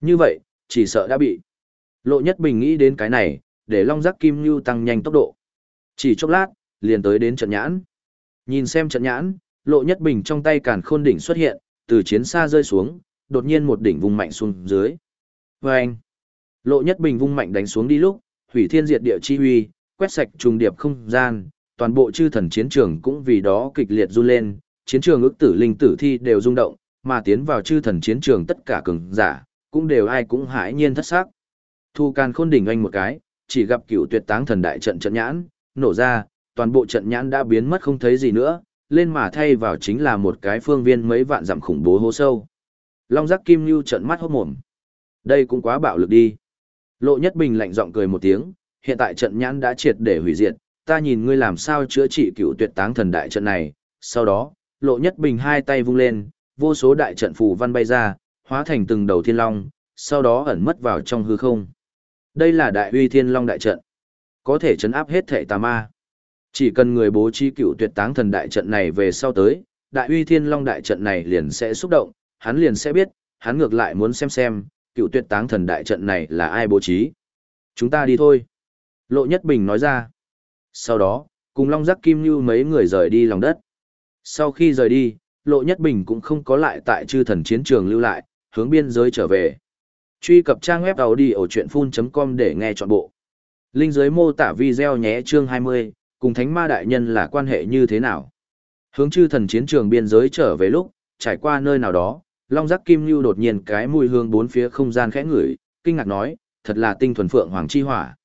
Như vậy, chỉ sợ đã bị. Lộ Nhất Bình nghĩ đến cái này, để Long Giác Kim như tăng nhanh tốc độ. Chỉ chốc lát, liền tới đến trận nhãn. Nhìn xem trận nhãn, Lộ Nhất Bình trong tay càn khôn đỉnh xuất hiện, từ chiến xa rơi xuống, đột nhiên một đỉnh vung mạnh xuống dưới. Và anh, Lộ Nhất Bình vung mạnh đánh xuống đi lúc, hủy thiên diệt địa chi huy, quét sạch trùng điệp không gian, toàn bộ chư thần chiến trường cũng vì đó kịch liệt run lên, chiến trường ức tử linh tử thi đều rung động, mà tiến vào chư thần chiến trường tất cả cường giả, cũng đều ai cũng hãi nhiên thất sắc. Thu can khôn đỉnh anh một cái, chỉ gặp cựu tuyệt táng thần đại trận trận nhãn, nổ ra, toàn bộ trận nhãn đã biến mất không thấy gì nữa, lên mà thay vào chính là một cái phương viên mấy vạn dặm khủng bố hố sâu. Long giác kim lưu trận mắt hốt mồm. Đây cũng quá bạo lực đi. Lộ Nhất Bình lạnh giọng cười một tiếng, hiện tại trận nhãn đã triệt để hủy diệt, ta nhìn ngươi làm sao chữa trị cựu tuyệt táng thần đại trận này. Sau đó, Lộ Nhất Bình hai tay vung lên, vô số đại trận phù văn bay ra, hóa thành từng đầu thiên long, sau đó ẩn mất vào trong hư không. Đây là đại uy thiên long đại trận, có thể chấn áp hết thể tà ma. Chỉ cần người bố trí cựu tuyệt táng thần đại trận này về sau tới, đại uy thiên long đại trận này liền sẽ xúc động, hắn liền sẽ biết, hắn ngược lại muốn xem xem, cựu tuyệt táng thần đại trận này là ai bố trí. Chúng ta đi thôi. Lộ Nhất Bình nói ra. Sau đó, cùng Long Giác Kim Như mấy người rời đi lòng đất. Sau khi rời đi, Lộ Nhất Bình cũng không có lại tại chư thần chiến trường lưu lại, hướng biên giới trở về. Truy cập trang web đầu đi ở chuyện full.com để nghe trọn bộ. Linh dưới mô tả video nhé chương 20, cùng Thánh Ma Đại Nhân là quan hệ như thế nào. Hướng chư thần chiến trường biên giới trở về lúc, trải qua nơi nào đó, Long Giác Kim Nhu đột nhiên cái mùi hương bốn phía không gian khẽ ngửi, kinh ngạc nói, thật là tinh thuần phượng hoàng chi hỏa.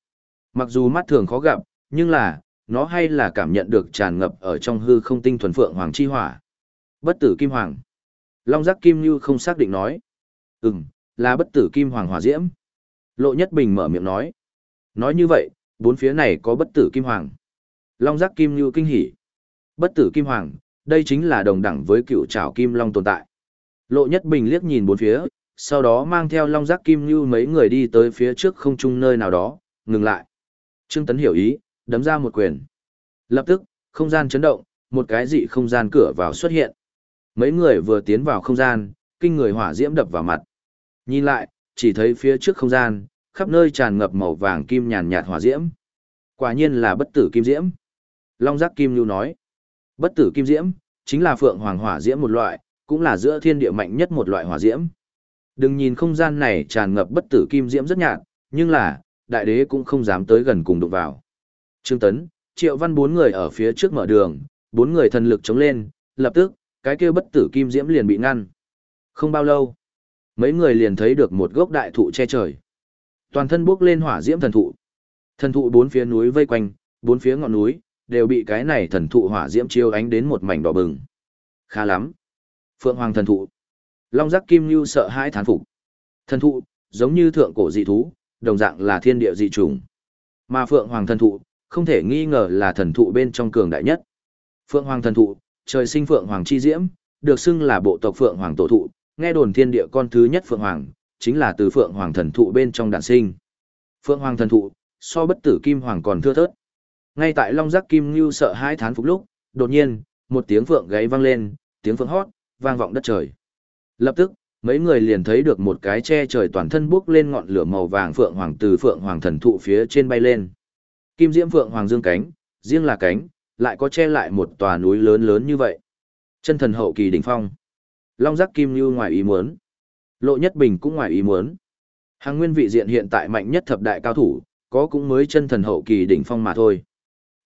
Mặc dù mắt thường khó gặp, nhưng là, nó hay là cảm nhận được tràn ngập ở trong hư không tinh thuần phượng hoàng chi hỏa. Bất tử kim hoàng. Long giác kim Nhu không xác định nói. Ừm, là bất tử kim hoàng hỏa diễm. Lộ nhất bình mở miệng nói. Nói như vậy, bốn phía này có bất tử kim hoàng. Long giác kim như kinh hỉ. Bất tử kim hoàng, đây chính là đồng đẳng với cựu trảo kim long tồn tại. Lộ nhất bình liếc nhìn bốn phía, sau đó mang theo long giác kim như mấy người đi tới phía trước không trung nơi nào đó, ngừng lại. Trương Tấn hiểu ý, đấm ra một quyền. Lập tức, không gian chấn động, một cái dị không gian cửa vào xuất hiện. Mấy người vừa tiến vào không gian, kinh người hỏa diễm đập vào mặt. Nhìn lại, chỉ thấy phía trước không gian, khắp nơi tràn ngập màu vàng kim nhàn nhạt hỏa diễm. Quả nhiên là bất tử kim diễm. Long giác kim lưu nói. Bất tử kim diễm, chính là phượng hoàng hỏa diễm một loại, cũng là giữa thiên địa mạnh nhất một loại hỏa diễm. Đừng nhìn không gian này tràn ngập bất tử kim diễm rất nhạt, nhưng là, đại đế cũng không dám tới gần cùng đụng vào. Trương Tấn, Triệu Văn bốn người ở phía trước mở đường, bốn người thần lực chống lên, lập tức, cái kia bất tử kim diễm liền bị ngăn. Không bao lâu, mấy người liền thấy được một gốc đại thụ che trời. Toàn thân bước lên hỏa diễm thần thụ. Thần thụ bốn phía núi vây quanh, bốn phía ngọn núi, đều bị cái này thần thụ hỏa diễm chiếu ánh đến một mảnh đỏ bừng. Khá lắm. Phượng Hoàng thần thụ. Long giác kim lưu sợ hãi thán phục. Thần thụ, giống như thượng cổ dị thú, đồng dạng là thiên địa dị trùng. Mà Phượng Hoàng thần thụ, không thể nghi ngờ là thần thụ bên trong cường đại nhất. Phượng Hoàng thần thụ, trời sinh Phượng Hoàng chi diễm, được xưng là bộ tộc Phượng Hoàng tổ thụ, nghe đồn thiên địa con thứ nhất Phượng Hoàng, chính là từ Phượng Hoàng thần thụ bên trong đản sinh. Phượng Hoàng thần thụ, so bất tử kim hoàng còn thưa thớt. Ngay tại Long Giác Kim Ngưu sợ hai thán phục lúc, đột nhiên, một tiếng phượng gáy vang lên, tiếng phượng hót, vang vọng đất trời. Lập tức, mấy người liền thấy được một cái che trời toàn thân bốc lên ngọn lửa màu vàng phượng hoàng từ phượng hoàng thần thụ phía trên bay lên. Kim diễm phượng hoàng dương cánh, riêng là cánh, lại có che lại một tòa núi lớn lớn như vậy. Chân thần hậu kỳ đỉnh phong. Long giác kim như ngoài ý muốn. Lộ nhất bình cũng ngoài ý muốn. Hàng nguyên vị diện hiện tại mạnh nhất thập đại cao thủ, có cũng mới chân thần hậu kỳ đỉnh phong mà thôi.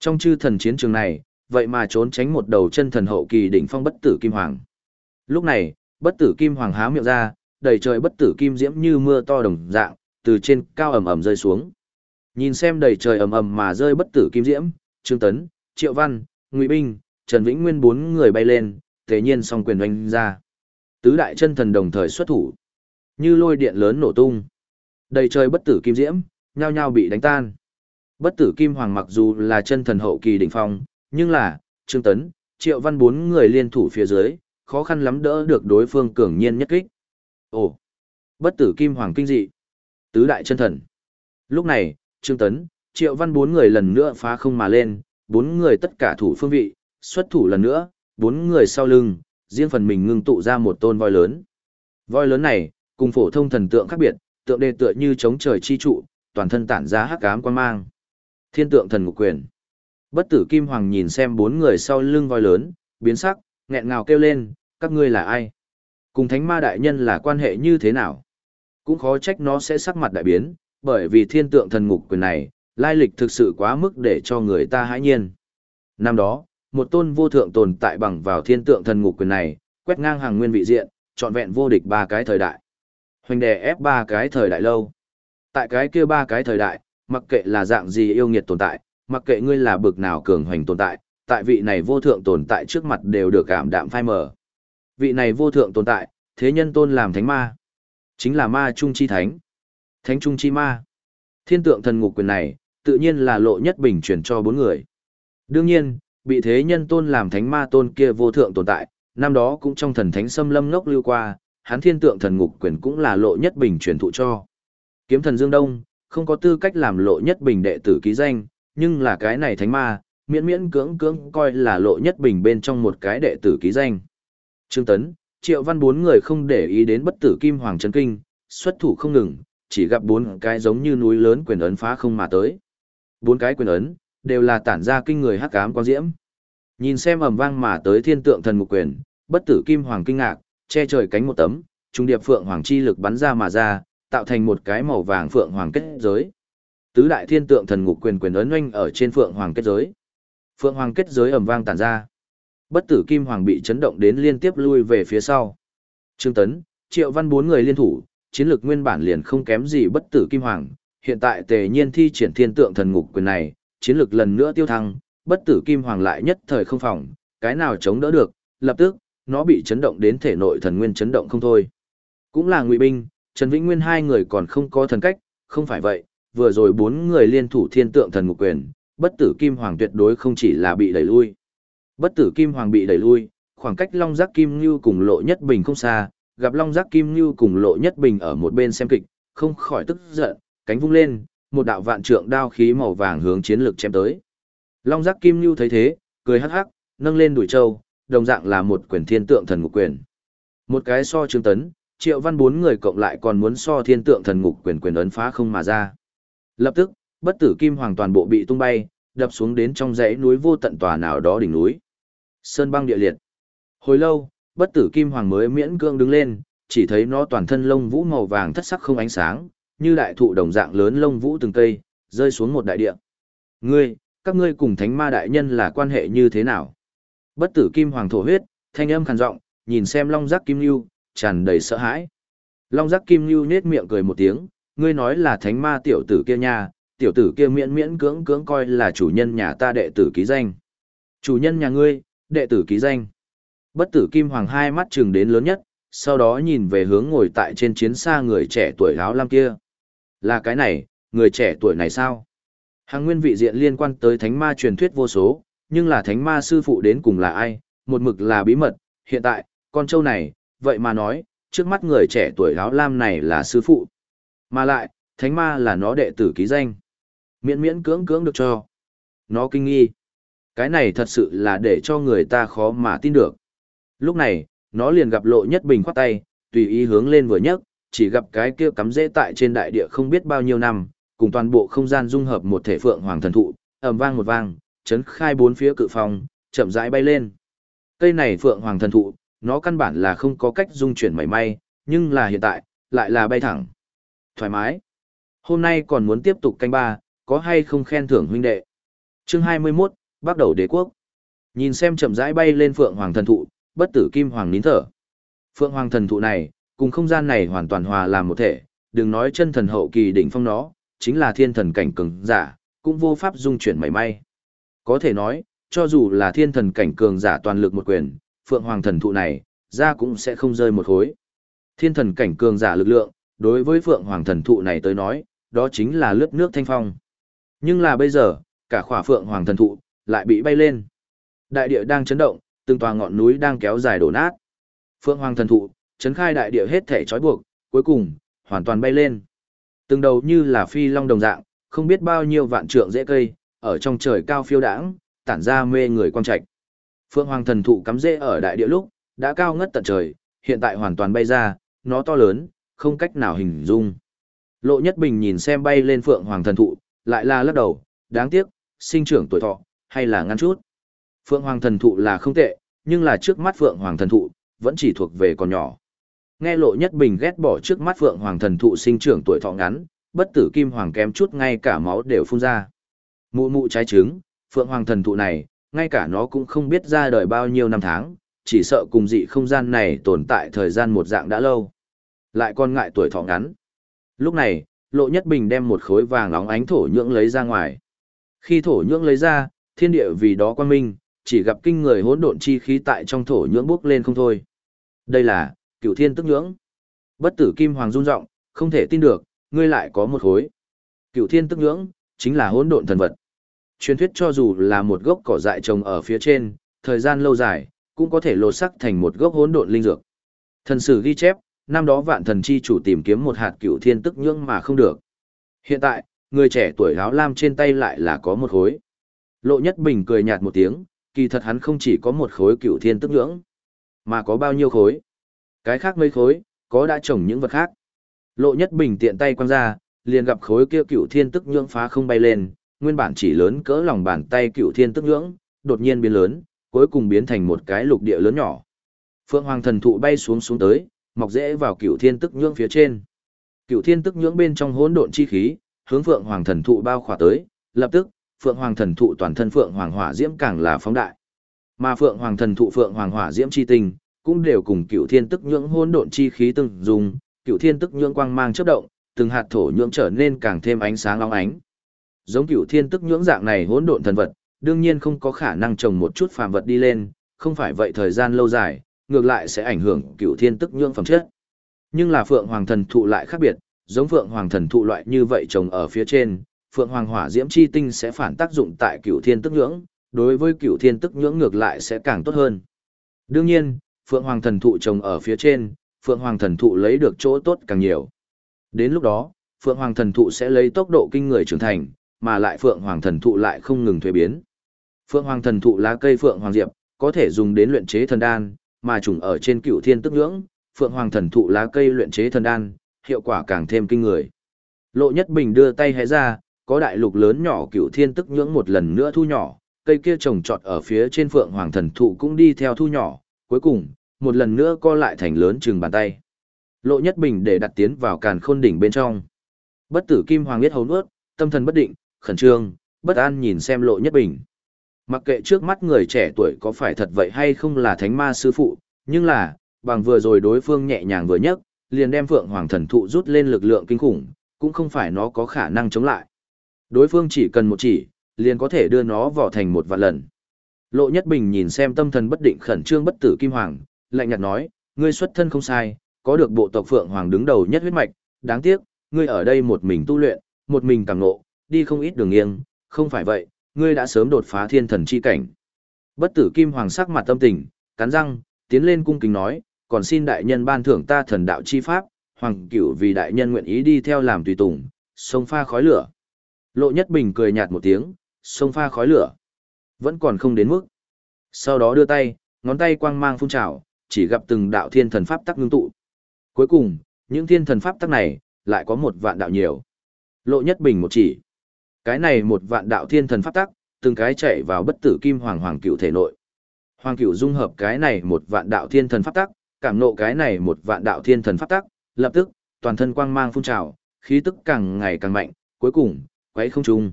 Trong chư thần chiến trường này, vậy mà trốn tránh một đầu chân thần hậu kỳ đỉnh phong bất tử kim hoàng. Lúc này, bất tử kim hoàng há miệng ra, đầy trời bất tử kim diễm như mưa to đồng dạng, từ trên cao ầm ầm rơi xuống. Nhìn xem đầy trời ầm ầm mà rơi bất tử kim diễm, Trương Tấn, Triệu Văn, Ngụy Binh, Trần Vĩnh Nguyên bốn người bay lên, tề nhiên song quyền oanh ra. Tứ đại chân thần đồng thời xuất thủ, như lôi điện lớn nổ tung. Đầy trời bất tử kim diễm, nhao nhao bị đánh tan. Bất tử kim hoàng mặc dù là chân thần hậu kỳ đỉnh phong, nhưng là, Trương Tấn, Triệu Văn bốn người liên thủ phía dưới, khó khăn lắm đỡ được đối phương cường nhiên nhất kích. Ồ! Bất tử kim hoàng kinh dị. Tứ đại chân thần. Lúc này, Trương Tấn, Triệu Văn bốn người lần nữa phá không mà lên, bốn người tất cả thủ phương vị, xuất thủ lần nữa, bốn người sau lưng, riêng phần mình ngưng tụ ra một tôn voi lớn. Voi lớn này, Cùng phổ thông thần tượng khác biệt, tượng đề tựa như chống trời chi trụ, toàn thân tản ra hắc ám quan mang. Thiên tượng thần ngục quyền. Bất tử Kim Hoàng nhìn xem bốn người sau lưng voi lớn, biến sắc, nghẹn ngào kêu lên, các ngươi là ai? Cùng thánh ma đại nhân là quan hệ như thế nào? Cũng khó trách nó sẽ sắc mặt đại biến, bởi vì thiên tượng thần ngục quyền này, lai lịch thực sự quá mức để cho người ta hãi nhiên. Năm đó, một tôn vô thượng tồn tại bằng vào thiên tượng thần ngục quyền này, quét ngang hàng nguyên vị diện, trọn vẹn vô địch ba cái thời đại. Hoành đè ép ba cái thời đại lâu. Tại cái kia ba cái thời đại, mặc kệ là dạng gì yêu nghiệt tồn tại, mặc kệ ngươi là bực nào cường hoành tồn tại, tại vị này vô thượng tồn tại trước mặt đều được cảm đạm phai mờ. Vị này vô thượng tồn tại, thế nhân tôn làm thánh ma. Chính là ma trung chi thánh. Thánh trung chi ma. Thiên tượng thần ngục quyền này, tự nhiên là lộ nhất bình truyền cho bốn người. Đương nhiên, bị thế nhân tôn làm thánh ma tôn kia vô thượng tồn tại, năm đó cũng trong thần thánh xâm lâm ngốc lưu qua, hắn thiên tượng thần ngục quyền cũng là lộ nhất bình truyền thụ cho. Kiếm thần Dương Đông, không có tư cách làm lộ nhất bình đệ tử ký danh, nhưng là cái này thánh ma, miễn miễn cưỡng cưỡng coi là lộ nhất bình bên trong một cái đệ tử ký danh. Trương Tấn, Triệu Văn bốn người không để ý đến bất tử Kim Hoàng chân Kinh, xuất thủ không ngừng, chỉ gặp bốn cái giống như núi lớn quyền ấn phá không mà tới. Bốn cái quyền ấn, đều là tản ra kinh người hắc ám quang diễm. Nhìn xem ầm vang mà tới thiên tượng thần mục quyền, bất tử Kim Hoàng kinh ngạc, che trời cánh một tấm, trung điệp phượng hoàng chi lực bắn ra mà ra, tạo thành một cái màu vàng phượng hoàng kết giới. Tứ đại thiên tượng thần ngục quyền quyền ấn oanh ở trên phượng hoàng kết giới. Phượng hoàng kết giới ầm vang tản ra. Bất tử kim hoàng bị chấn động đến liên tiếp lui về phía sau. Trương Tấn, Triệu Văn bốn người liên thủ, chiến lược nguyên bản liền không kém gì bất tử kim hoàng, hiện tại tề nhiên thi triển thiên tượng thần ngục quyền này, chiến lược lần nữa tiêu thăng, bất tử kim hoàng lại nhất thời không phòng, cái nào chống đỡ được, lập tức, nó bị chấn động đến thể nội thần nguyên chấn động không thôi. Cũng là ngụy binh, Trần Vĩnh Nguyên hai người còn không có thần cách, không phải vậy, vừa rồi bốn người liên thủ thiên tượng thần ngục quyền, bất tử kim hoàng tuyệt đối không chỉ là bị đẩy lui. Bất tử kim hoàng bị đẩy lui, khoảng cách long giác kim như cùng lộ nhất bình không xa, gặp long giác kim như cùng lộ nhất bình ở một bên xem kịch, không khỏi tức giận, cánh vung lên, một đạo vạn trượng đao khí màu vàng hướng chiến lược chém tới. Long giác kim như thấy thế, cười hắc hắc, nâng lên đuổi trâu, đồng dạng là một quyền thiên tượng thần ngục quyền. Một cái so trương tấn, triệu văn bốn người cộng lại còn muốn so thiên tượng thần ngục quyền quyền ấn phá không mà ra. Lập tức, bất tử kim hoàng toàn bộ bị tung bay, đập xuống đến trong dãy núi vô tận tòa nào đó đỉnh núi. Sơn băng địa liệt. Hồi lâu, bất tử kim hoàng mới miễn cưỡng đứng lên, chỉ thấy nó toàn thân lông vũ màu vàng thất sắc không ánh sáng, như đại thụ đồng dạng lớn lông vũ từng cây, rơi xuống một đại địa. Ngươi, các ngươi cùng thánh ma đại nhân là quan hệ như thế nào? Bất tử kim hoàng thổ huyết, thanh âm khàn giọng, nhìn xem long giác kim lưu, tràn đầy sợ hãi. Long giác kim lưu nết miệng cười một tiếng, ngươi nói là thánh ma tiểu tử kia nha, tiểu tử kia miễn miễn cưỡng cưỡng coi là chủ nhân nhà ta đệ tử ký danh. Chủ nhân nhà ngươi, đệ tử ký danh. Bất tử kim hoàng hai mắt trừng đến lớn nhất, sau đó nhìn về hướng ngồi tại trên chiến xa người trẻ tuổi áo lam kia. Là cái này, người trẻ tuổi này sao? Hàng nguyên vị diện liên quan tới thánh ma truyền thuyết vô số, nhưng là thánh ma sư phụ đến cùng là ai, một mực là bí mật, hiện tại, con trâu này, vậy mà nói, trước mắt người trẻ tuổi áo lam này là sư phụ. Mà lại, thánh ma là nó đệ tử ký danh. Miễn miễn cưỡng cưỡng được cho. Nó kinh nghi. Cái này thật sự là để cho người ta khó mà tin được. Lúc này, nó liền gặp lộ nhất bình khoát tay, tùy ý hướng lên vừa nhấc, chỉ gặp cái kia cắm rễ tại trên đại địa không biết bao nhiêu năm, cùng toàn bộ không gian dung hợp một thể phượng hoàng thần thụ, ầm vang một vang, chấn khai bốn phía cự phong, chậm rãi bay lên. Cây này phượng hoàng thần thụ, nó căn bản là không có cách dung chuyển mảy may, nhưng là hiện tại, lại là bay thẳng. Thoải mái. Hôm nay còn muốn tiếp tục canh ba, có hay không khen thưởng huynh đệ. Chương 21, bắt đầu đế quốc. Nhìn xem chậm rãi bay lên phượng hoàng thần thụ, bất tử kim hoàng nín thở. Phượng hoàng thần thụ này, cùng không gian này hoàn toàn hòa làm một thể, đừng nói chân thần hậu kỳ đỉnh phong nó, chính là thiên thần cảnh cường giả, cũng vô pháp dung chuyển mảy may. Có thể nói, cho dù là thiên thần cảnh cường giả toàn lực một quyền, phượng hoàng thần thụ này, ra cũng sẽ không rơi một khối. Thiên thần cảnh cường giả lực lượng, đối với phượng hoàng thần thụ này tới nói, đó chính là lướt nước thanh phong. Nhưng là bây giờ, cả khỏa phượng hoàng thần thụ, lại bị bay lên. Đại địa đang chấn động, từng tòa ngọn núi đang kéo dài đổ nát. Phượng hoàng thần thụ, chấn khai đại địa hết thể trói buộc, cuối cùng, hoàn toàn bay lên. Từng đầu như là phi long đồng dạng, không biết bao nhiêu vạn trượng rễ cây, ở trong trời cao phiêu đãng, tản ra mê người quang trạch. Phượng Hoàng thần thụ cắm rễ ở đại địa lúc, đã cao ngất tận trời, hiện tại hoàn toàn bay ra, nó to lớn, không cách nào hình dung. Lộ Nhất Bình nhìn xem bay lên Phượng Hoàng thần thụ, lại là lắc đầu, đáng tiếc, sinh trưởng tuổi thọ, hay là ngăn chút. Phượng Hoàng thần thụ là không tệ, nhưng là trước mắt Phượng Hoàng thần thụ, vẫn chỉ thuộc về còn nhỏ. Nghe Lộ Nhất Bình ghét bỏ trước mắt Phượng Hoàng thần thụ sinh trưởng tuổi thọ ngắn, bất tử kim hoàng kém chút ngay cả máu đều phun ra. Mụ mụ trái trứng, Phượng Hoàng thần thụ này, ngay cả nó cũng không biết ra đời bao nhiêu năm tháng, chỉ sợ cùng dị không gian này tồn tại thời gian một dạng đã lâu. Lại còn ngại tuổi thọ ngắn. Lúc này, Lộ Nhất Bình đem một khối vàng óng ánh thổ nhưỡng lấy ra ngoài. Khi thổ nhưỡng lấy ra, thiên địa vì đó quan minh, chỉ gặp kinh người hỗn độn chi khí tại trong thổ nhưỡng bốc lên không thôi. Đây là cửu thiên tức nhưỡng. Bất tử kim hoàng run rộng, không thể tin được, ngươi lại có một khối. Cửu thiên tức nhưỡng, chính là hỗn độn thần vật. Truyền thuyết cho dù là một gốc cỏ dại trồng ở phía trên, thời gian lâu dài, cũng có thể lột sắc thành một gốc hỗn độn linh dược. Thần sử ghi chép, năm đó vạn thần chi chủ tìm kiếm một hạt cửu thiên tức nhưỡng mà không được. Hiện tại, người trẻ tuổi áo lam trên tay lại là có một khối. Lộ Nhất Bình cười nhạt một tiếng, kỳ thật hắn không chỉ có một khối cửu thiên tức nhưỡng, mà có bao nhiêu khối. Cái khác mấy khối, có đã trồng những vật khác. Lộ Nhất Bình tiện tay quăng ra, liền gặp khối kia cửu thiên tức nhưỡng phá không bay lên, nguyên bản chỉ lớn cỡ lòng bàn tay cửu thiên tức nhưỡng, đột nhiên biến lớn, cuối cùng biến thành một cái lục địa lớn nhỏ. Phượng Hoàng thần thụ bay xuống xuống tới, mọc rễ vào cửu thiên tức nhưỡng phía trên. Cửu thiên tức nhưỡng bên trong hỗn độn chi khí, hướng Phượng Hoàng thần thụ bao khỏa tới, lập tức, Phượng Hoàng thần thụ toàn thân Phượng Hoàng hỏa diễm càng là phóng đại. Mà Phượng Hoàng thần thụ Phượng Hoàng hỏa diễm chi tình cũng đều cùng Cửu Thiên tức nhưỡng hỗn độn chi khí từng dùng, Cửu Thiên tức nhưỡng quang mang chớp động, từng hạt thổ nhưỡng trở nên càng thêm ánh sáng long ánh. Giống Cửu Thiên tức nhưỡng dạng này hỗn độn thần vật, đương nhiên không có khả năng trồng một chút phàm vật đi lên, không phải vậy thời gian lâu dài, ngược lại sẽ ảnh hưởng Cửu Thiên tức nhưỡng phẩm chất. Nhưng là Phượng Hoàng thần thụ lại khác biệt, giống Phượng Hoàng thần thụ loại như vậy trồng ở phía trên, Phượng Hoàng hỏa diễm chi tinh sẽ phản tác dụng tại Cửu Thiên tức nhưỡng, đối với Cửu Thiên tức nhưỡng ngược lại sẽ càng tốt hơn. Đương nhiên, Phượng Hoàng thần thụ trồng ở phía trên, Phượng Hoàng thần thụ lấy được chỗ tốt càng nhiều. Đến lúc đó, Phượng Hoàng thần thụ sẽ lấy tốc độ kinh người trưởng thành, mà lại Phượng Hoàng thần thụ lại không ngừng thuế biến. Phượng Hoàng thần thụ lá cây Phượng Hoàng diệp, có thể dùng đến luyện chế thần đan, mà trùng ở trên Cửu Thiên tức nhưỡng, Phượng Hoàng thần thụ lá cây luyện chế thần đan, hiệu quả càng thêm kinh người. Lộ Nhất Bình đưa tay hé ra, có đại lục lớn nhỏ cựu thiên tức nhưỡng một lần nữa thu nhỏ, cây kia trồng trọt ở phía trên phượng hoàng thần thụ cũng đi theo thu nhỏ, cuối cùng, một lần nữa co lại thành lớn chừng bàn tay. Lộ Nhất Bình để đặt tiến vào càn khôn đỉnh bên trong. Bất tử kim hoàng biết hầu nuốt, tâm thần bất định, khẩn trương, bất an nhìn xem Lộ Nhất Bình. Mặc kệ trước mắt người trẻ tuổi có phải thật vậy hay không là thánh ma sư phụ, nhưng là, bằng vừa rồi đối phương nhẹ nhàng vừa nhấc, liền đem Phượng Hoàng thần thụ rút lên lực lượng kinh khủng, cũng không phải nó có khả năng chống lại. Đối phương chỉ cần một chỉ, liền có thể đưa nó vào thành một vạn lần. Lộ Nhất Bình nhìn xem tâm thần bất định khẩn trương bất tử Kim Hoàng, lạnh nhạt nói, ngươi xuất thân không sai, có được bộ tộc Phượng Hoàng đứng đầu nhất huyết mạch, đáng tiếc, ngươi ở đây một mình tu luyện, một mình càng ngộ, đi không ít đường nghiêng, không phải vậy, ngươi đã sớm đột phá thiên thần chi cảnh. Bất tử Kim Hoàng sắc mặt tâm tình, cắn răng, tiến lên cung kính nói, còn xin đại nhân ban thưởng ta thần đạo chi pháp, hoàng cửu vì đại nhân nguyện ý đi theo làm tùy tùng, sông pha khói lửa. Lộ Nhất Bình cười nhạt một tiếng, sông pha khói lửa. Vẫn còn không đến mức. Sau đó đưa tay, ngón tay quang mang phun trào, chỉ gặp từng đạo thiên thần pháp tắc ngưng tụ. Cuối cùng, những thiên thần pháp tắc này, lại có một vạn đạo nhiều. Lộ Nhất Bình một chỉ. Cái này một vạn đạo thiên thần pháp tắc, từng cái chạy vào bất tử kim hoàng hoàng cửu thể nội. Hoàng cửu dung hợp cái này một vạn đạo thiên thần pháp tắc, cảm nộ cái này một vạn đạo thiên thần pháp tắc, lập tức, toàn thân quang mang phun trào, khí tức càng ngày càng mạnh, cuối cùng, quấy không trung.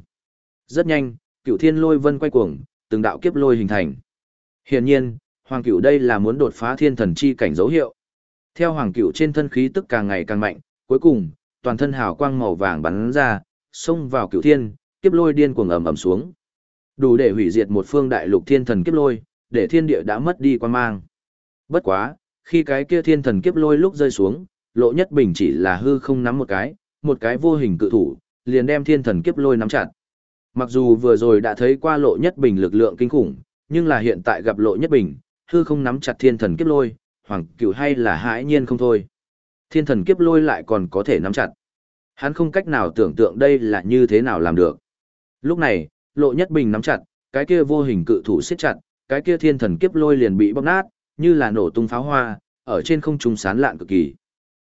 Rất nhanh, cựu thiên lôi vân quay cuồng, từng đạo kiếp lôi hình thành. Hiển nhiên, hoàng Cửu đây là muốn đột phá thiên thần chi cảnh dấu hiệu. Theo hoàng Cửu trên thân khí tức càng ngày càng mạnh, cuối cùng, toàn thân hào quang màu vàng bắn ra, xông vào Cửu thiên, kiếp lôi điên cuồng ầm ầm xuống. Đủ để hủy diệt một phương đại lục thiên thần kiếp lôi, để thiên địa đã mất đi quan mang. Bất quá, khi cái kia thiên thần kiếp lôi lúc rơi xuống, lộ nhất bình chỉ là hư không nắm một cái, một cái vô hình cự thủ, liền đem thiên thần kiếp lôi nắm chặt. Mặc dù vừa rồi đã thấy qua lộ nhất bình lực lượng kinh khủng, nhưng là hiện tại gặp lộ nhất bình, hư không nắm chặt thiên thần kiếp lôi, hoàng cửu hay là hãi nhiên không thôi. Thiên thần kiếp lôi lại còn có thể nắm chặt. Hắn không cách nào tưởng tượng đây là như thế nào làm được. Lúc này, lộ nhất bình nắm chặt, cái kia vô hình cự thủ siết chặt, cái kia thiên thần kiếp lôi liền bị bóc nát, như là nổ tung pháo hoa, ở trên không trung sán lạn cực kỳ.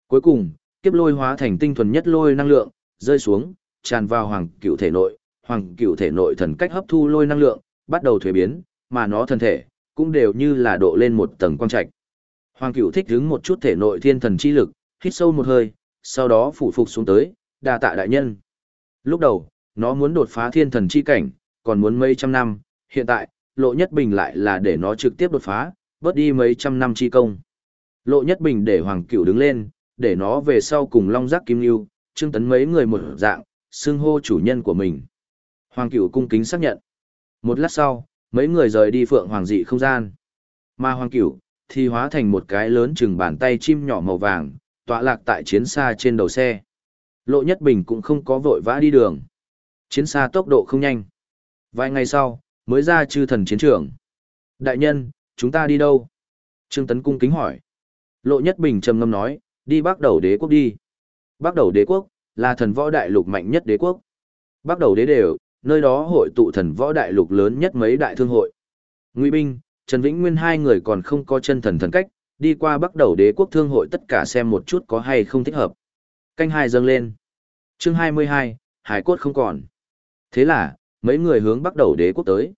Cuối cùng, Kiếp lôi hóa thành tinh thuần nhất lôi năng lượng, rơi xuống, tràn vào hoàng cựu thể nội, hoàng cựu thể nội thần cách hấp thu lôi năng lượng, bắt đầu thuế biến, mà nó thân thể, cũng đều như là độ lên một tầng quang trạch. Hoàng Cửu thích đứng một chút thể nội thiên thần chi lực, hít sâu một hơi, sau đó phủ phục xuống tới, đa tạ đại nhân. Lúc đầu, nó muốn đột phá thiên thần chi cảnh, còn muốn mấy trăm năm, hiện tại, lộ nhất bình lại là để nó trực tiếp đột phá, bớt đi mấy trăm năm chi công. Lộ nhất bình để hoàng Cửu đứng lên, để nó về sau cùng long giác kim lưu, trương tấn mấy người một dạng, xưng hô chủ nhân của mình. Hoàng Cửu cung kính xác nhận. Một lát sau, mấy người rời đi phượng hoàng dị không gian. Mà hoàng cửu, thì hóa thành một cái lớn chừng bàn tay chim nhỏ màu vàng, tọa lạc tại chiến xa trên đầu xe. Lộ Nhất Bình cũng không có vội vã đi đường. Chiến xa tốc độ không nhanh. Vài ngày sau, mới ra chư thần chiến trường. Đại nhân, chúng ta đi đâu? Trương Tấn cung kính hỏi. Lộ Nhất Bình trầm ngâm nói, đi bắt đầu đế quốc đi. Bắt đầu đế quốc, là thần võ đại lục mạnh nhất đế quốc. Bắt đầu đế đều, nơi đó hội tụ thần võ đại lục lớn nhất mấy đại thương hội. Ngụy Binh, Trần Vĩnh Nguyên hai người còn không có chân thần thần cách, đi qua bắt đầu đế quốc thương hội tất cả xem một chút có hay không thích hợp. Canh hai dâng lên. Chương 22, Hải cốt không còn. Thế là, mấy người hướng bắt đầu đế quốc tới.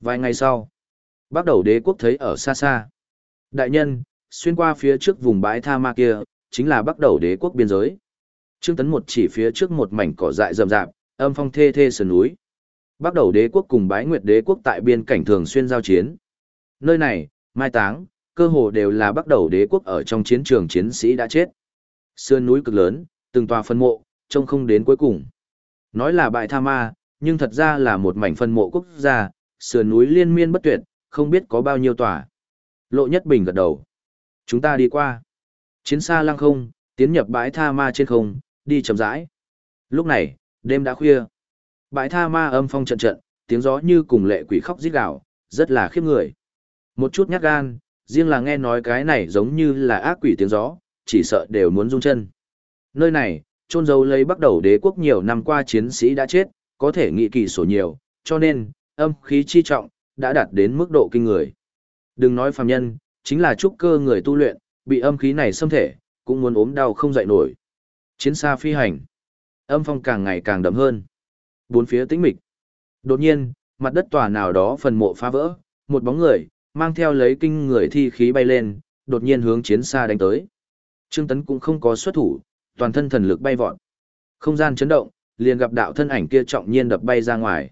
Vài ngày sau, bắt đầu đế quốc thấy ở xa xa. Đại nhân, xuyên qua phía trước vùng bãi tha ma kia, chính là bắt đầu đế quốc biên giới. Trương Tấn một chỉ phía trước một mảnh cỏ dại rậm rạp, âm phong thê thê sườn núi. Bắt đầu đế quốc cùng bái nguyệt đế quốc tại biên cảnh thường xuyên giao chiến. Nơi này, mai táng, cơ hồ đều là bắt đầu đế quốc ở trong chiến trường chiến sĩ đã chết. Sườn núi cực lớn, từng tòa phân mộ, trông không đến cuối cùng. Nói là bại tha ma, nhưng thật ra là một mảnh phân mộ quốc gia, sườn núi liên miên bất tuyệt, không biết có bao nhiêu tòa. Lộ Nhất Bình gật đầu. Chúng ta đi qua. Chiến xa lăng không, tiến nhập bãi tha ma trên không, đi chậm rãi. Lúc này, Đêm đã khuya. Bãi tha ma âm phong trận trận, tiếng gió như cùng lệ quỷ khóc rít gào, rất là khiếp người. Một chút nhát gan, riêng là nghe nói cái này giống như là ác quỷ tiếng gió, chỉ sợ đều muốn rung chân. Nơi này, trôn dấu lấy bắt đầu đế quốc nhiều năm qua chiến sĩ đã chết, có thể nghị kỳ số nhiều, cho nên, âm khí chi trọng, đã đạt đến mức độ kinh người. Đừng nói phàm nhân, chính là trúc cơ người tu luyện, bị âm khí này xâm thể, cũng muốn ốm đau không dậy nổi. Chiến xa phi hành âm phong càng ngày càng đậm hơn. Bốn phía tĩnh mịch. Đột nhiên, mặt đất tòa nào đó phần mộ phá vỡ, một bóng người, mang theo lấy kinh người thi khí bay lên, đột nhiên hướng chiến xa đánh tới. Trương Tấn cũng không có xuất thủ, toàn thân thần lực bay vọt. Không gian chấn động, liền gặp đạo thân ảnh kia trọng nhiên đập bay ra ngoài.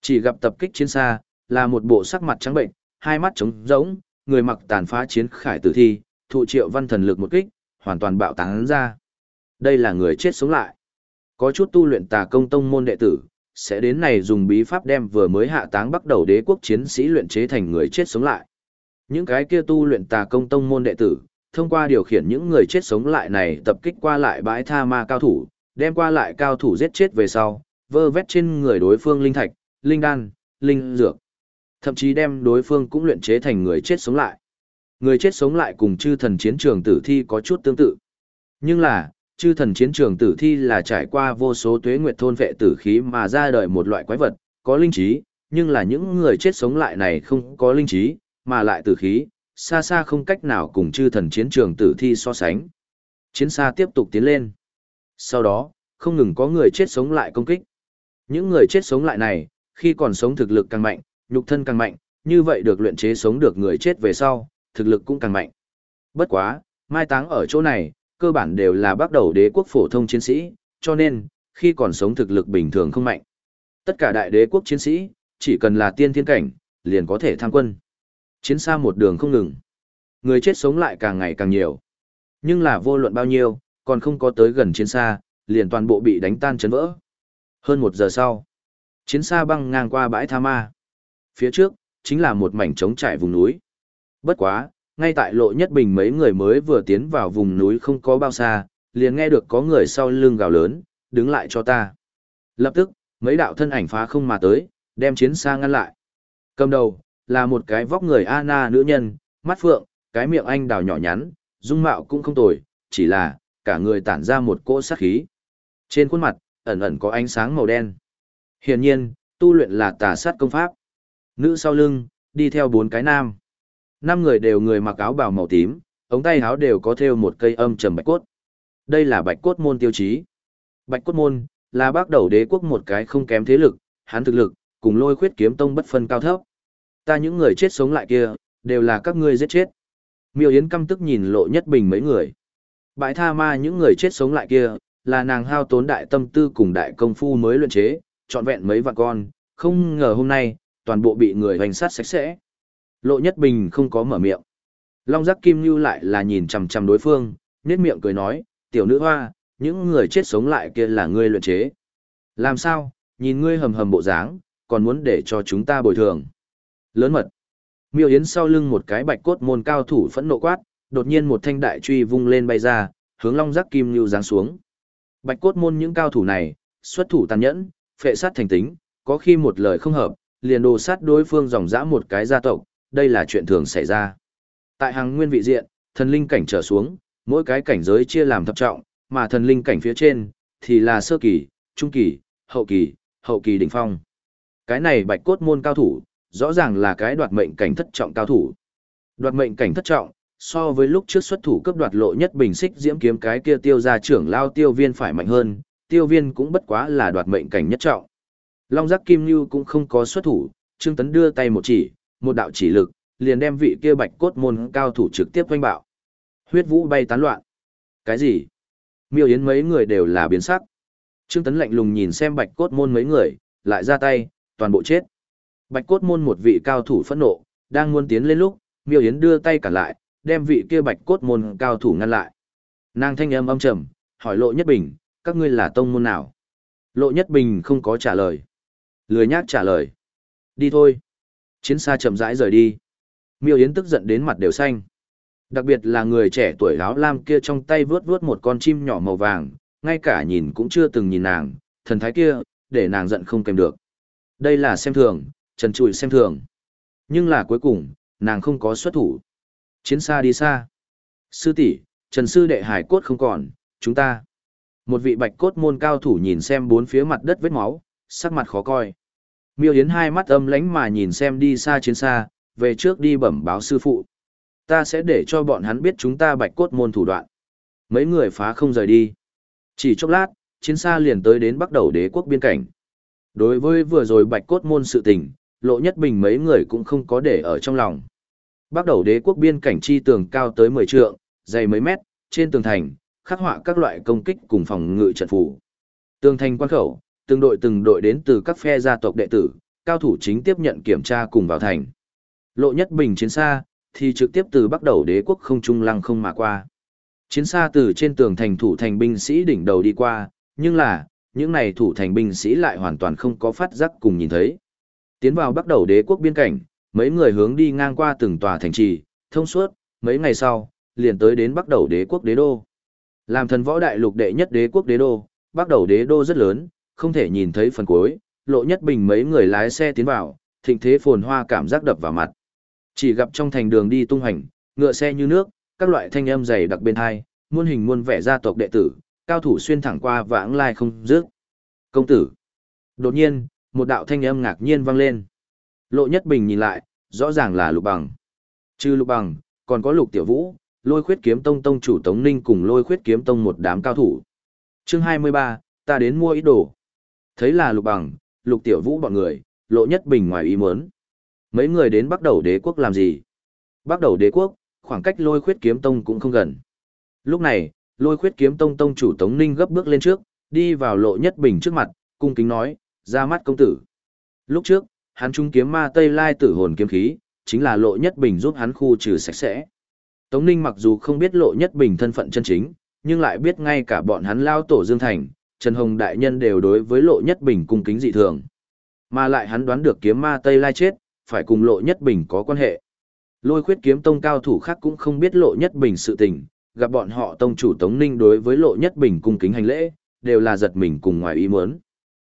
Chỉ gặp tập kích chiến xa, là một bộ sắc mặt trắng bệnh, hai mắt trống rỗng, người mặc tàn phá chiến khải tử thi, thụ triệu văn thần lực một kích, hoàn toàn bạo tán ra. Đây là người chết sống lại. Có chút tu luyện tà công tông môn đệ tử, sẽ đến này dùng bí pháp đem vừa mới hạ táng bắt đầu đế quốc chiến sĩ luyện chế thành người chết sống lại. Những cái kia tu luyện tà công tông môn đệ tử, thông qua điều khiển những người chết sống lại này tập kích qua lại bãi tha ma cao thủ, đem qua lại cao thủ giết chết về sau, vơ vét trên người đối phương linh thạch, linh đan, linh dược. Thậm chí đem đối phương cũng luyện chế thành người chết sống lại. Người chết sống lại cùng chư thần chiến trường tử thi có chút tương tự. Nhưng là, chư thần chiến trường tử thi là trải qua vô số tuế nguyệt thôn vệ tử khí mà ra đời một loại quái vật, có linh trí, nhưng là những người chết sống lại này không có linh trí, mà lại tử khí, xa xa không cách nào cùng chư thần chiến trường tử thi so sánh. Chiến xa tiếp tục tiến lên. Sau đó, không ngừng có người chết sống lại công kích. Những người chết sống lại này, khi còn sống thực lực càng mạnh, nhục thân càng mạnh, như vậy được luyện chế sống được người chết về sau, thực lực cũng càng mạnh. Bất quá, mai táng ở chỗ này, cơ bản đều là bắt đầu đế quốc phổ thông chiến sĩ, cho nên, khi còn sống thực lực bình thường không mạnh. Tất cả đại đế quốc chiến sĩ, chỉ cần là tiên thiên cảnh, liền có thể tham quân. Chiến xa một đường không ngừng. Người chết sống lại càng ngày càng nhiều. Nhưng là vô luận bao nhiêu, còn không có tới gần chiến xa, liền toàn bộ bị đánh tan chấn vỡ. Hơn một giờ sau, chiến xa băng ngang qua bãi Tha Ma. Phía trước, chính là một mảnh trống trải vùng núi. Bất quá, ngay tại lộ nhất bình mấy người mới vừa tiến vào vùng núi không có bao xa, liền nghe được có người sau lưng gào lớn, đứng lại cho ta. Lập tức, mấy đạo thân ảnh phá không mà tới, đem chiến xa ngăn lại. Cầm đầu, là một cái vóc người Anna nữ nhân, mắt phượng, cái miệng anh đào nhỏ nhắn, dung mạo cũng không tồi, chỉ là, cả người tản ra một cỗ sát khí. Trên khuôn mặt, ẩn ẩn có ánh sáng màu đen. Hiển nhiên, tu luyện là tà sát công pháp. Nữ sau lưng, đi theo bốn cái nam năm người đều người mặc áo bào màu tím, ống tay áo đều có thêu một cây âm trầm bạch cốt. Đây là bạch cốt môn tiêu chí. Bạch cốt môn, là bác đầu đế quốc một cái không kém thế lực, hắn thực lực, cùng lôi khuyết kiếm tông bất phân cao thấp. Ta những người chết sống lại kia, đều là các ngươi giết chết. Miêu Yến căm tức nhìn lộ nhất bình mấy người. Bãi tha ma những người chết sống lại kia, là nàng hao tốn đại tâm tư cùng đại công phu mới luyện chế, trọn vẹn mấy vạn con, không ngờ hôm nay, toàn bộ bị người hoành sát sạch sẽ. Lộ Nhất Bình không có mở miệng. Long giác kim như lại là nhìn chằm chằm đối phương, nét miệng cười nói, tiểu nữ hoa, những người chết sống lại kia là ngươi luyện chế. Làm sao, nhìn ngươi hầm hầm bộ dáng, còn muốn để cho chúng ta bồi thường. Lớn mật. Miêu Yến sau lưng một cái bạch cốt môn cao thủ phẫn nộ quát, đột nhiên một thanh đại truy vung lên bay ra, hướng long giác kim như giáng xuống. Bạch cốt môn những cao thủ này, xuất thủ tàn nhẫn, phệ sát thành tính, có khi một lời không hợp, liền đồ sát đối phương dòng dã một cái gia tộc, đây là chuyện thường xảy ra. Tại hàng nguyên vị diện, thần linh cảnh trở xuống, mỗi cái cảnh giới chia làm thập trọng, mà thần linh cảnh phía trên, thì là sơ kỳ, trung kỳ, hậu kỳ, hậu kỳ đỉnh phong. Cái này bạch cốt môn cao thủ, rõ ràng là cái đoạt mệnh cảnh thất trọng cao thủ. Đoạt mệnh cảnh thất trọng, so với lúc trước xuất thủ cấp đoạt lộ nhất bình xích diễm kiếm cái kia tiêu ra trưởng lao tiêu viên phải mạnh hơn, tiêu viên cũng bất quá là đoạt mệnh cảnh nhất trọng. Long giác kim như cũng không có xuất thủ, Trương Tấn đưa tay một chỉ, một đạo chỉ lực, liền đem vị kia bạch cốt môn cao thủ trực tiếp quanh bạo. Huyết vũ bay tán loạn. Cái gì? Miêu Yến mấy người đều là biến sắc. Trương Tấn lạnh lùng nhìn xem bạch cốt môn mấy người, lại ra tay, toàn bộ chết. Bạch cốt môn một vị cao thủ phẫn nộ, đang muốn tiến lên lúc, Miêu Yến đưa tay cả lại, đem vị kia bạch cốt môn cao thủ ngăn lại. Nàng thanh âm âm trầm, hỏi Lộ Nhất Bình, các ngươi là tông môn nào? Lộ Nhất Bình không có trả lời. Lười nhác trả lời. Đi thôi. Chiến xa chậm rãi rời đi. Miêu Yến tức giận đến mặt đều xanh. Đặc biệt là người trẻ tuổi áo lam kia trong tay vướt vướt một con chim nhỏ màu vàng, ngay cả nhìn cũng chưa từng nhìn nàng, thần thái kia, để nàng giận không kèm được. Đây là xem thường, trần trụi xem thường. Nhưng là cuối cùng, nàng không có xuất thủ. Chiến xa đi xa. Sư tỷ, Trần sư đệ hải cốt không còn, chúng ta. Một vị bạch cốt môn cao thủ nhìn xem bốn phía mặt đất vết máu, sắc mặt khó coi. Miêu Yến hai mắt âm lánh mà nhìn xem đi xa chiến xa, về trước đi bẩm báo sư phụ. Ta sẽ để cho bọn hắn biết chúng ta bạch cốt môn thủ đoạn. Mấy người phá không rời đi. Chỉ chốc lát, chiến xa liền tới đến bắt đầu đế quốc biên cảnh. Đối với vừa rồi bạch cốt môn sự tình, lộ nhất bình mấy người cũng không có để ở trong lòng. Bắt đầu đế quốc biên cảnh chi tường cao tới 10 trượng, dày mấy mét, trên tường thành, khắc họa các loại công kích cùng phòng ngự trận phủ. Tường thành quan khẩu, từng đội từng đội đến từ các phe gia tộc đệ tử, cao thủ chính tiếp nhận kiểm tra cùng vào thành. Lộ nhất bình chiến xa, thì trực tiếp từ bắt đầu đế quốc không trung lăng không mà qua. Chiến xa từ trên tường thành thủ thành binh sĩ đỉnh đầu đi qua, nhưng là, những này thủ thành binh sĩ lại hoàn toàn không có phát giác cùng nhìn thấy. Tiến vào bắt đầu đế quốc biên cảnh, mấy người hướng đi ngang qua từng tòa thành trì, thông suốt, mấy ngày sau, liền tới đến bắt đầu đế quốc đế đô. Làm thần võ đại lục đệ nhất đế quốc đế đô, bắt đầu đế đô rất lớn, không thể nhìn thấy phần cuối, lộ nhất bình mấy người lái xe tiến vào, thịnh thế phồn hoa cảm giác đập vào mặt. Chỉ gặp trong thành đường đi tung hành, ngựa xe như nước, các loại thanh âm dày đặc bên hai, muôn hình muôn vẻ gia tộc đệ tử, cao thủ xuyên thẳng qua vãng lai không dứt. Công tử. Đột nhiên, một đạo thanh âm ngạc nhiên vang lên. Lộ Nhất Bình nhìn lại, rõ ràng là Lục Bằng. Trừ Lục Bằng, còn có Lục Tiểu Vũ, Lôi Khuyết Kiếm Tông tông chủ Tống Ninh cùng Lôi Khuyết Kiếm Tông một đám cao thủ. Chương 23, ta đến mua ít đồ. Thấy là Lục Bằng, Lục Tiểu Vũ bọn người, Lộ Nhất Bình ngoài ý muốn. Mấy người đến bắt đầu đế quốc làm gì? Bắt đầu đế quốc, khoảng cách Lôi Khuyết Kiếm Tông cũng không gần. Lúc này, Lôi Khuyết Kiếm Tông tông chủ Tống Ninh gấp bước lên trước, đi vào Lộ Nhất Bình trước mặt, cung kính nói, ra mắt công tử. Lúc trước, hắn trung kiếm ma Tây Lai tử hồn kiếm khí, chính là Lộ Nhất Bình giúp hắn khu trừ sạch sẽ. Tống Ninh mặc dù không biết Lộ Nhất Bình thân phận chân chính, nhưng lại biết ngay cả bọn hắn lao tổ Dương Thành, Trần Hồng Đại Nhân đều đối với Lộ Nhất Bình cung kính dị thường. Mà lại hắn đoán được kiếm ma Tây Lai chết, phải cùng Lộ Nhất Bình có quan hệ. Lôi khuyết kiếm tông cao thủ khác cũng không biết Lộ Nhất Bình sự tình, gặp bọn họ tông chủ Tống Ninh đối với Lộ Nhất Bình cung kính hành lễ, đều là giật mình cùng ngoài ý muốn.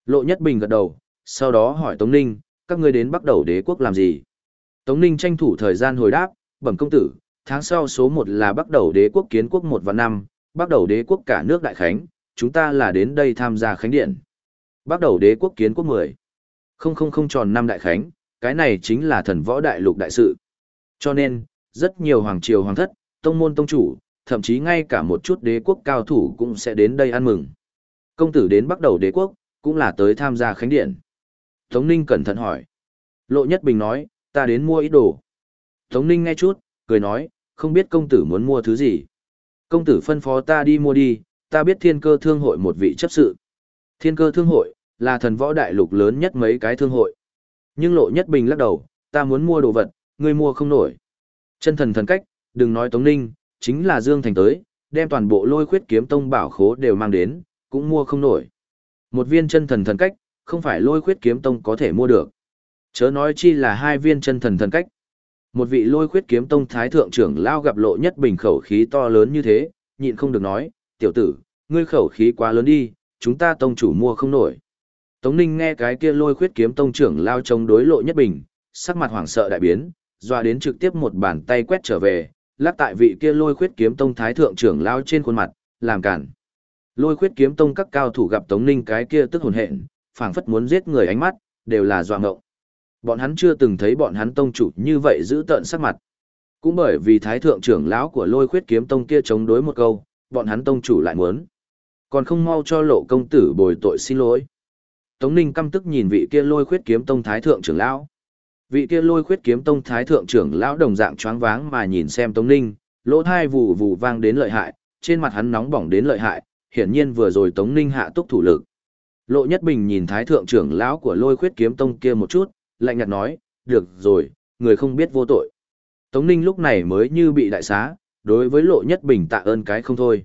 Lộ Nhất Bình gật đầu, sau đó hỏi Tống Ninh, các ngươi đến bắt đầu đế quốc làm gì? Tống Ninh tranh thủ thời gian hồi đáp, bẩm công tử, tháng sau số 1 là bắt đầu đế quốc kiến quốc 1 và 5, bắt đầu đế quốc cả nước đại khánh, chúng ta là đến đây tham gia khánh điện. Bắt đầu đế quốc kiến quốc 10. Không không không tròn năm đại khánh, cái này chính là thần võ đại lục đại sự. Cho nên, rất nhiều hoàng triều hoàng thất, tông môn tông chủ, thậm chí ngay cả một chút đế quốc cao thủ cũng sẽ đến đây ăn mừng. Công tử đến bắt đầu đế quốc, cũng là tới tham gia khánh điện. Tống Ninh cẩn thận hỏi. Lộ Nhất Bình nói, ta đến mua ít đồ. Tống Ninh nghe chút, cười nói, không biết công tử muốn mua thứ gì. Công tử phân phó ta đi mua đi, ta biết thiên cơ thương hội một vị chấp sự. Thiên cơ thương hội, là thần võ đại lục lớn nhất mấy cái thương hội. Nhưng Lộ Nhất Bình lắc đầu, ta muốn mua đồ vật, ngươi mua không nổi. Chân thần thần cách, đừng nói Tống Ninh, chính là Dương Thành tới, đem toàn bộ lôi khuyết kiếm tông bảo khố đều mang đến, cũng mua không nổi. Một viên chân thần thần cách, không phải lôi khuyết kiếm tông có thể mua được. Chớ nói chi là hai viên chân thần thần cách. Một vị lôi khuyết kiếm tông thái thượng trưởng lao gặp lộ nhất bình khẩu khí to lớn như thế, nhịn không được nói, tiểu tử, ngươi khẩu khí quá lớn đi, chúng ta tông chủ mua không nổi. Tống Ninh nghe cái kia lôi khuyết kiếm tông trưởng lao chống đối lộ nhất bình, sắc mặt hoảng sợ đại biến, doa đến trực tiếp một bàn tay quét trở về, lắc tại vị kia lôi khuyết kiếm tông thái thượng trưởng lao trên khuôn mặt, làm cản. Lôi khuyết kiếm tông các cao thủ gặp Tống Ninh cái kia tức hồn hện, phảng phất muốn giết người ánh mắt, đều là doa ngộng. Bọn hắn chưa từng thấy bọn hắn tông chủ như vậy giữ tợn sắc mặt. Cũng bởi vì thái thượng trưởng lão của lôi khuyết kiếm tông kia chống đối một câu, bọn hắn tông chủ lại muốn. Còn không mau cho lộ công tử bồi tội xin lỗi. Tống Ninh căm tức nhìn vị kia lôi khuyết kiếm tông thái thượng trưởng lão. Vị kia lôi khuyết kiếm tông thái thượng trưởng lão đồng dạng choáng váng mà nhìn xem Tống Ninh, lỗ thai vù vù vang đến lợi hại, trên mặt hắn nóng bỏng đến lợi hại, hiển nhiên vừa rồi Tống Ninh hạ túc thủ lực. Lộ Nhất Bình nhìn thái thượng trưởng lão của lôi khuyết kiếm tông kia một chút, lạnh nhạt nói, được rồi, người không biết vô tội. Tống Ninh lúc này mới như bị đại xá, đối với Lộ Nhất Bình tạ ơn cái không thôi.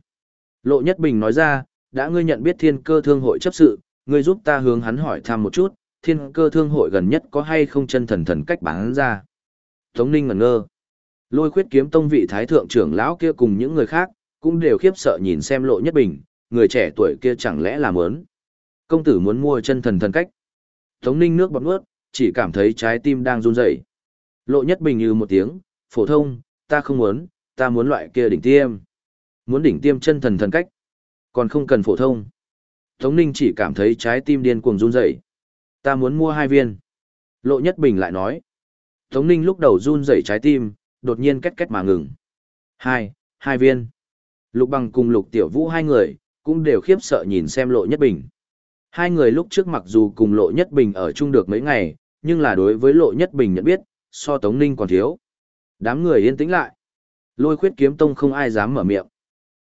Lộ Nhất Bình nói ra, đã ngươi nhận biết thiên cơ thương hội chấp sự, ngươi giúp ta hướng hắn hỏi thăm một chút, thiên cơ thương hội gần nhất có hay không chân thần thần cách bán ra. Tống Ninh ngẩn ngơ. Lôi khuyết kiếm tông vị thái thượng trưởng lão kia cùng những người khác, cũng đều khiếp sợ nhìn xem Lộ Nhất Bình, người trẻ tuổi kia chẳng lẽ là muốn. Công tử muốn mua chân thần thần cách. Tống Ninh nước bọt nuốt, chỉ cảm thấy trái tim đang run rẩy. Lộ Nhất Bình như một tiếng, phổ thông, ta không muốn, ta muốn loại kia đỉnh tiêm. Muốn đỉnh tiêm chân thần thần cách. Còn không cần phổ thông. Tống Ninh chỉ cảm thấy trái tim điên cuồng run rẩy. Ta muốn mua hai viên. Lộ Nhất Bình lại nói. Tống Ninh lúc đầu run rẩy trái tim, đột nhiên két két mà ngừng. Hai, hai viên. Lục bằng cùng lục tiểu vũ hai người, cũng đều khiếp sợ nhìn xem Lộ Nhất Bình. Hai người lúc trước mặc dù cùng Lộ Nhất Bình ở chung được mấy ngày, nhưng là đối với Lộ Nhất Bình nhận biết, so Tống Ninh còn thiếu. Đám người yên tĩnh lại. Lôi khuyết kiếm tông không ai dám mở miệng.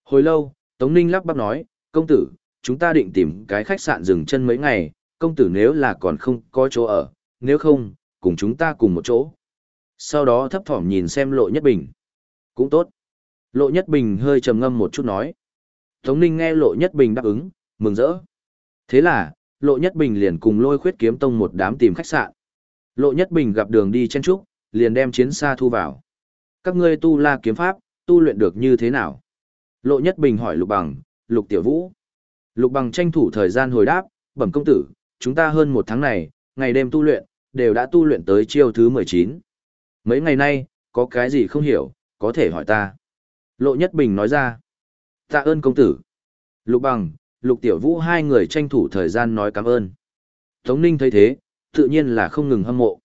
Hồi lâu, Tống Ninh lắp bắp nói, công tử, chúng ta định tìm cái khách sạn dừng chân mấy ngày, công tử nếu là còn không có chỗ ở, nếu không, cùng chúng ta cùng một chỗ. Sau đó thấp thỏm nhìn xem Lộ Nhất Bình. Cũng tốt. Lộ Nhất Bình hơi trầm ngâm một chút nói. Tống Ninh nghe Lộ Nhất Bình đáp ứng, mừng rỡ. Thế là, Lộ Nhất Bình liền cùng lôi khuyết kiếm tông một đám tìm khách sạn. Lộ Nhất Bình gặp đường đi chen trúc, liền đem chiến xa thu vào. Các ngươi tu la kiếm pháp, tu luyện được như thế nào? Lộ Nhất Bình hỏi Lục Bằng, Lục Tiểu Vũ. Lục Bằng tranh thủ thời gian hồi đáp, bẩm công tử, chúng ta hơn một tháng này, ngày đêm tu luyện, đều đã tu luyện tới chiêu thứ 19. Mấy ngày nay, có cái gì không hiểu, có thể hỏi ta. Lộ Nhất Bình nói ra. Tạ ơn công tử. Lục Bằng, Lục Tiểu Vũ hai người tranh thủ thời gian nói cảm ơn. Tống Ninh thấy thế, tự nhiên là không ngừng hâm mộ.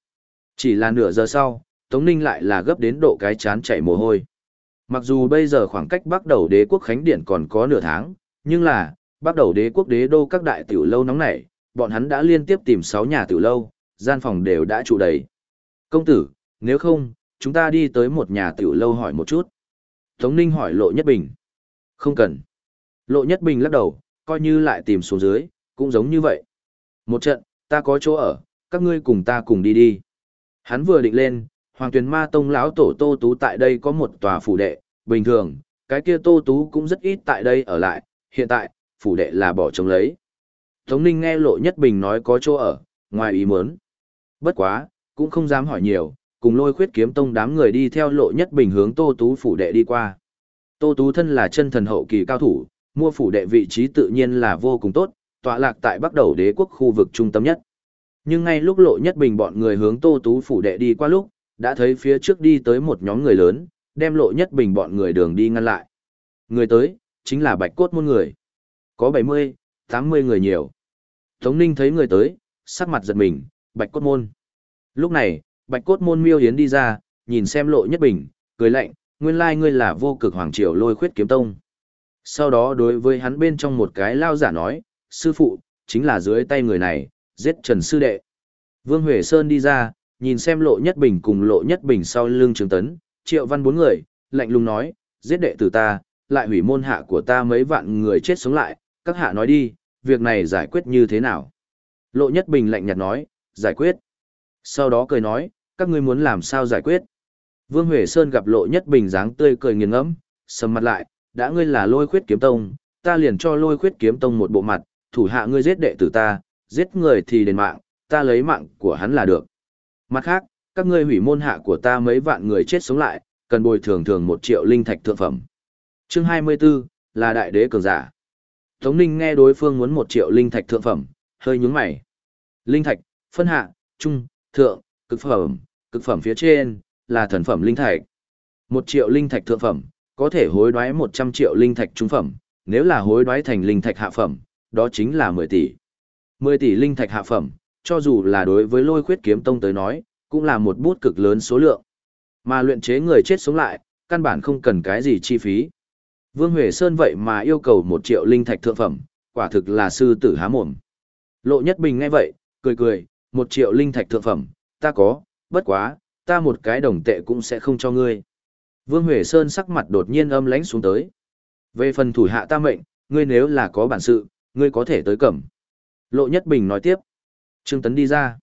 Chỉ là nửa giờ sau, Tống Ninh lại là gấp đến độ cái chán chảy mồ hôi. Mặc dù bây giờ khoảng cách bắt đầu đế quốc khánh Điển còn có nửa tháng, nhưng là, bắt đầu đế quốc đế đô các đại tiểu lâu nóng nảy, bọn hắn đã liên tiếp tìm 6 nhà tiểu lâu, gian phòng đều đã trụ đầy. Công tử, nếu không, chúng ta đi tới một nhà tiểu lâu hỏi một chút. Tống Ninh hỏi Lộ Nhất Bình. Không cần. Lộ Nhất Bình lắc đầu, coi như lại tìm xuống dưới, cũng giống như vậy. Một trận, ta có chỗ ở, các ngươi cùng ta cùng đi đi. Hắn vừa định lên, Hoàng Tuyền Ma Tông lão tổ Tô Tú tại đây có một tòa phủ đệ, bình thường, cái kia Tô Tú cũng rất ít tại đây ở lại, hiện tại, phủ đệ là bỏ trống lấy. Tống Ninh nghe Lộ Nhất Bình nói có chỗ ở, ngoài ý muốn. Bất quá, cũng không dám hỏi nhiều, cùng lôi khuyết kiếm tông đám người đi theo Lộ Nhất Bình hướng Tô Tú phủ đệ đi qua. Tô Tú thân là chân thần hậu kỳ cao thủ, mua phủ đệ vị trí tự nhiên là vô cùng tốt, tọa lạc tại bắc đầu đế quốc khu vực trung tâm nhất. Nhưng ngay lúc Lộ Nhất Bình bọn người hướng Tô Tú phủ đệ đi qua lúc, đã thấy phía trước đi tới một nhóm người lớn, đem Lộ Nhất Bình bọn người đường đi ngăn lại. Người tới, chính là bạch cốt môn người. Có 70, 80 người nhiều. Tống Ninh thấy người tới, sắc mặt giật mình, bạch cốt môn. Lúc này, bạch cốt môn miêu hiến đi ra, nhìn xem Lộ Nhất Bình, cười lạnh, nguyên lai ngươi là vô cực hoàng triều lôi khuyết kiếm tông. Sau đó đối với hắn bên trong một cái lao giả nói, sư phụ, chính là dưới tay người này, giết Trần Sư Đệ. Vương Huệ Sơn đi ra, nhìn xem lộ nhất bình cùng lộ nhất bình sau lưng trường tấn, triệu văn bốn người, lạnh lùng nói, giết đệ tử ta, lại hủy môn hạ của ta mấy vạn người chết sống lại, các hạ nói đi, việc này giải quyết như thế nào? Lộ nhất bình lạnh nhạt nói, giải quyết. Sau đó cười nói, các ngươi muốn làm sao giải quyết? Vương Huệ Sơn gặp lộ nhất bình dáng tươi cười nghiền ngẫm, sầm mặt lại, đã ngươi là lôi khuyết kiếm tông, ta liền cho lôi khuyết kiếm tông một bộ mặt, thủ hạ ngươi giết đệ tử ta, giết người thì đền mạng, ta lấy mạng của hắn là được. Mặt khác, các ngươi hủy môn hạ của ta mấy vạn người chết sống lại, cần bồi thường thường một triệu linh thạch thượng phẩm. Chương 24, là đại đế cường giả. Tống Ninh nghe đối phương muốn một triệu linh thạch thượng phẩm, hơi nhướng mày. Linh thạch, phân hạ, trung, thượng, cực phẩm, cực phẩm phía trên, là thần phẩm linh thạch. Một triệu linh thạch thượng phẩm, có thể hối đoái 100 triệu linh thạch trung phẩm, nếu là hối đoái thành linh thạch hạ phẩm, đó chính là 10 tỷ. 10 tỷ linh thạch hạ phẩm, cho dù là đối với lôi khuyết kiếm tông tới nói, cũng là một bút cực lớn số lượng. Mà luyện chế người chết sống lại, căn bản không cần cái gì chi phí. Vương Huệ Sơn vậy mà yêu cầu một triệu linh thạch thượng phẩm, quả thực là sư tử há mồm. Lộ Nhất Bình nghe vậy, cười cười, một triệu linh thạch thượng phẩm, ta có, bất quá, ta một cái đồng tệ cũng sẽ không cho ngươi. Vương Huệ Sơn sắc mặt đột nhiên âm lãnh xuống tới. Về phần thủ hạ ta mệnh, ngươi nếu là có bản sự, ngươi có thể tới cẩm. Lộ Nhất Bình nói tiếp. Trương Tấn đi ra.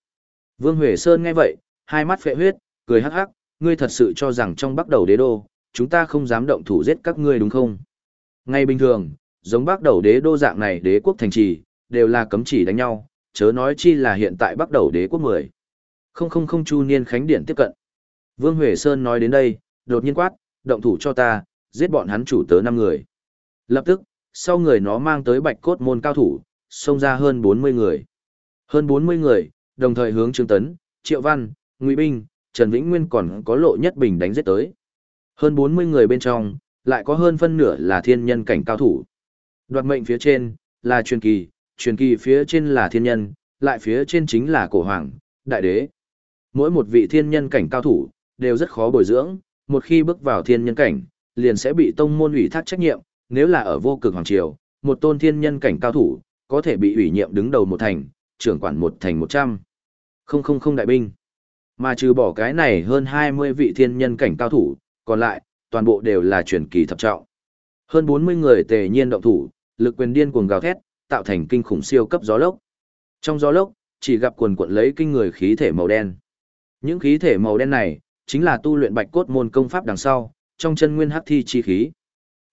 Vương Huệ Sơn nghe vậy, hai mắt phệ huyết, cười hắc hắc, ngươi thật sự cho rằng trong bắt đầu đế đô, chúng ta không dám động thủ giết các ngươi đúng không? Ngay bình thường, giống bắt đầu đế đô dạng này đế quốc thành trì, đều là cấm chỉ đánh nhau, chớ nói chi là hiện tại bắt đầu đế quốc 10. Không không không chu niên khánh điện tiếp cận. Vương Huệ Sơn nói đến đây, đột nhiên quát, động thủ cho ta, giết bọn hắn chủ tớ năm người. Lập tức, sau người nó mang tới bạch cốt môn cao thủ, xông ra hơn 40 người. Hơn 40 người, đồng thời hướng Trương Tấn, Triệu Văn, Ngụy Binh, Trần Vĩnh Nguyên còn có lộ nhất bình đánh giết tới. Hơn 40 người bên trong, lại có hơn phân nửa là thiên nhân cảnh cao thủ. Đoạt mệnh phía trên, là truyền kỳ, truyền kỳ phía trên là thiên nhân, lại phía trên chính là cổ hoàng, đại đế. Mỗi một vị thiên nhân cảnh cao thủ, đều rất khó bồi dưỡng, một khi bước vào thiên nhân cảnh, liền sẽ bị tông môn ủy thác trách nhiệm, nếu là ở vô cực hoàng triều, một tôn thiên nhân cảnh cao thủ, có thể bị ủy nhiệm đứng đầu một thành, trưởng quản một thành một trăm. Không không không đại binh. Mà trừ bỏ cái này hơn 20 vị thiên nhân cảnh cao thủ, còn lại, toàn bộ đều là truyền kỳ thập trọng. Hơn 40 người tề nhiên động thủ, lực quyền điên cuồng gào thét, tạo thành kinh khủng siêu cấp gió lốc. Trong gió lốc, chỉ gặp quần cuộn lấy kinh người khí thể màu đen. Những khí thể màu đen này, chính là tu luyện bạch cốt môn công pháp đằng sau, trong chân nguyên hắc thi chi khí.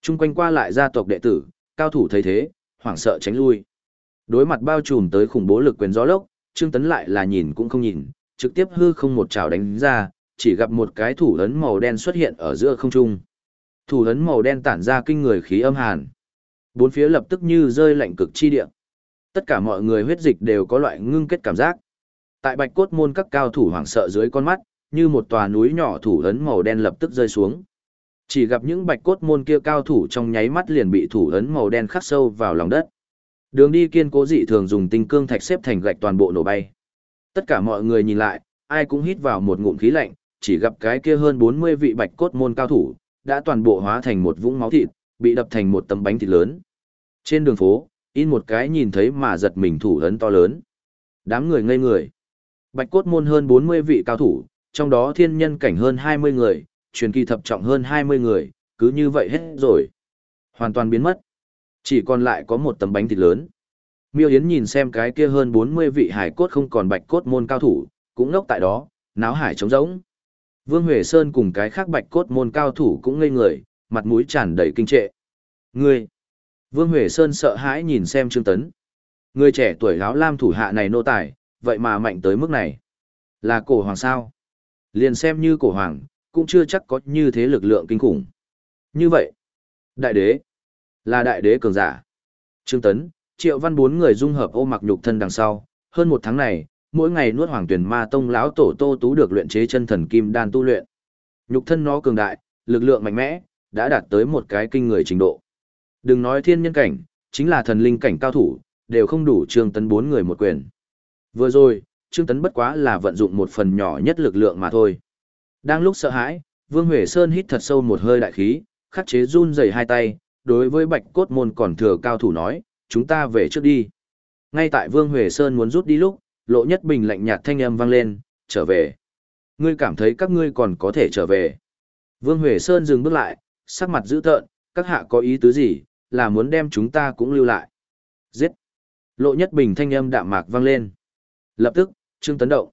Trung quanh qua lại gia tộc đệ tử, cao thủ thấy thế, hoảng sợ tránh lui. Đối mặt bao trùm tới khủng bố lực quyền gió lốc, Trương Tấn lại là nhìn cũng không nhìn, trực tiếp hư không một trảo đánh ra, chỉ gặp một cái thủ ấn màu đen xuất hiện ở giữa không trung. Thủ ấn màu đen tản ra kinh người khí âm hàn. Bốn phía lập tức như rơi lạnh cực chi địa. Tất cả mọi người huyết dịch đều có loại ngưng kết cảm giác. Tại Bạch Cốt môn các cao thủ hoảng sợ dưới con mắt, như một tòa núi nhỏ thủ ấn màu đen lập tức rơi xuống. Chỉ gặp những Bạch Cốt môn kia cao thủ trong nháy mắt liền bị thủ ấn màu đen khắc sâu vào lòng đất. Đường đi kiên cố dị thường dùng tinh cương thạch xếp thành gạch toàn bộ nổ bay. Tất cả mọi người nhìn lại, ai cũng hít vào một ngụm khí lạnh, chỉ gặp cái kia hơn 40 vị bạch cốt môn cao thủ, đã toàn bộ hóa thành một vũng máu thịt, bị đập thành một tấm bánh thịt lớn. Trên đường phố, in một cái nhìn thấy mà giật mình thủ ấn to lớn. Đám người ngây người. Bạch cốt môn hơn 40 vị cao thủ, trong đó thiên nhân cảnh hơn 20 người, truyền kỳ thập trọng hơn 20 người, cứ như vậy hết rồi. Hoàn toàn biến mất. Chỉ còn lại có một tấm bánh thịt lớn. Miêu Yến nhìn xem cái kia hơn 40 vị hải cốt không còn bạch cốt môn cao thủ, cũng ngốc tại đó, náo hải trống rỗng. Vương Huệ Sơn cùng cái khác bạch cốt môn cao thủ cũng ngây người, mặt mũi tràn đầy kinh trệ. Ngươi! Vương Huệ Sơn sợ hãi nhìn xem Trương Tấn. Người trẻ tuổi áo lam thủ hạ này nô tài, vậy mà mạnh tới mức này. Là cổ hoàng sao? Liền xem như cổ hoàng, cũng chưa chắc có như thế lực lượng kinh khủng. Như vậy, đại đế, là đại đế cường giả. Trương Tấn, Triệu Văn bốn người dung hợp ô mặc nhục thân đằng sau, hơn một tháng này, mỗi ngày nuốt hoàng tuyển ma tông lão tổ Tô Tú được luyện chế chân thần kim đan tu luyện. Nhục thân nó cường đại, lực lượng mạnh mẽ, đã đạt tới một cái kinh người trình độ. Đừng nói thiên nhân cảnh, chính là thần linh cảnh cao thủ, đều không đủ Trương Tấn bốn người một quyền. Vừa rồi, Trương Tấn bất quá là vận dụng một phần nhỏ nhất lực lượng mà thôi. Đang lúc sợ hãi, Vương Huệ Sơn hít thật sâu một hơi đại khí, khắc chế run rẩy hai tay, đối với bạch cốt môn còn thừa cao thủ nói, chúng ta về trước đi. Ngay tại Vương Huệ Sơn muốn rút đi lúc, lộ nhất bình lạnh nhạt thanh âm vang lên, trở về. Ngươi cảm thấy các ngươi còn có thể trở về. Vương Huệ Sơn dừng bước lại, sắc mặt dữ tợn, các hạ có ý tứ gì, là muốn đem chúng ta cũng lưu lại. Giết! Lộ nhất bình thanh âm đạm mạc vang lên. Lập tức, Trương Tấn động.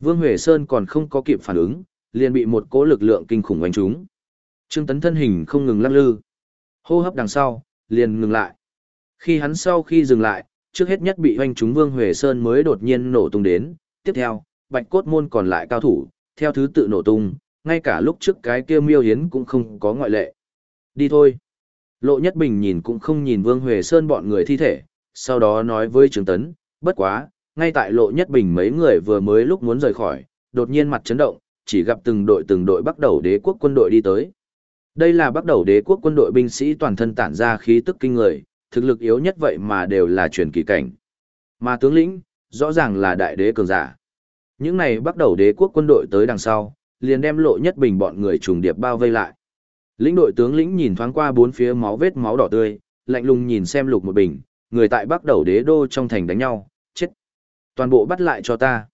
Vương Huệ Sơn còn không có kịp phản ứng, liền bị một cỗ lực lượng kinh khủng oanh trúng. Trương Tấn thân hình không ngừng lắc lư. Hô hấp đằng sau, liền ngừng lại. Khi hắn sau khi dừng lại, trước hết nhất bị oanh chúng Vương Huệ Sơn mới đột nhiên nổ tung đến. Tiếp theo, bạch cốt môn còn lại cao thủ, theo thứ tự nổ tung, ngay cả lúc trước cái kia miêu hiến cũng không có ngoại lệ. Đi thôi. Lộ Nhất Bình nhìn cũng không nhìn Vương Huệ Sơn bọn người thi thể, sau đó nói với Trương Tấn, bất quá, ngay tại Lộ Nhất Bình mấy người vừa mới lúc muốn rời khỏi, đột nhiên mặt chấn động, chỉ gặp từng đội từng đội bắt đầu đế quốc quân đội đi tới. Đây là bắt đầu đế quốc quân đội binh sĩ toàn thân tản ra khí tức kinh người, thực lực yếu nhất vậy mà đều là truyền kỳ cảnh. Mà tướng lĩnh, rõ ràng là đại đế cường giả. Những này bắt đầu đế quốc quân đội tới đằng sau, liền đem lộ nhất bình bọn người trùng điệp bao vây lại. Lĩnh đội tướng lĩnh nhìn thoáng qua bốn phía máu vết máu đỏ tươi, lạnh lùng nhìn xem lục một bình, người tại bắt đầu đế đô trong thành đánh nhau, chết. Toàn bộ bắt lại cho ta.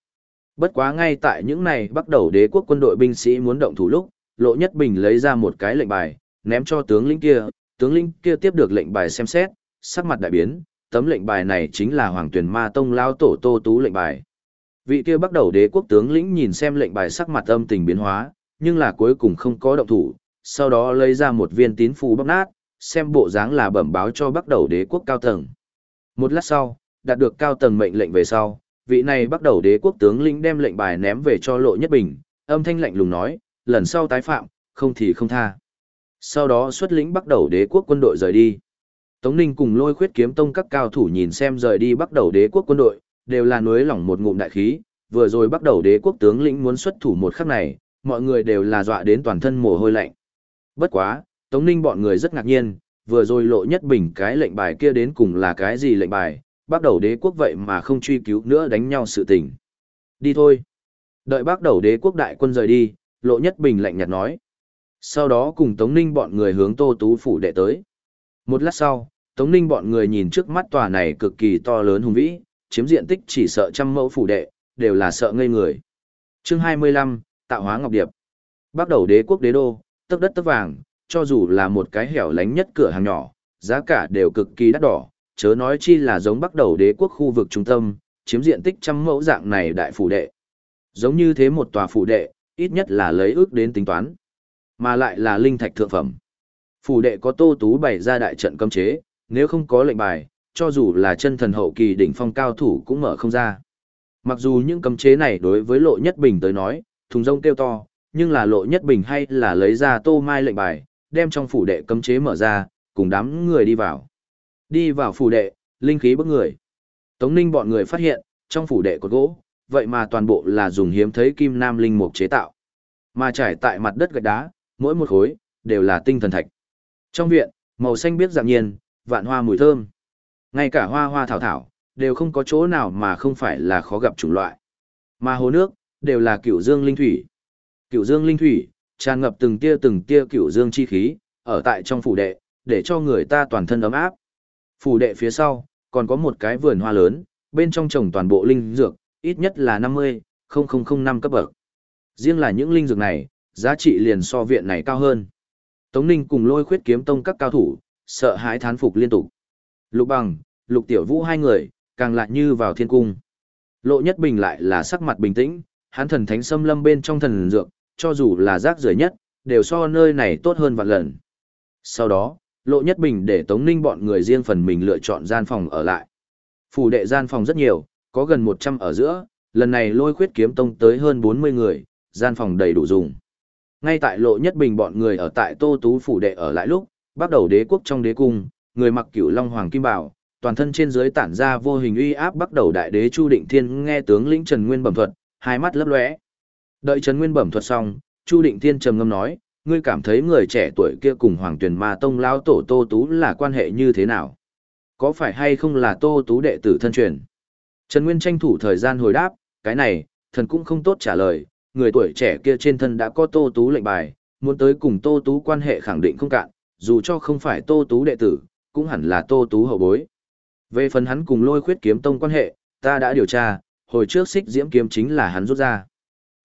Bất quá ngay tại những này bắt đầu đế quốc quân đội binh sĩ muốn động thủ lúc, lộ nhất bình lấy ra một cái lệnh bài, ném cho tướng lĩnh kia, tướng lĩnh kia tiếp được lệnh bài xem xét, sắc mặt đại biến, tấm lệnh bài này chính là Hoàng Tuyển Ma Tông lao tổ Tô Tú lệnh bài. Vị kia bắt đầu đế quốc tướng lĩnh nhìn xem lệnh bài sắc mặt âm tình biến hóa, nhưng là cuối cùng không có động thủ, sau đó lấy ra một viên tín phù bóc nát, xem bộ dáng là bẩm báo cho bắt đầu đế quốc cao tầng. Một lát sau, đạt được cao tầng mệnh lệnh về sau, vị này bắt đầu đế quốc tướng lĩnh đem lệnh bài ném về cho lộ nhất bình, âm thanh lạnh lùng nói, lần sau tái phạm, không thì không tha. Sau đó xuất lĩnh bắt đầu đế quốc quân đội rời đi. Tống Ninh cùng lôi khuyết kiếm tông các cao thủ nhìn xem rời đi bắt đầu đế quốc quân đội, đều là nuối lỏng một ngụm đại khí, vừa rồi bắt đầu đế quốc tướng lĩnh muốn xuất thủ một khắc này, mọi người đều là dọa đến toàn thân mồ hôi lạnh. Bất quá, Tống Ninh bọn người rất ngạc nhiên, vừa rồi lộ nhất bình cái lệnh bài kia đến cùng là cái gì lệnh bài, bắt đầu đế quốc vậy mà không truy cứu nữa đánh nhau sự tình. Đi thôi. Đợi bắt đầu đế quốc đại quân rời đi, lộ nhất bình lạnh nhạt nói. Sau đó cùng Tống Ninh bọn người hướng Tô Tú phủ đệ tới. Một lát sau, Tống Ninh bọn người nhìn trước mắt tòa này cực kỳ to lớn hùng vĩ, chiếm diện tích chỉ sợ trăm mẫu phủ đệ, đều là sợ ngây người. chương 25, Tạo hóa Ngọc Điệp. Bắt đầu đế quốc đế đô, tấp đất tấp vàng, cho dù là một cái hẻo lánh nhất cửa hàng nhỏ, giá cả đều cực kỳ đắt đỏ, chớ nói chi là giống bắt đầu đế quốc khu vực trung tâm, chiếm diện tích trăm mẫu dạng này đại phủ đệ. Giống như thế một tòa phủ đệ, ít nhất là lấy ước đến tính toán, mà lại là linh thạch thượng phẩm. Phủ đệ có tô tú bày ra đại trận cấm chế, nếu không có lệnh bài, cho dù là chân thần hậu kỳ đỉnh phong cao thủ cũng mở không ra. Mặc dù những cấm chế này đối với lộ nhất bình tới nói, thùng rông kêu to, nhưng là lộ nhất bình hay là lấy ra tô mai lệnh bài, đem trong phủ đệ cấm chế mở ra, cùng đám người đi vào. Đi vào phủ đệ, linh khí bức người. Tống ninh bọn người phát hiện, trong phủ đệ có gỗ, vậy mà toàn bộ là dùng hiếm thấy kim nam linh mục chế tạo. Mà trải tại mặt đất gạch đá, mỗi một khối, đều là tinh thần thạch. Trong viện, màu xanh biết dạng nhiên, vạn hoa mùi thơm. Ngay cả hoa hoa thảo thảo, đều không có chỗ nào mà không phải là khó gặp chủng loại. Mà hồ nước, đều là cửu dương linh thủy. Cửu dương linh thủy, tràn ngập từng tia từng tia cửu dương chi khí, ở tại trong phủ đệ, để cho người ta toàn thân ấm áp. Phủ đệ phía sau, còn có một cái vườn hoa lớn, bên trong trồng toàn bộ linh dược, ít nhất là 50, 0005 cấp bậc. Riêng là những linh dược này, giá trị liền so viện này cao hơn. Tống Ninh cùng lôi khuyết kiếm tông các cao thủ, sợ hãi thán phục liên tục. Lục bằng, lục tiểu vũ hai người, càng lại như vào thiên cung. Lộ nhất bình lại là sắc mặt bình tĩnh, hắn thần thánh xâm lâm bên trong thần dược, cho dù là rác rưởi nhất, đều so nơi này tốt hơn vạn lần. Sau đó, Lộ Nhất Bình để Tống Ninh bọn người riêng phần mình lựa chọn gian phòng ở lại. Phủ đệ gian phòng rất nhiều, có gần 100 ở giữa, lần này lôi khuyết kiếm tông tới hơn 40 người, gian phòng đầy đủ dùng. Ngay tại Lộ Nhất Bình bọn người ở tại Tô Tú phủ đệ ở lại lúc, bắt đầu đế quốc trong đế cung, người mặc cửu long hoàng kim bảo, toàn thân trên dưới tản ra vô hình uy áp bắt đầu đại đế Chu Định Thiên nghe tướng lĩnh Trần Nguyên bẩm thuật, hai mắt lấp lóe. Đợi Trần Nguyên bẩm thuật xong, Chu Định Thiên trầm ngâm nói, ngươi cảm thấy người trẻ tuổi kia cùng Hoàng Tuyền Ma Tông lão tổ Tô Tú là quan hệ như thế nào? Có phải hay không là Tô Tú đệ tử thân truyền? Trần Nguyên tranh thủ thời gian hồi đáp, cái này, thần cũng không tốt trả lời, người tuổi trẻ kia trên thân đã có Tô Tú lệnh bài, muốn tới cùng Tô Tú quan hệ khẳng định không cạn, dù cho không phải Tô Tú đệ tử, cũng hẳn là Tô Tú hậu bối. Về phần hắn cùng lôi khuyết kiếm tông quan hệ, ta đã điều tra, hồi trước xích diễm kiếm chính là hắn rút ra.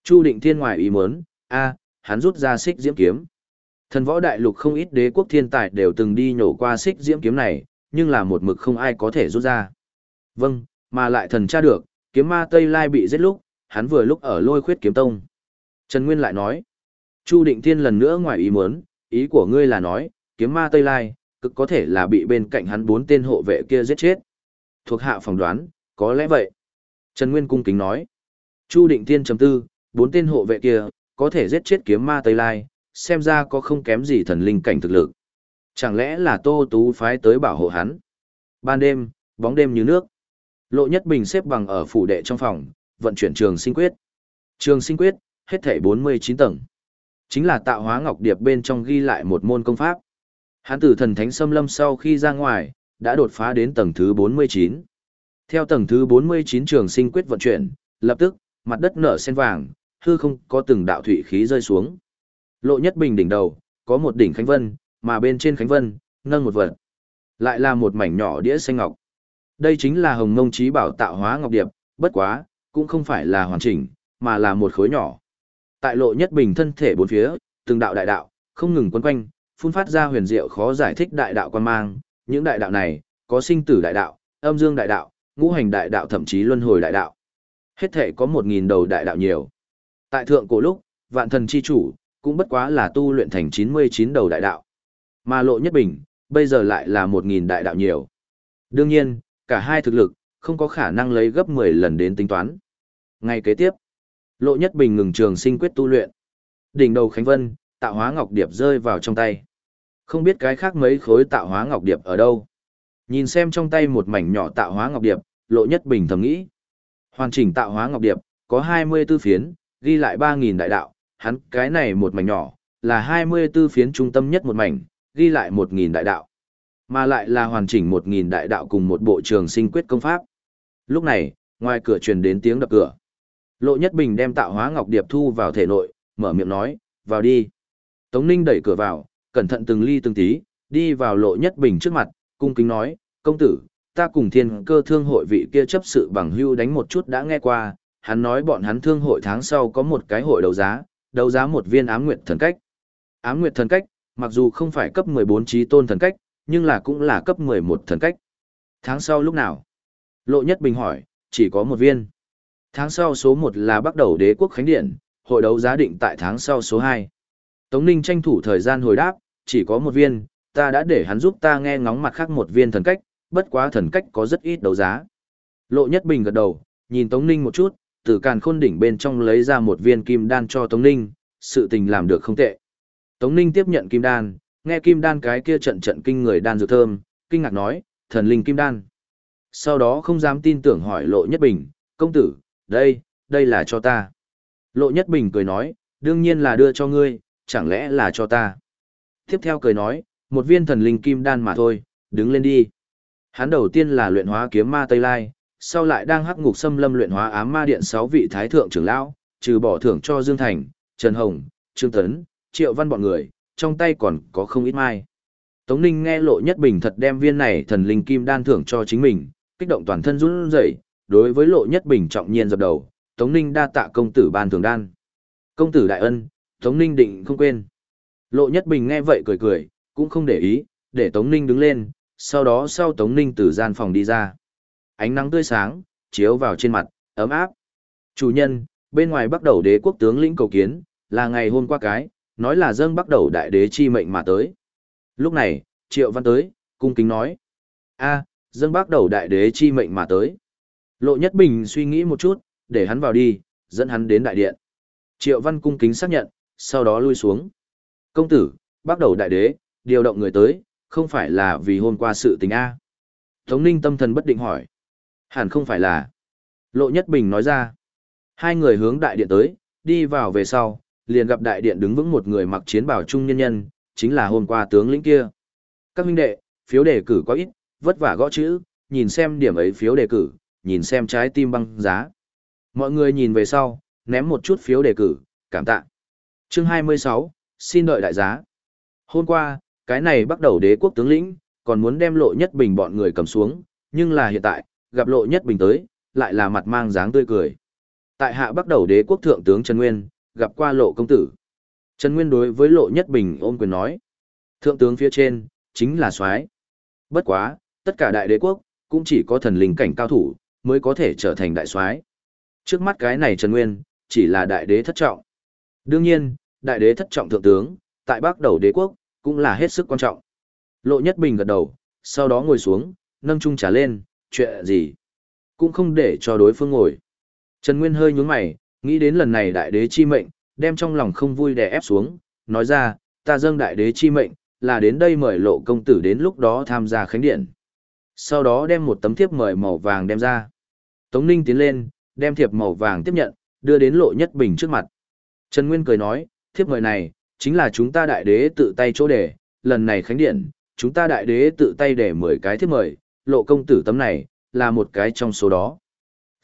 Chu định thiên ngoài ý muốn, a hắn rút ra xích diễm kiếm. Thần võ đại lục không ít đế quốc thiên tài đều từng đi nhổ qua xích diễm kiếm này, nhưng là một mực không ai có thể rút ra. Vâng, mà lại thần tra được, kiếm ma Tây Lai bị giết lúc, hắn vừa lúc ở lôi khuyết kiếm tông. Trần Nguyên lại nói, Chu Định Thiên lần nữa ngoài ý muốn, ý của ngươi là nói, kiếm ma Tây Lai, cực có thể là bị bên cạnh hắn bốn tên hộ vệ kia giết chết. Thuộc hạ phỏng đoán, có lẽ vậy. Trần Nguyên cung kính nói, Chu Định Thiên chấm tư, bốn tên hộ vệ kia, có thể giết chết kiếm ma Tây Lai, xem ra có không kém gì thần linh cảnh thực lực. Chẳng lẽ là Tô Tú phái tới bảo hộ hắn? Ban đêm, bóng đêm như nước. Lộ Nhất Bình xếp bằng ở phủ đệ trong phòng, vận chuyển trường sinh quyết. Trường sinh quyết, hết thảy 49 tầng. Chính là tạo hóa ngọc điệp bên trong ghi lại một môn công pháp. Hán tử thần thánh xâm lâm sau khi ra ngoài, đã đột phá đến tầng thứ 49. Theo tầng thứ 49 trường sinh quyết vận chuyển, lập tức, mặt đất nở sen vàng, hư không có từng đạo thủy khí rơi xuống. Lộ nhất bình đỉnh đầu, có một đỉnh khánh vân, mà bên trên khánh vân, nâng một vật. Lại là một mảnh nhỏ đĩa xanh ngọc. Đây chính là hồng mông trí bảo tạo hóa ngọc điệp, bất quá, cũng không phải là hoàn chỉnh, mà là một khối nhỏ. Tại lộ nhất bình thân thể bốn phía, từng đạo đại đạo, không ngừng quấn quanh, phun phát ra huyền diệu khó giải thích đại đạo quan mang. Những đại đạo này, có sinh tử đại đạo, âm dương đại đạo, ngũ hành đại đạo thậm chí luân hồi đại đạo. Hết thể có một nghìn đầu đại đạo nhiều. Tại thượng cổ lúc, vạn thần chi chủ, cũng bất quá là tu luyện thành 99 đầu đại đạo. Mà lộ nhất bình, bây giờ lại là 1.000 đại đạo nhiều. Đương nhiên, cả hai thực lực, không có khả năng lấy gấp 10 lần đến tính toán. Ngay kế tiếp, lộ nhất bình ngừng trường sinh quyết tu luyện. Đỉnh đầu Khánh Vân, tạo hóa ngọc điệp rơi vào trong tay. Không biết cái khác mấy khối tạo hóa ngọc điệp ở đâu. Nhìn xem trong tay một mảnh nhỏ tạo hóa ngọc điệp, lộ nhất bình thầm nghĩ. Hoàn chỉnh tạo hóa ngọc điệp, có 24 phiến, ghi lại 3.000 đại đạo, hắn cái này một mảnh nhỏ, là 24 phiến trung tâm nhất một mảnh, ghi lại 1.000 đại đạo. Mà lại là hoàn chỉnh 1.000 đại đạo cùng một bộ trường sinh quyết công pháp. Lúc này, ngoài cửa truyền đến tiếng đập cửa. Lộ Nhất Bình đem tạo hóa ngọc điệp thu vào thể nội, mở miệng nói, vào đi. Tống Ninh đẩy cửa vào, cẩn thận từng ly từng tí, đi vào Lộ Nhất Bình trước mặt, cung kính nói, công tử, ta cùng thiên cơ thương hội vị kia chấp sự bằng hưu đánh một chút đã nghe qua, hắn nói bọn hắn thương hội tháng sau có một cái hội đấu giá, đấu giá một viên ám nguyệt thần cách. Ám nguyệt thần cách, mặc dù không phải cấp 14 trí tôn thần cách, nhưng là cũng là cấp 11 thần cách. Tháng sau lúc nào? Lộ Nhất Bình hỏi, chỉ có một viên. Tháng sau số 1 là bắt đầu đế quốc khánh điện, hội đấu giá định tại tháng sau số 2. Tống Ninh tranh thủ thời gian hồi đáp, chỉ có một viên, ta đã để hắn giúp ta nghe ngóng mặt khác một viên thần cách, bất quá thần cách có rất ít đấu giá. Lộ Nhất Bình gật đầu, nhìn Tống Ninh một chút, từ càn khôn đỉnh bên trong lấy ra một viên kim đan cho Tống Ninh, sự tình làm được không tệ. Tống Ninh tiếp nhận kim đan, nghe kim đan cái kia trận trận kinh người đan dược thơm, kinh ngạc nói, thần linh kim đan. Sau đó không dám tin tưởng hỏi Lộ Nhất Bình, công tử, đây, đây là cho ta. Lộ Nhất Bình cười nói, đương nhiên là đưa cho ngươi, chẳng lẽ là cho ta. Tiếp theo cười nói, một viên thần linh kim đan mà thôi, đứng lên đi. Hắn đầu tiên là luyện hóa kiếm ma Tây Lai, sau lại đang hắc ngục xâm lâm luyện hóa ám ma điện sáu vị thái thượng trưởng lão, trừ bỏ thưởng cho Dương Thành, Trần Hồng, Trương Tấn, Triệu Văn bọn người, trong tay còn có không ít mai. Tống Ninh nghe Lộ Nhất Bình thật đem viên này thần linh kim đan thưởng cho chính mình, kích động toàn thân run rẩy, đối với Lộ Nhất Bình trọng nhiên dập đầu, Tống Ninh đa tạ công tử ban thưởng đan. Công tử đại ân, Tống Ninh định không quên. Lộ Nhất Bình nghe vậy cười cười, cũng không để ý, để Tống Ninh đứng lên, sau đó sau Tống Ninh từ gian phòng đi ra. Ánh nắng tươi sáng, chiếu vào trên mặt, ấm áp. Chủ nhân, bên ngoài bắt đầu đế quốc tướng lĩnh cầu kiến, là ngày hôm qua cái, nói là dâng bắt đầu đại đế chi mệnh mà tới. Lúc này, Triệu Văn tới, cung kính nói. a à, dâng bắt đầu đại đế chi mệnh mà tới. Lộ Nhất Bình suy nghĩ một chút, để hắn vào đi, dẫn hắn đến đại điện. Triệu Văn cung kính xác nhận, sau đó lui xuống. Công tử, bắt đầu đại đế, điều động người tới, không phải là vì hôm qua sự tình A. Tống Ninh tâm thần bất định hỏi. Hẳn không phải là. Lộ Nhất Bình nói ra. Hai người hướng đại điện tới, đi vào về sau, liền gặp đại điện đứng vững một người mặc chiến bào trung nhân nhân, chính là hôm qua tướng lĩnh kia. Các huynh đệ, phiếu đề cử có ít, vất vả gõ chữ, nhìn xem điểm ấy phiếu đề cử, nhìn xem trái tim băng giá. Mọi người nhìn về sau, ném một chút phiếu đề cử, cảm tạ. Chương 26, xin đợi đại giá. Hôm qua, cái này bắt đầu đế quốc tướng lĩnh, còn muốn đem lộ nhất bình bọn người cầm xuống, nhưng là hiện tại, gặp lộ nhất bình tới, lại là mặt mang dáng tươi cười. Tại hạ bắt đầu đế quốc thượng tướng Trần Nguyên, gặp qua lộ công tử. Trần Nguyên đối với lộ nhất bình ôm quyền nói. Thượng tướng phía trên, chính là soái Bất quá, tất cả đại đế quốc, cũng chỉ có thần linh cảnh cao thủ, mới có thể trở thành đại soái Trước mắt cái này Trần Nguyên, chỉ là đại đế thất trọng. Đương nhiên, đại đế thất trọng thượng tướng, tại bắc đầu đế quốc, cũng là hết sức quan trọng. Lộ Nhất Bình gật đầu, sau đó ngồi xuống, nâng chung trà lên, chuyện gì? Cũng không để cho đối phương ngồi. Trần Nguyên hơi nhướng mày, nghĩ đến lần này đại đế chi mệnh, đem trong lòng không vui đè ép xuống, nói ra, ta dâng đại đế chi mệnh, là đến đây mời lộ công tử đến lúc đó tham gia khánh điện. Sau đó đem một tấm thiếp mời màu vàng đem ra. Tống Ninh tiến lên, đem thiệp màu vàng tiếp nhận, đưa đến lộ nhất bình trước mặt. Trần Nguyên cười nói, thiếp mời này, chính là chúng ta đại đế tự tay chỗ để lần này khánh điện, chúng ta đại đế tự tay để 10 cái thiếp mời, lộ công tử tấm này, là một cái trong số đó.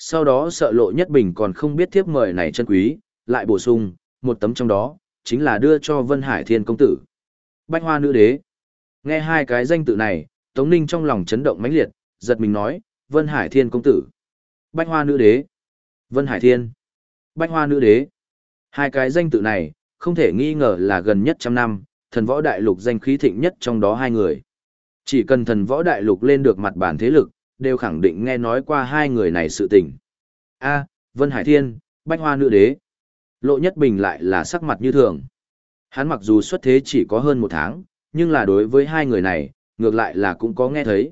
Sau đó sợ lộ nhất bình còn không biết thiếp mời này chân quý, lại bổ sung, một tấm trong đó, chính là đưa cho Vân Hải Thiên công tử. Bách hoa nữ đế. Nghe hai cái danh tự này, Tống Ninh trong lòng chấn động mãnh liệt, giật mình nói, Vân Hải Thiên công tử. Bách hoa nữ đế. Vân Hải Thiên. Bách hoa nữ đế. Hai cái danh tự này, không thể nghi ngờ là gần nhất trăm năm, thần võ đại lục danh khí thịnh nhất trong đó hai người. Chỉ cần thần võ đại lục lên được mặt bản thế lực, đều khẳng định nghe nói qua hai người này sự tình. A, Vân Hải Thiên, Bách Hoa Nữ Đế. Lộ Nhất Bình lại là sắc mặt như thường. Hắn mặc dù xuất thế chỉ có hơn một tháng, nhưng là đối với hai người này, ngược lại là cũng có nghe thấy.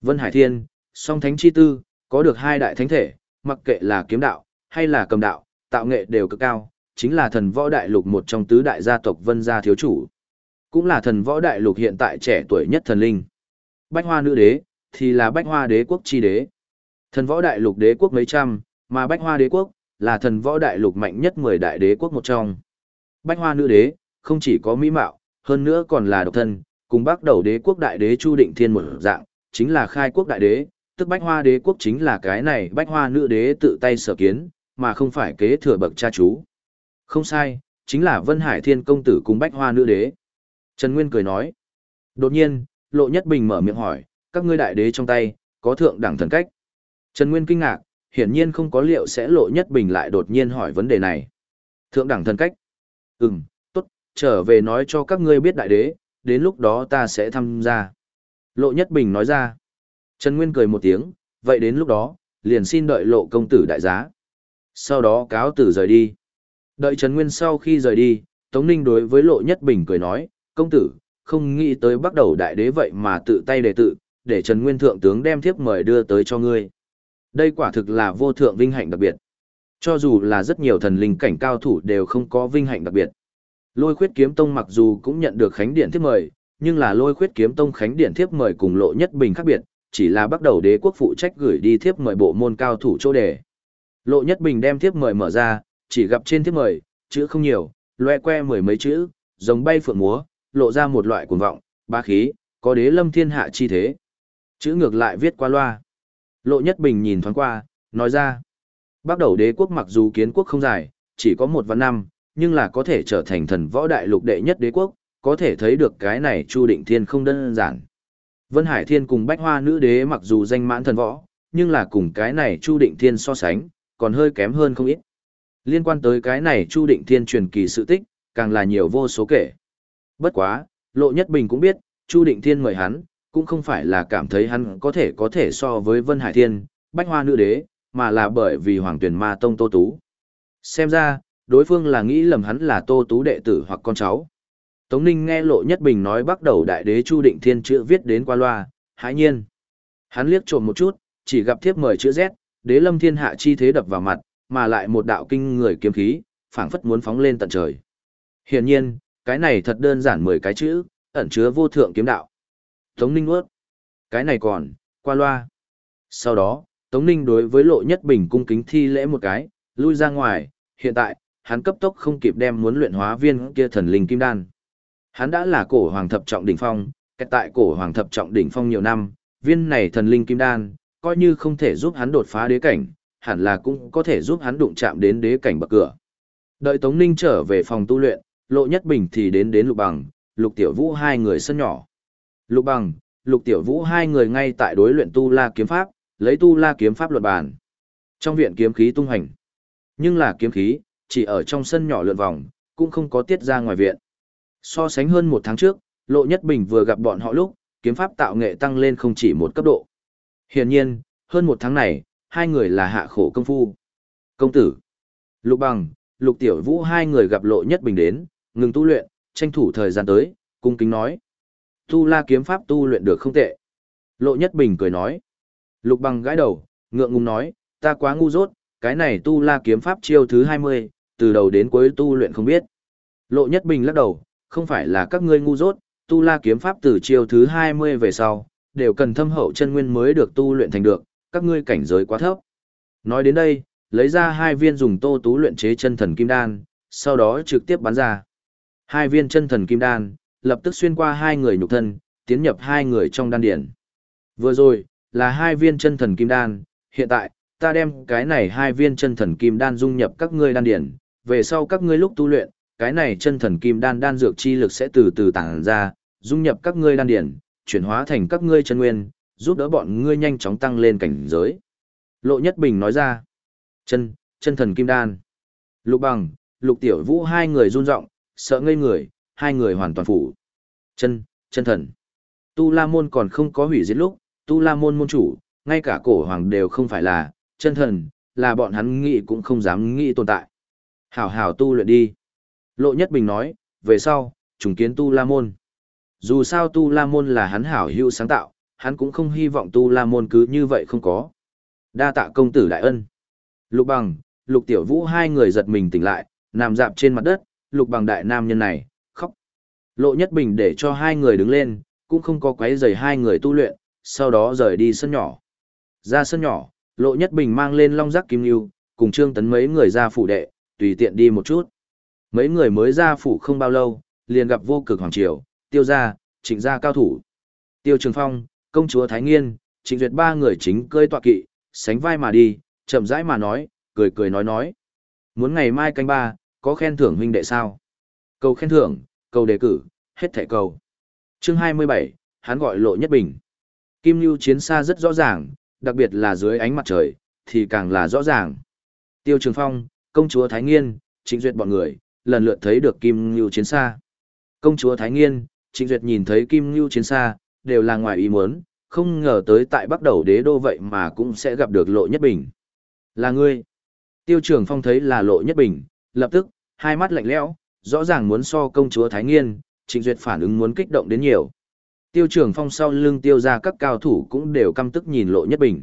Vân Hải Thiên, song thánh chi tư, có được hai đại thánh thể, mặc kệ là kiếm đạo, hay là cầm đạo, tạo nghệ đều cực cao, chính là thần võ đại lục một trong tứ đại gia tộc Vân gia thiếu chủ. Cũng là thần võ đại lục hiện tại trẻ tuổi nhất thần linh. Bách hoa nữ đế, thì là bách hoa đế quốc chi đế. Thần võ đại lục đế quốc mấy trăm, mà bách hoa đế quốc, là thần võ đại lục mạnh nhất 10 đại đế quốc một trong. Bách hoa nữ đế, không chỉ có mỹ mạo, hơn nữa còn là độc thân, cùng bắt đầu đế quốc đại đế Chu Định Thiên một dạng, chính là khai quốc đại đế, tức bách hoa đế quốc chính là cái này bách hoa nữ đế tự tay sở kiến, mà không phải kế thừa bậc cha chú. Không sai, chính là Vân Hải Thiên công tử cùng bách hoa nữ đế. Trần Nguyên cười nói. Đột nhiên, Lộ Nhất Bình mở miệng hỏi, các ngươi đại đế trong tay, có thượng đẳng thần cách. Trần Nguyên kinh ngạc, hiển nhiên không có liệu sẽ Lộ Nhất Bình lại đột nhiên hỏi vấn đề này. Thượng đẳng thần cách. Ừm, tốt, trở về nói cho các ngươi biết đại đế, đến lúc đó ta sẽ tham gia. Lộ Nhất Bình nói ra. Trần Nguyên cười một tiếng, vậy đến lúc đó, liền xin đợi lộ công tử đại giá. Sau đó cáo tử rời đi. Đợi Trần Nguyên sau khi rời đi, Tống Ninh đối với Lộ Nhất Bình cười nói, công tử, không nghĩ tới bắt đầu đại đế vậy mà tự tay đề tự, để Trần Nguyên Thượng tướng đem thiếp mời đưa tới cho ngươi. Đây quả thực là vô thượng vinh hạnh đặc biệt. Cho dù là rất nhiều thần linh cảnh cao thủ đều không có vinh hạnh đặc biệt. Lôi khuyết kiếm tông mặc dù cũng nhận được khánh điện thiếp mời, nhưng là lôi khuyết kiếm tông khánh điện thiếp mời cùng lộ nhất bình khác biệt, chỉ là bắt đầu đế quốc phụ trách gửi đi thiếp mời bộ môn cao thủ chỗ đề. Lộ nhất bình đem thiếp mời mở ra, chỉ gặp trên thiếp mời, chữ không nhiều, loe que mười mấy chữ, giống bay phượng múa, lộ ra một loại cuồng vọng, ba khí, có đế lâm thiên hạ chi thế. Chữ ngược lại viết qua loa. Lộ Nhất Bình nhìn thoáng qua, nói ra. Bắt đầu đế quốc mặc dù kiến quốc không dài, chỉ có một vạn năm, nhưng là có thể trở thành thần võ đại lục đệ nhất đế quốc, có thể thấy được cái này Chu Định Thiên không đơn giản. Vân Hải Thiên cùng Bách Hoa nữ đế mặc dù danh mãn thần võ, nhưng là cùng cái này Chu Định Thiên so sánh, còn hơi kém hơn không ít. Liên quan tới cái này Chu Định Thiên truyền kỳ sự tích, càng là nhiều vô số kể. Bất quá, Lộ Nhất Bình cũng biết, Chu Định Thiên mời hắn, cũng không phải là cảm thấy hắn có thể có thể so với Vân Hải Thiên, Bách Hoa Nữ Đế, mà là bởi vì Hoàng Tuyền Ma Tông Tô Tú. Xem ra, đối phương là nghĩ lầm hắn là Tô Tú đệ tử hoặc con cháu. Tống Ninh nghe Lộ Nhất Bình nói bắt đầu đại đế Chu Định Thiên chữ viết đến qua loa, hãi nhiên. Hắn liếc trộm một chút, chỉ gặp thiếp mời chữ Z, đế lâm thiên hạ chi thế đập vào mặt, mà lại một đạo kinh người kiếm khí, phảng phất muốn phóng lên tận trời. Hiển nhiên, cái này thật đơn giản mười cái chữ, ẩn chứa vô thượng kiếm đạo. Tống Ninh nuốt. Cái này còn, qua loa. Sau đó, Tống Ninh đối với Lộ Nhất Bình cung kính thi lễ một cái, lui ra ngoài, hiện tại, hắn cấp tốc không kịp đem muốn luyện hóa viên kia thần linh kim đan. Hắn đã là cổ hoàng thập trọng đỉnh phong, cách tại cổ hoàng thập trọng đỉnh phong nhiều năm, viên này thần linh kim đan, coi như không thể giúp hắn đột phá đế cảnh, hẳn là cũng có thể giúp hắn đụng chạm đến đế cảnh bậc cửa. Đợi Tống Ninh trở về phòng tu luyện, Lộ Nhất Bình thì đến đến Lục Bằng, Lục Tiểu Vũ hai người sân nhỏ. Lục Bằng, Lục Tiểu Vũ hai người ngay tại đối luyện tu la kiếm pháp, lấy tu la kiếm pháp luận bàn. Trong viện kiếm khí tung hành. Nhưng là kiếm khí, chỉ ở trong sân nhỏ lượn vòng, cũng không có tiết ra ngoài viện. So sánh hơn một tháng trước, Lộ Nhất Bình vừa gặp bọn họ lúc, kiếm pháp tạo nghệ tăng lên không chỉ một cấp độ. Hiển nhiên, hơn một tháng này, hai người là hạ khổ công phu. Công tử, Lục Bằng, Lục Tiểu Vũ hai người gặp Lộ Nhất Bình đến, ngừng tu luyện, tranh thủ thời gian tới, cung kính nói. Tu la kiếm pháp tu luyện được không tệ. Lộ Nhất Bình cười nói. Lục Bằng gãi đầu, ngượng ngùng nói, ta quá ngu dốt, cái này tu la kiếm pháp chiêu thứ 20, từ đầu đến cuối tu luyện không biết. Lộ Nhất Bình lắc đầu, không phải là các ngươi ngu dốt, tu la kiếm pháp từ chiêu thứ 20 về sau, đều cần thâm hậu chân nguyên mới được tu luyện thành được, các ngươi cảnh giới quá thấp. Nói đến đây, lấy ra hai viên dùng tô tú luyện chế chân thần kim đan, sau đó trực tiếp bắn ra. Hai viên chân thần kim đan, lập tức xuyên qua hai người nhục thân, tiến nhập hai người trong đan điển. Vừa rồi, là hai viên chân thần kim đan, hiện tại, ta đem cái này hai viên chân thần kim đan dung nhập các ngươi đan điển, về sau các ngươi lúc tu luyện, cái này chân thần kim đan đan dược chi lực sẽ từ từ tản ra, dung nhập các ngươi đan điển, chuyển hóa thành các ngươi chân nguyên, giúp đỡ bọn ngươi nhanh chóng tăng lên cảnh giới. Lộ Nhất Bình nói ra, chân, chân thần kim đan. Lục bằng, lục tiểu vũ hai người run rộng, sợ ngây người, hai người hoàn toàn phủ. Chân, chân thần. Tu La Môn còn không có hủy diệt lúc, Tu La Môn môn chủ, ngay cả cổ hoàng đều không phải là, chân thần, là bọn hắn nghĩ cũng không dám nghĩ tồn tại. Hảo hảo tu luyện đi. Lộ Nhất Bình nói, về sau, trùng kiến Tu La Môn. Dù sao Tu La Môn là hắn hảo hữu sáng tạo, hắn cũng không hy vọng Tu La Môn cứ như vậy không có. Đa tạ công tử đại ân. Lục bằng, lục tiểu vũ hai người giật mình tỉnh lại, nằm dạp trên mặt đất, lục bằng đại nam nhân này. Lộ Nhất Bình để cho hai người đứng lên, cũng không có quấy rầy hai người tu luyện, sau đó rời đi sân nhỏ. Ra sân nhỏ, Lộ Nhất Bình mang lên long giác kim lưu, cùng Trương Tấn mấy người ra phủ đệ, tùy tiện đi một chút. Mấy người mới ra phủ không bao lâu, liền gặp vô cực hoàng triều, tiêu gia, trịnh gia cao thủ. Tiêu Trường Phong, công chúa Thái Nghiên, trịnh duyệt ba người chính cơi tọa kỵ, sánh vai mà đi, chậm rãi mà nói, cười cười nói nói. Muốn ngày mai canh ba, có khen thưởng huynh đệ sao? Cầu khen thưởng, cầu đề cử, hết thẻ cầu. Chương 27, hắn gọi lộ nhất bình. Kim Lưu chiến xa rất rõ ràng, đặc biệt là dưới ánh mặt trời, thì càng là rõ ràng. Tiêu Trường Phong, công chúa Thái Nghiên, trịnh duyệt bọn người, lần lượt thấy được Kim Lưu chiến xa. Công chúa Thái Nghiên, trịnh duyệt nhìn thấy Kim Lưu chiến xa, đều là ngoài ý muốn, không ngờ tới tại bắt đầu đế đô vậy mà cũng sẽ gặp được lộ nhất bình. Là ngươi. Tiêu Trường Phong thấy là lộ nhất bình, lập tức, hai mắt lạnh lẽo, rõ ràng muốn so công chúa Thái Nghiên, trịnh duyệt phản ứng muốn kích động đến nhiều. Tiêu Trường Phong sau lưng tiêu ra các cao thủ cũng đều căm tức nhìn lộ nhất bình.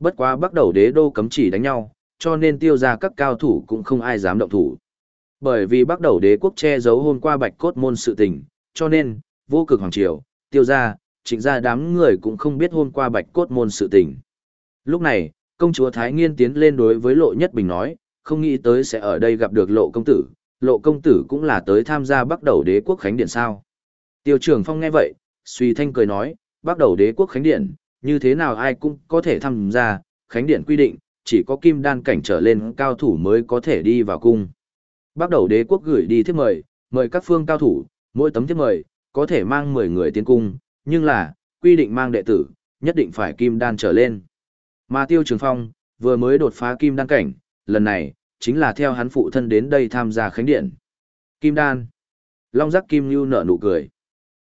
Bất quá bắt đầu đế đô cấm chỉ đánh nhau, cho nên tiêu ra các cao thủ cũng không ai dám động thủ. Bởi vì bắt đầu đế quốc che giấu hôm qua bạch cốt môn sự tình, cho nên, vô cực hoàng triều, tiêu ra, trịnh ra đám người cũng không biết hôm qua bạch cốt môn sự tình. Lúc này, công chúa Thái Nghiên tiến lên đối với lộ nhất bình nói, không nghĩ tới sẽ ở đây gặp được lộ công tử, lộ công tử cũng là tới tham gia bắt đầu đế quốc khánh điện sao. Tiêu trưởng phong nghe vậy, suy thanh cười nói, bắt đầu đế quốc khánh điện, như thế nào ai cũng có thể tham gia, khánh điện quy định, chỉ có kim đan cảnh trở lên cao thủ mới có thể đi vào cung. Bắt đầu đế quốc gửi đi thiếp mời, mời các phương cao thủ, mỗi tấm thiếp mời, có thể mang 10 người tiến cung, nhưng là, quy định mang đệ tử, nhất định phải kim đan trở lên. Mà Tiêu Trường Phong, vừa mới đột phá kim đan cảnh, lần này, chính là theo hắn phụ thân đến đây tham gia khánh điện. Kim đan. Long giác kim lưu nở nụ cười.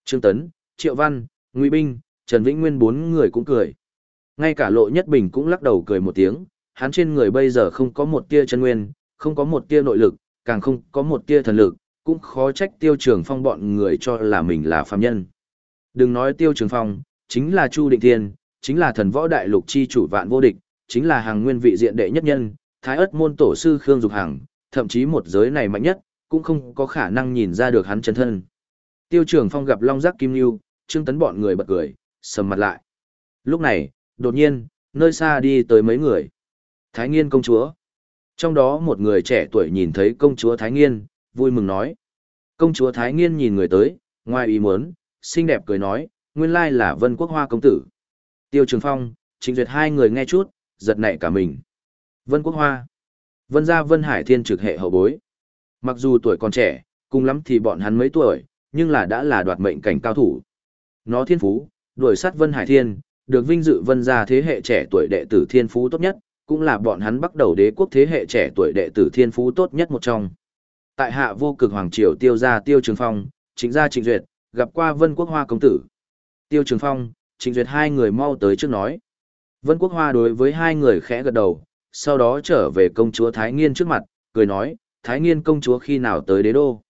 Trương Tấn, Triệu Văn, Ngụy Binh, Trần Vĩnh Nguyên bốn người cũng cười. Ngay cả Lộ Nhất Bình cũng lắc đầu cười một tiếng, hắn trên người bây giờ không có một tia chân nguyên, không có một tia nội lực, càng không có một tia thần lực, cũng khó trách Tiêu Trường Phong bọn người cho là mình là phàm nhân. Đừng nói Tiêu Trường Phong, chính là Chu Định Thiên, chính là thần võ đại lục chi chủ vạn vô địch, chính là hàng nguyên vị diện đệ nhất nhân, thái ất môn tổ sư Khương Dục Hằng, thậm chí một giới này mạnh nhất, cũng không có khả năng nhìn ra được hắn chân thân. Tiêu Trường Phong gặp Long Giác Kim Nưu, Trương Tấn bọn người bật cười, sầm mặt lại. Lúc này, đột nhiên, nơi xa đi tới mấy người. Thái Nghiên công chúa. Trong đó một người trẻ tuổi nhìn thấy công chúa Thái Nghiên, vui mừng nói. Công chúa Thái Nghiên nhìn người tới, ngoài ý muốn, xinh đẹp cười nói, nguyên lai là Vân Quốc Hoa công tử. Tiêu Trường Phong, Trịnh Duyệt hai người nghe chút, giật nảy cả mình. Vân Quốc Hoa. Vân gia Vân Hải Thiên trực hệ hậu bối. Mặc dù tuổi còn trẻ, cùng lắm thì bọn hắn mấy tuổi, nhưng là đã là đoạt mệnh cảnh cao thủ. Nó thiên phú, đuổi sát Vân Hải Thiên, được vinh dự vân gia thế hệ trẻ tuổi đệ tử thiên phú tốt nhất, cũng là bọn hắn bắt đầu đế quốc thế hệ trẻ tuổi đệ tử thiên phú tốt nhất một trong. Tại hạ vô cực hoàng triều tiêu gia tiêu trường phong, chính gia trịnh duyệt, gặp qua vân quốc hoa công tử. Tiêu trường phong, trịnh duyệt hai người mau tới trước nói. Vân quốc hoa đối với hai người khẽ gật đầu, sau đó trở về công chúa Thái Nghiên trước mặt, cười nói, Thái Nghiên công chúa khi nào tới đế đô.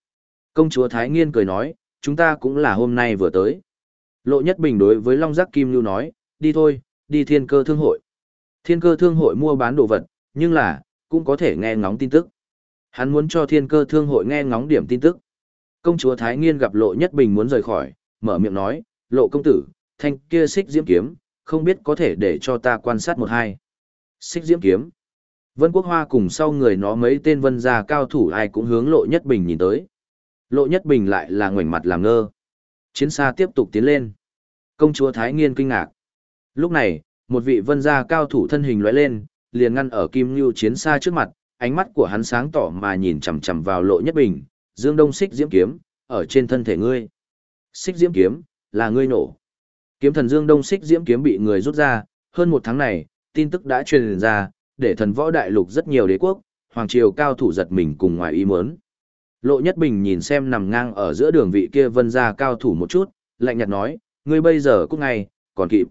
Công chúa Thái Nghiên cười nói, chúng ta cũng là hôm nay vừa tới. Lộ Nhất Bình đối với Long Giác Kim Lưu nói, đi thôi, đi thiên cơ thương hội. Thiên cơ thương hội mua bán đồ vật, nhưng là, cũng có thể nghe ngóng tin tức. Hắn muốn cho thiên cơ thương hội nghe ngóng điểm tin tức. Công chúa Thái Nghiên gặp Lộ Nhất Bình muốn rời khỏi, mở miệng nói, Lộ công tử, thanh kia xích diễm kiếm, không biết có thể để cho ta quan sát một hai. Xích diễm kiếm. Vân Quốc Hoa cùng sau người nó mấy tên vân gia cao thủ ai cũng hướng Lộ Nhất Bình nhìn tới. Lộ Nhất Bình lại là ngoảnh mặt làm ngơ. Chiến xa tiếp tục tiến lên. Công chúa Thái Nghiên kinh ngạc. Lúc này, một vị vân gia cao thủ thân hình lóe lên, liền ngăn ở Kim Nưu chiến xa trước mặt, ánh mắt của hắn sáng tỏ mà nhìn chằm chằm vào Lộ Nhất Bình, Dương Đông Xích Diễm kiếm, ở trên thân thể ngươi. Xích Diễm kiếm, là ngươi nổ. Kiếm thần Dương Đông Xích Diễm kiếm bị người rút ra, hơn một tháng này, tin tức đã truyền ra, để thần võ đại lục rất nhiều đế quốc, hoàng triều cao thủ giật mình cùng ngoài ý muốn. Lộ Nhất Bình nhìn xem nằm ngang ở giữa đường vị kia vân gia cao thủ một chút, lạnh nhạt nói, ngươi bây giờ cũng ngay, còn kịp.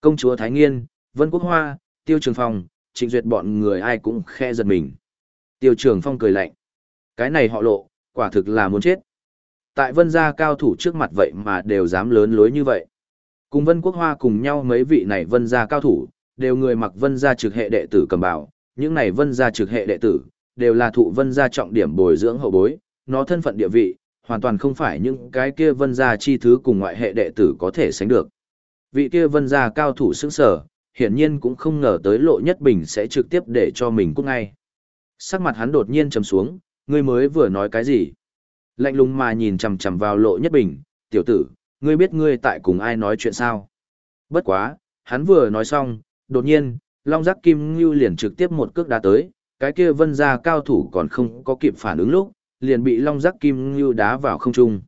Công chúa Thái Nghiên, Vân Quốc Hoa, Tiêu Trường Phong, trịnh duyệt bọn người ai cũng khe giật mình. Tiêu Trường Phong cười lạnh. Cái này họ lộ, quả thực là muốn chết. Tại vân gia cao thủ trước mặt vậy mà đều dám lớn lối như vậy. Cùng Vân Quốc Hoa cùng nhau mấy vị này vân gia cao thủ, đều người mặc vân gia trực hệ đệ tử cầm bảo, những này vân gia trực hệ đệ tử, đều là thụ vân gia trọng điểm bồi dưỡng hậu bối, nó thân phận địa vị, hoàn toàn không phải những cái kia vân gia chi thứ cùng ngoại hệ đệ tử có thể sánh được. Vị kia vân gia cao thủ sững sở, hiển nhiên cũng không ngờ tới lộ nhất bình sẽ trực tiếp để cho mình cút ngay. Sắc mặt hắn đột nhiên trầm xuống, ngươi mới vừa nói cái gì? Lạnh lùng mà nhìn chằm chằm vào lộ nhất bình, tiểu tử, ngươi biết ngươi tại cùng ai nói chuyện sao? Bất quá, hắn vừa nói xong, đột nhiên, long giác kim ngưu liền trực tiếp một cước đá tới, cái kia vân gia cao thủ còn không có kịp phản ứng lúc, liền bị long giác kim ngưu đá vào không trung.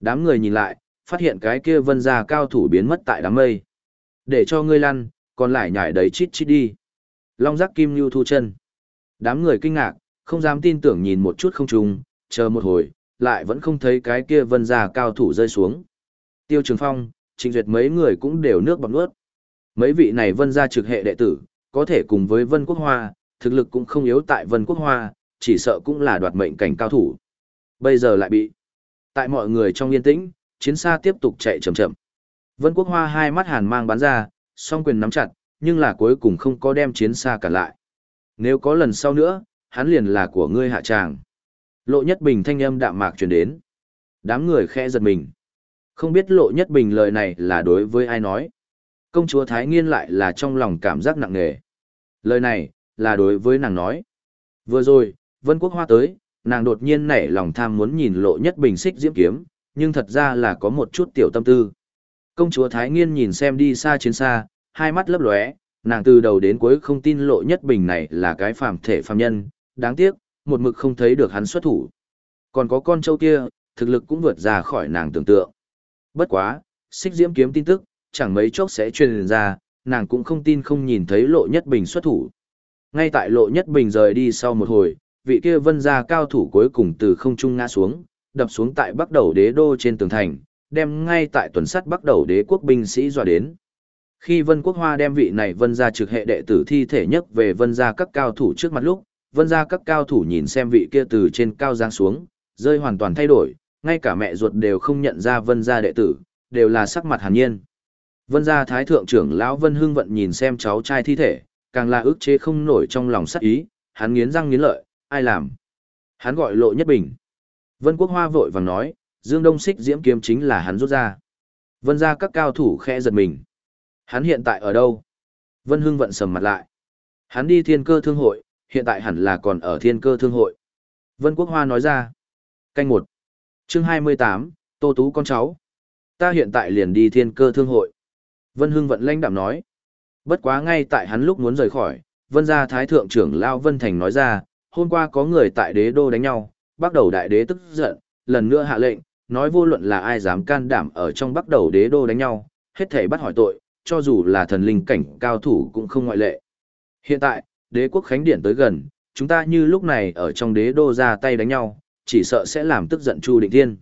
Đám người nhìn lại, phát hiện cái kia vân gia cao thủ biến mất tại đám mây. Để cho ngươi lăn, còn lại nhảy đấy chít chít đi. Long giác kim ngưu thu chân. Đám người kinh ngạc, không dám tin tưởng nhìn một chút không trung, chờ một hồi, lại vẫn không thấy cái kia vân gia cao thủ rơi xuống. Tiêu Trường Phong, Trịnh Duyệt mấy người cũng đều nước bọt nuốt. Mấy vị này vân gia trực hệ đệ tử, có thể cùng với Vân Quốc Hoa, thực lực cũng không yếu tại Vân Quốc Hoa, chỉ sợ cũng là đoạt mệnh cảnh cao thủ. Bây giờ lại bị. Tại mọi người trong yên tĩnh, chiến xa tiếp tục chạy chậm chậm. Vân Quốc Hoa hai mắt hàn mang bắn ra, song quyền nắm chặt, nhưng là cuối cùng không có đem chiến xa cản lại. Nếu có lần sau nữa, hắn liền là của ngươi hạ tràng. Lộ Nhất Bình thanh âm đạm mạc truyền đến. Đám người khẽ giật mình. Không biết Lộ Nhất Bình lời này là đối với ai nói. Công chúa Thái Nghiên lại là trong lòng cảm giác nặng nề. Lời này, là đối với nàng nói. Vừa rồi, Vân Quốc Hoa tới, nàng đột nhiên nảy lòng tham muốn nhìn lộ nhất bình xích diễm kiếm, nhưng thật ra là có một chút tiểu tâm tư. Công chúa Thái Nghiên nhìn xem đi xa chiến xa, hai mắt lấp lóe, nàng từ đầu đến cuối không tin lộ nhất bình này là cái phàm thể phàm nhân, đáng tiếc, một mực không thấy được hắn xuất thủ. Còn có con trâu kia, thực lực cũng vượt ra khỏi nàng tưởng tượng. Bất quá, xích diễm kiếm tin tức, chẳng mấy chốc sẽ truyền ra, nàng cũng không tin không nhìn thấy lộ nhất bình xuất thủ. Ngay tại lộ nhất bình rời đi sau một hồi, vị kia vân gia cao thủ cuối cùng từ không trung ngã xuống, đập xuống tại bắc đầu đế đô trên tường thành, đem ngay tại tuần sắt bắc đầu đế quốc binh sĩ dọa đến. Khi vân quốc hoa đem vị này vân gia trực hệ đệ tử thi thể nhất về vân gia các cao thủ trước mặt lúc, vân gia các cao thủ nhìn xem vị kia từ trên cao giáng xuống, rơi hoàn toàn thay đổi, ngay cả mẹ ruột đều không nhận ra vân gia đệ tử, đều là sắc mặt hàn nhiên. Vân gia thái thượng trưởng lão Vân Hưng vận nhìn xem cháu trai thi thể, càng là ức chế không nổi trong lòng sắc ý, hắn nghiến răng nghiến lợi, ai làm? Hắn gọi lộ nhất bình. Vân Quốc Hoa vội vàng nói, Dương Đông Xích diễm kiếm chính là hắn rút ra. Vân gia các cao thủ khẽ giật mình. Hắn hiện tại ở đâu? Vân Hưng vận sầm mặt lại. Hắn đi thiên cơ thương hội, hiện tại hẳn là còn ở thiên cơ thương hội. Vân Quốc Hoa nói ra. Canh một chương hai mươi tám Tô Tú con cháu. Ta hiện tại liền đi thiên cơ thương hội. Vân Hưng vận lãnh đạm nói. Bất quá ngay tại hắn lúc muốn rời khỏi, Vân gia Thái Thượng trưởng Lao Vân Thành nói ra, hôm qua có người tại đế đô đánh nhau, bắt đầu đại đế tức giận, lần nữa hạ lệnh, nói vô luận là ai dám can đảm ở trong bắt đầu đế đô đánh nhau, hết thảy bắt hỏi tội, cho dù là thần linh cảnh cao thủ cũng không ngoại lệ. Hiện tại, đế quốc khánh điển tới gần, chúng ta như lúc này ở trong đế đô ra tay đánh nhau, chỉ sợ sẽ làm tức giận Chu Định Thiên.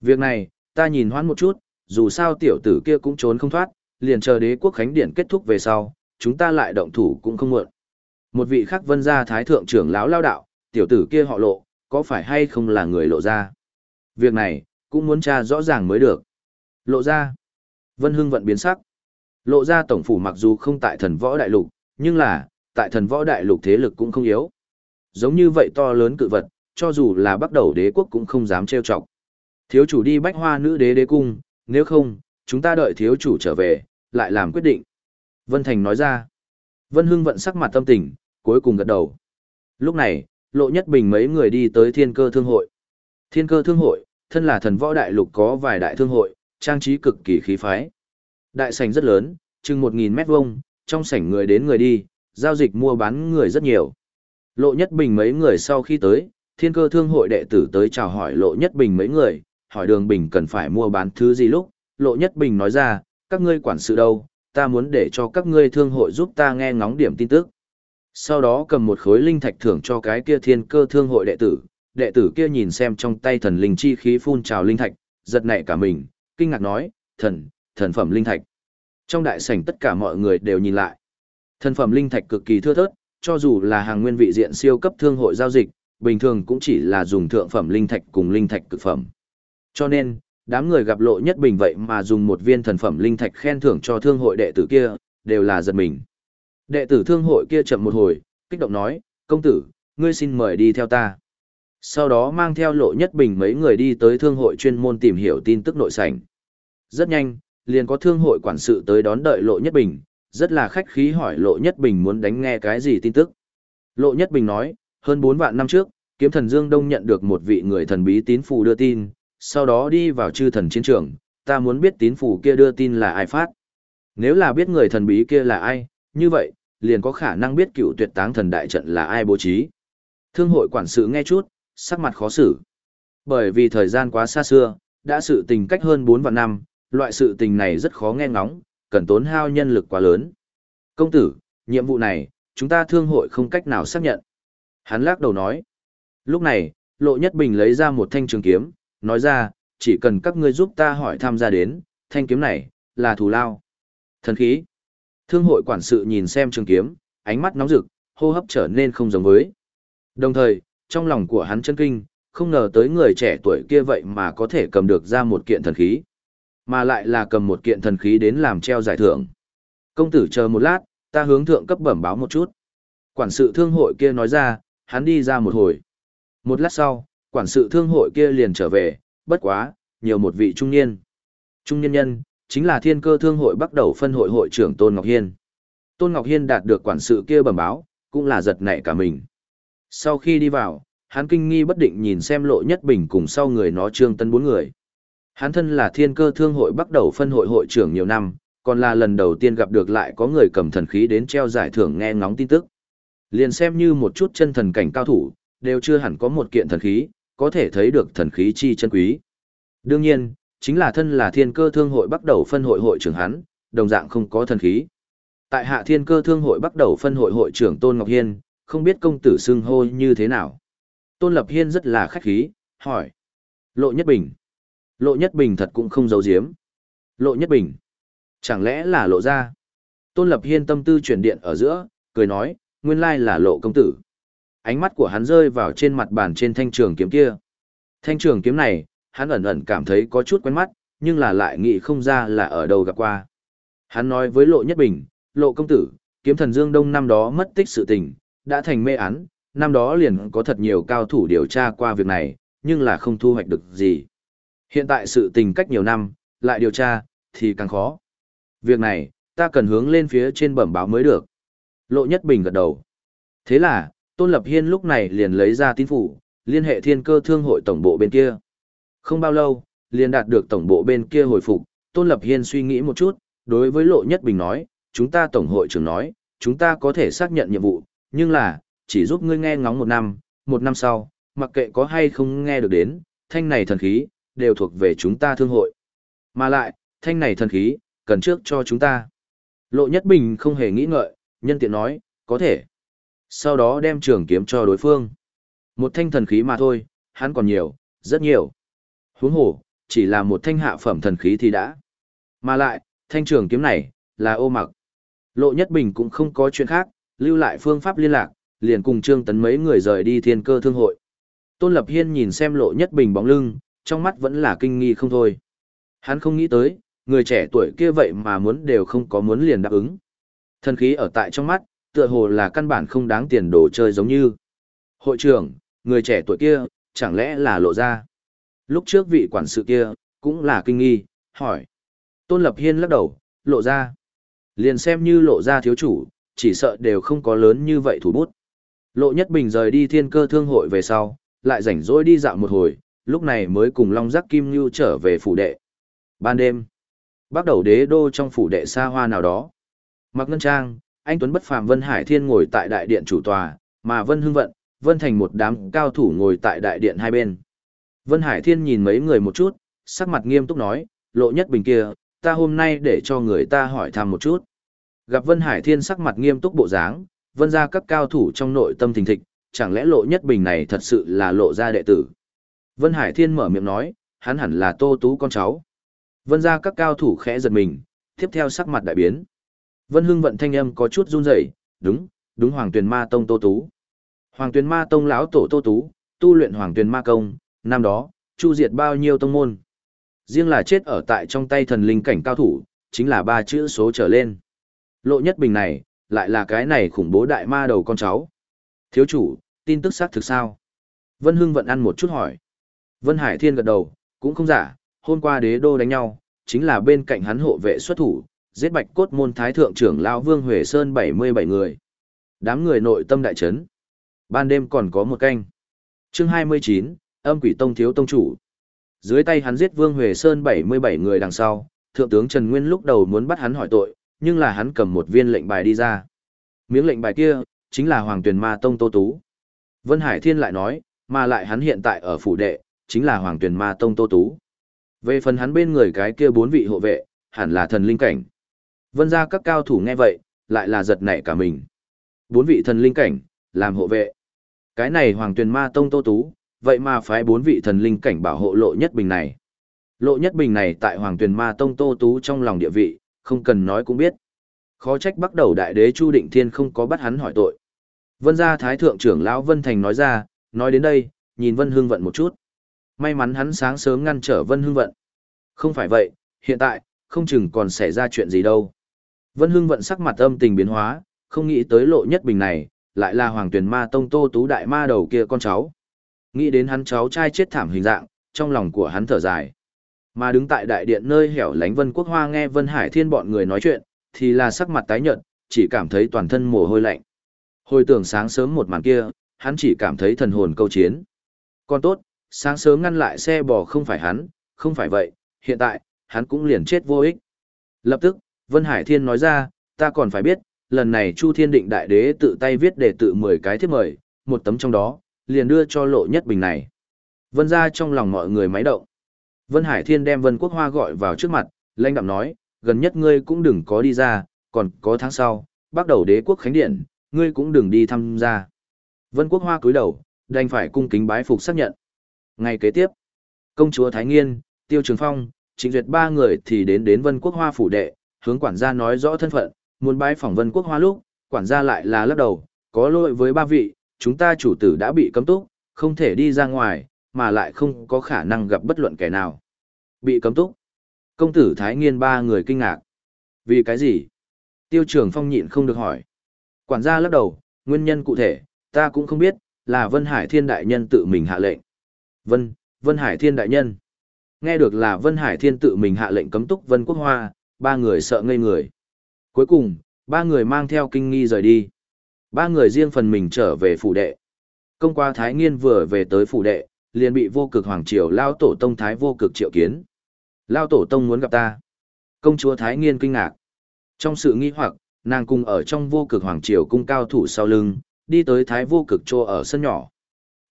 Việc này, ta nhìn hoãn một chút, dù sao tiểu tử kia cũng trốn không thoát, liền chờ đế quốc khánh điện kết thúc về sau, chúng ta lại động thủ cũng không muộn. Một vị khác vân gia thái thượng trưởng lão lao đạo, tiểu tử kia họ lộ, có phải hay không là người lộ ra? Việc này, cũng muốn tra rõ ràng mới được. Lộ ra. Vân Hưng vận biến sắc. Lộ ra tổng phủ mặc dù không tại thần võ đại lục, nhưng là, tại thần võ đại lục thế lực cũng không yếu. Giống như vậy to lớn cự vật, cho dù là bắt đầu đế quốc cũng không dám trêu chọc. Thiếu chủ đi bách hoa nữ đế đế cung, nếu không, chúng ta đợi thiếu chủ trở về, lại làm quyết định. Vân Thành nói ra. Vân Hưng vận sắc mặt tâm tình, cuối cùng gật đầu. Lúc này, Lộ Nhất Bình mấy người đi tới thiên cơ thương hội. Thiên cơ thương hội, thân là thần võ đại lục có vài đại thương hội, trang trí cực kỳ khí phái. Đại sảnh rất lớn, chừng 1000 mét vuông, trong sảnh người đến người đi, giao dịch mua bán người rất nhiều. Lộ Nhất Bình mấy người sau khi tới, thiên cơ thương hội đệ tử tới chào hỏi Lộ Nhất Bình mấy người, hỏi đường Bình cần phải mua bán thứ gì lúc, Lộ Nhất Bình nói ra, các ngươi quản sự đâu, ta muốn để cho các ngươi thương hội giúp ta nghe ngóng điểm tin tức. Sau đó cầm một khối linh thạch thưởng cho cái kia thiên cơ thương hội đệ tử, đệ tử kia nhìn xem trong tay thần linh chi khí phun trào linh thạch, giật nảy cả mình, kinh ngạc nói, thần, thần phẩm linh thạch. Trong đại sảnh tất cả mọi người đều nhìn lại. Thần phẩm linh thạch cực kỳ thưa thớt, cho dù là hàng nguyên vị diện siêu cấp thương hội giao dịch, bình thường cũng chỉ là dùng thượng phẩm linh thạch cùng linh thạch cực phẩm. Cho nên, đám người gặp lộ nhất bình vậy mà dùng một viên thần phẩm linh thạch khen thưởng cho thương hội đệ tử kia, đều là giật mình. Đệ tử thương hội kia chậm một hồi, kích động nói, công tử, ngươi xin mời đi theo ta. Sau đó mang theo lộ nhất bình mấy người đi tới thương hội chuyên môn tìm hiểu tin tức nội sảnh. Rất nhanh, liền có thương hội quản sự tới đón đợi lộ nhất bình, rất là khách khí hỏi lộ nhất bình muốn đánh nghe cái gì tin tức. Lộ nhất bình nói, hơn 4 vạn năm trước, kiếm thần Dương Đông nhận được một vị người thần bí tín phù đưa tin, sau đó đi vào chư thần chiến trường, ta muốn biết tín phủ kia đưa tin là ai phát. Nếu là biết người thần bí kia là ai, như vậy, liền có khả năng biết cựu tuyệt táng thần đại trận là ai bố trí. Thương hội quản sự nghe chút, sắc mặt khó xử. Bởi vì thời gian quá xa xưa, đã sự tình cách hơn 4 vạn năm, loại sự tình này rất khó nghe ngóng, cần tốn hao nhân lực quá lớn. Công tử, nhiệm vụ này, chúng ta thương hội không cách nào xác nhận. Hắn lắc đầu nói. Lúc này, Lộ Nhất Bình lấy ra một thanh trường kiếm, nói ra, chỉ cần các ngươi giúp ta hỏi tham gia đến, thanh kiếm này, là thù lao. Thần khí. Thương hội quản sự nhìn xem trường kiếm, ánh mắt nóng rực, hô hấp trở nên không giống với. Đồng thời, trong lòng của hắn chân kinh, không ngờ tới người trẻ tuổi kia vậy mà có thể cầm được ra một kiện thần khí. Mà lại là cầm một kiện thần khí đến làm treo giải thưởng. Công tử chờ một lát, ta hướng thượng cấp bẩm báo một chút. Quản sự thương hội kia nói ra, hắn đi ra một hồi. Một lát sau, quản sự thương hội kia liền trở về, bất quá, nhiều một vị trung niên. Trung niên nhân, chính là thiên cơ thương hội bắt đầu phân hội hội trưởng Tôn Ngọc Hiên. Tôn Ngọc Hiên đạt được quản sự kia bẩm báo, cũng là giật nảy cả mình. Sau khi đi vào, hắn kinh nghi bất định nhìn xem lộ nhất bình cùng sau người nó trương tân bốn người. Hắn thân là thiên cơ thương hội bắt đầu phân hội hội trưởng nhiều năm, còn là lần đầu tiên gặp được lại có người cầm thần khí đến treo giải thưởng nghe ngóng tin tức. Liền xem như một chút chân thần cảnh cao thủ, đều chưa hẳn có một kiện thần khí, có thể thấy được thần khí chi chân quý. Đương nhiên, chính là thân là thiên cơ thương hội bắt đầu phân hội hội trưởng hắn, đồng dạng không có thần khí. Tại hạ thiên cơ thương hội bắt đầu phân hội hội trưởng Tôn Ngọc Hiên, không biết công tử xưng hô như thế nào. Tôn Lập Hiên rất là khách khí, hỏi. Lộ Nhất Bình. Lộ Nhất Bình thật cũng không giấu giếm. Lộ Nhất Bình. Chẳng lẽ là lộ ra? Tôn Lập Hiên tâm tư chuyển điện ở giữa, cười nói, nguyên lai là lộ công tử. Ánh mắt của hắn rơi vào trên mặt bàn trên thanh trường kiếm kia. Thanh trường kiếm này, hắn ẩn ẩn cảm thấy có chút quen mắt, nhưng là lại nghĩ không ra là ở đâu gặp qua. Hắn nói với Lộ Nhất Bình, Lộ công tử, kiếm thần Dương Đông năm đó mất tích sự tình, đã thành mê án, năm đó liền có thật nhiều cao thủ điều tra qua việc này, nhưng là không thu hoạch được gì. Hiện tại sự tình cách nhiều năm, lại điều tra, thì càng khó. Việc này, ta cần hướng lên phía trên bẩm báo mới được. Lộ Nhất Bình gật đầu. Thế là, Tôn Lập Hiên lúc này liền lấy ra tín phủ, liên hệ thiên cơ thương hội tổng bộ bên kia. Không bao lâu, liền đạt được tổng bộ bên kia hồi phục, Tôn Lập Hiên suy nghĩ một chút, đối với Lộ Nhất Bình nói, chúng ta tổng hội trưởng nói, chúng ta có thể xác nhận nhiệm vụ, nhưng là, chỉ giúp ngươi nghe ngóng một năm, một năm sau, mặc kệ có hay không nghe được đến, thanh này thần khí, đều thuộc về chúng ta thương hội. Mà lại, thanh này thần khí, cần trước cho chúng ta. Lộ Nhất Bình không hề nghĩ ngợi, nhân tiện nói, có thể. Sau đó đem trường kiếm cho đối phương. Một thanh thần khí mà thôi, hắn còn nhiều, rất nhiều. Huống hồ, chỉ là một thanh hạ phẩm thần khí thì đã. Mà lại, thanh trường kiếm này, là ô mặc. Lộ Nhất Bình cũng không có chuyện khác, lưu lại phương pháp liên lạc, liền cùng Trương Tấn mấy người rời đi thiên cơ thương hội. Tôn Lập Hiên nhìn xem Lộ Nhất Bình bóng lưng, trong mắt vẫn là kinh nghi không thôi. Hắn không nghĩ tới, người trẻ tuổi kia vậy mà muốn đều không có muốn liền đáp ứng. Thần khí ở tại trong mắt, tựa hồ là căn bản không đáng tiền đồ chơi giống như. Hội trưởng, người trẻ tuổi kia, chẳng lẽ là lộ ra. Lúc trước vị quản sự kia, cũng là kinh nghi, hỏi. Tôn Lập Hiên lắc đầu, lộ ra. Liền xem như lộ ra thiếu chủ, chỉ sợ đều không có lớn như vậy thủ bút. Lộ Nhất Bình rời đi thiên cơ thương hội về sau, lại rảnh rỗi đi dạo một hồi, lúc này mới cùng Long Giác Kim Nhu trở về phủ đệ. Ban đêm, bắt đầu đế đô trong phủ đệ xa hoa nào đó. Mặc ngân trang, anh Tuấn bất phàm Vân Hải Thiên ngồi tại đại điện chủ tòa, mà Vân Hưng Vận, Vân Thành một đám cao thủ ngồi tại đại điện hai bên. Vân Hải Thiên nhìn mấy người một chút, sắc mặt nghiêm túc nói, lộ nhất bình kia, ta hôm nay để cho người ta hỏi thăm một chút. Gặp Vân Hải Thiên sắc mặt nghiêm túc bộ dáng, vân ra các cao thủ trong nội tâm thình thịch, chẳng lẽ lộ nhất bình này thật sự là lộ ra đệ tử. Vân Hải Thiên mở miệng nói, hắn hẳn là tô tú con cháu. Vân ra các cao thủ khẽ giật mình, tiếp theo sắc mặt đại biến. Vân Hưng vận thanh âm có chút run rẩy, đúng, đúng Hoàng Tuyền Ma Tông Tô Tú. Hoàng Tuyền Ma Tông lão tổ Tô Tú, tu luyện Hoàng Tuyền Ma Công, năm đó, chu diệt bao nhiêu tông môn. Riêng là chết ở tại trong tay thần linh cảnh cao thủ, chính là ba chữ số trở lên. Lộ nhất bình này, lại là cái này khủng bố đại ma đầu con cháu. Thiếu chủ, tin tức xác thực sao? Vân Hưng vận ăn một chút hỏi. Vân Hải Thiên gật đầu, cũng không giả, hôm qua đế đô đánh nhau, chính là bên cạnh hắn hộ vệ xuất thủ, giết bạch cốt môn thái thượng trưởng lão Vương Huệ Sơn 77 người. Đám người nội tâm đại chấn. Ban đêm còn có một canh. Chương 29, âm quỷ tông thiếu tông chủ. Dưới tay hắn giết Vương Huệ Sơn 77 người đằng sau, thượng tướng Trần Nguyên lúc đầu muốn bắt hắn hỏi tội, nhưng là hắn cầm một viên lệnh bài đi ra. Miếng lệnh bài kia, chính là Hoàng Tuyền Ma Tông Tô Tú. Vân Hải Thiên lại nói, mà lại hắn hiện tại ở phủ đệ, chính là Hoàng Tuyền Ma Tông Tô Tú. Về phần hắn bên người cái kia bốn vị hộ vệ, hẳn là thần linh cảnh. Vân ra các cao thủ nghe vậy, lại là giật nảy cả mình. Bốn vị thần linh cảnh, làm hộ vệ. Cái này Hoàng Tuyền Ma Tông Tô Tú, vậy mà phái bốn vị thần linh cảnh bảo hộ lộ nhất bình này. Lộ nhất bình này tại Hoàng Tuyền Ma Tông Tô Tú trong lòng địa vị, không cần nói cũng biết. Khó trách bắt đầu đại đế Chu Định Thiên không có bắt hắn hỏi tội. Vân gia thái thượng trưởng lão Vân Thành nói ra, nói đến đây, nhìn Vân Hương Vận một chút. May mắn hắn sáng sớm ngăn trở Vân Hương Vận. Không phải vậy, hiện tại, không chừng còn xảy ra chuyện gì đâu. Vân Hưng Vận sắc mặt âm tình biến hóa, không nghĩ tới lộ nhất bình này, lại là Hoàng tuyển Ma Tông Tô Tú Đại Ma đầu kia con cháu. Nghĩ đến hắn cháu trai chết thảm hình dạng, trong lòng của hắn thở dài. Mà đứng tại đại điện nơi hẻo lánh Vân Quốc Hoa nghe Vân Hải Thiên bọn người nói chuyện, thì là sắc mặt tái nhợt, chỉ cảm thấy toàn thân mồ hôi lạnh. Hồi tưởng sáng sớm một màn kia, hắn chỉ cảm thấy thần hồn câu chiến. Còn tốt, sáng sớm ngăn lại xe bò không phải hắn, không phải vậy, hiện tại, hắn cũng liền chết vô ích. Lập tức, Vân Hải Thiên nói ra, ta còn phải biết, lần này Chu Thiên Định Đại Đế tự tay viết để tự 10 cái thiếp mời, một tấm trong đó, liền đưa cho lộ nhất bình này. Vân ra trong lòng mọi người máy động. Vân Hải Thiên đem Vân Quốc Hoa gọi vào trước mặt, lãnh đạm nói, gần nhất ngươi cũng đừng có đi ra, còn có tháng sau, bắt đầu đế quốc khánh điện, ngươi cũng đừng đi tham gia. Vân Quốc Hoa cúi đầu, đành phải cung kính bái phục xác nhận. Ngày kế tiếp, công chúa Thái Nghiên, Tiêu Trường Phong, Trịnh Duyệt ba người thì đến đến Vân Quốc Hoa phủ đệ, hướng quản gia nói rõ thân phận, muốn bái phỏng Vân Quốc Hoa lúc, quản gia lại là lắc đầu, có lỗi với ba vị, chúng ta chủ tử đã bị cấm túc, không thể đi ra ngoài, mà lại không có khả năng gặp bất luận kẻ nào. Bị cấm túc. Công tử Thái Nghiên ba người kinh ngạc. Vì cái gì? Tiêu trường phong nhịn không được hỏi. Quản gia lắc đầu, nguyên nhân cụ thể, ta cũng không biết, là Vân Hải Thiên Đại Nhân tự mình hạ lệnh. Vân, Vân Hải Thiên Đại Nhân. Nghe được là Vân Hải Thiên tự mình hạ lệnh cấm túc Vân Quốc Hoa, ba người sợ ngây người. Cuối cùng, ba người mang theo kinh nghi rời đi. Ba người riêng phần mình trở về phủ đệ. Công qua Thái Nghiên vừa về tới phủ đệ, liền bị vô cực hoàng triều lao tổ tông Thái vô cực triệu kiến. Lao tổ tông muốn gặp ta. Công chúa Thái Nghiên kinh ngạc. Trong sự nghi hoặc, nàng cùng ở trong vô cực hoàng triều cung cao thủ sau lưng, đi tới Thái vô cực trô ở sân nhỏ.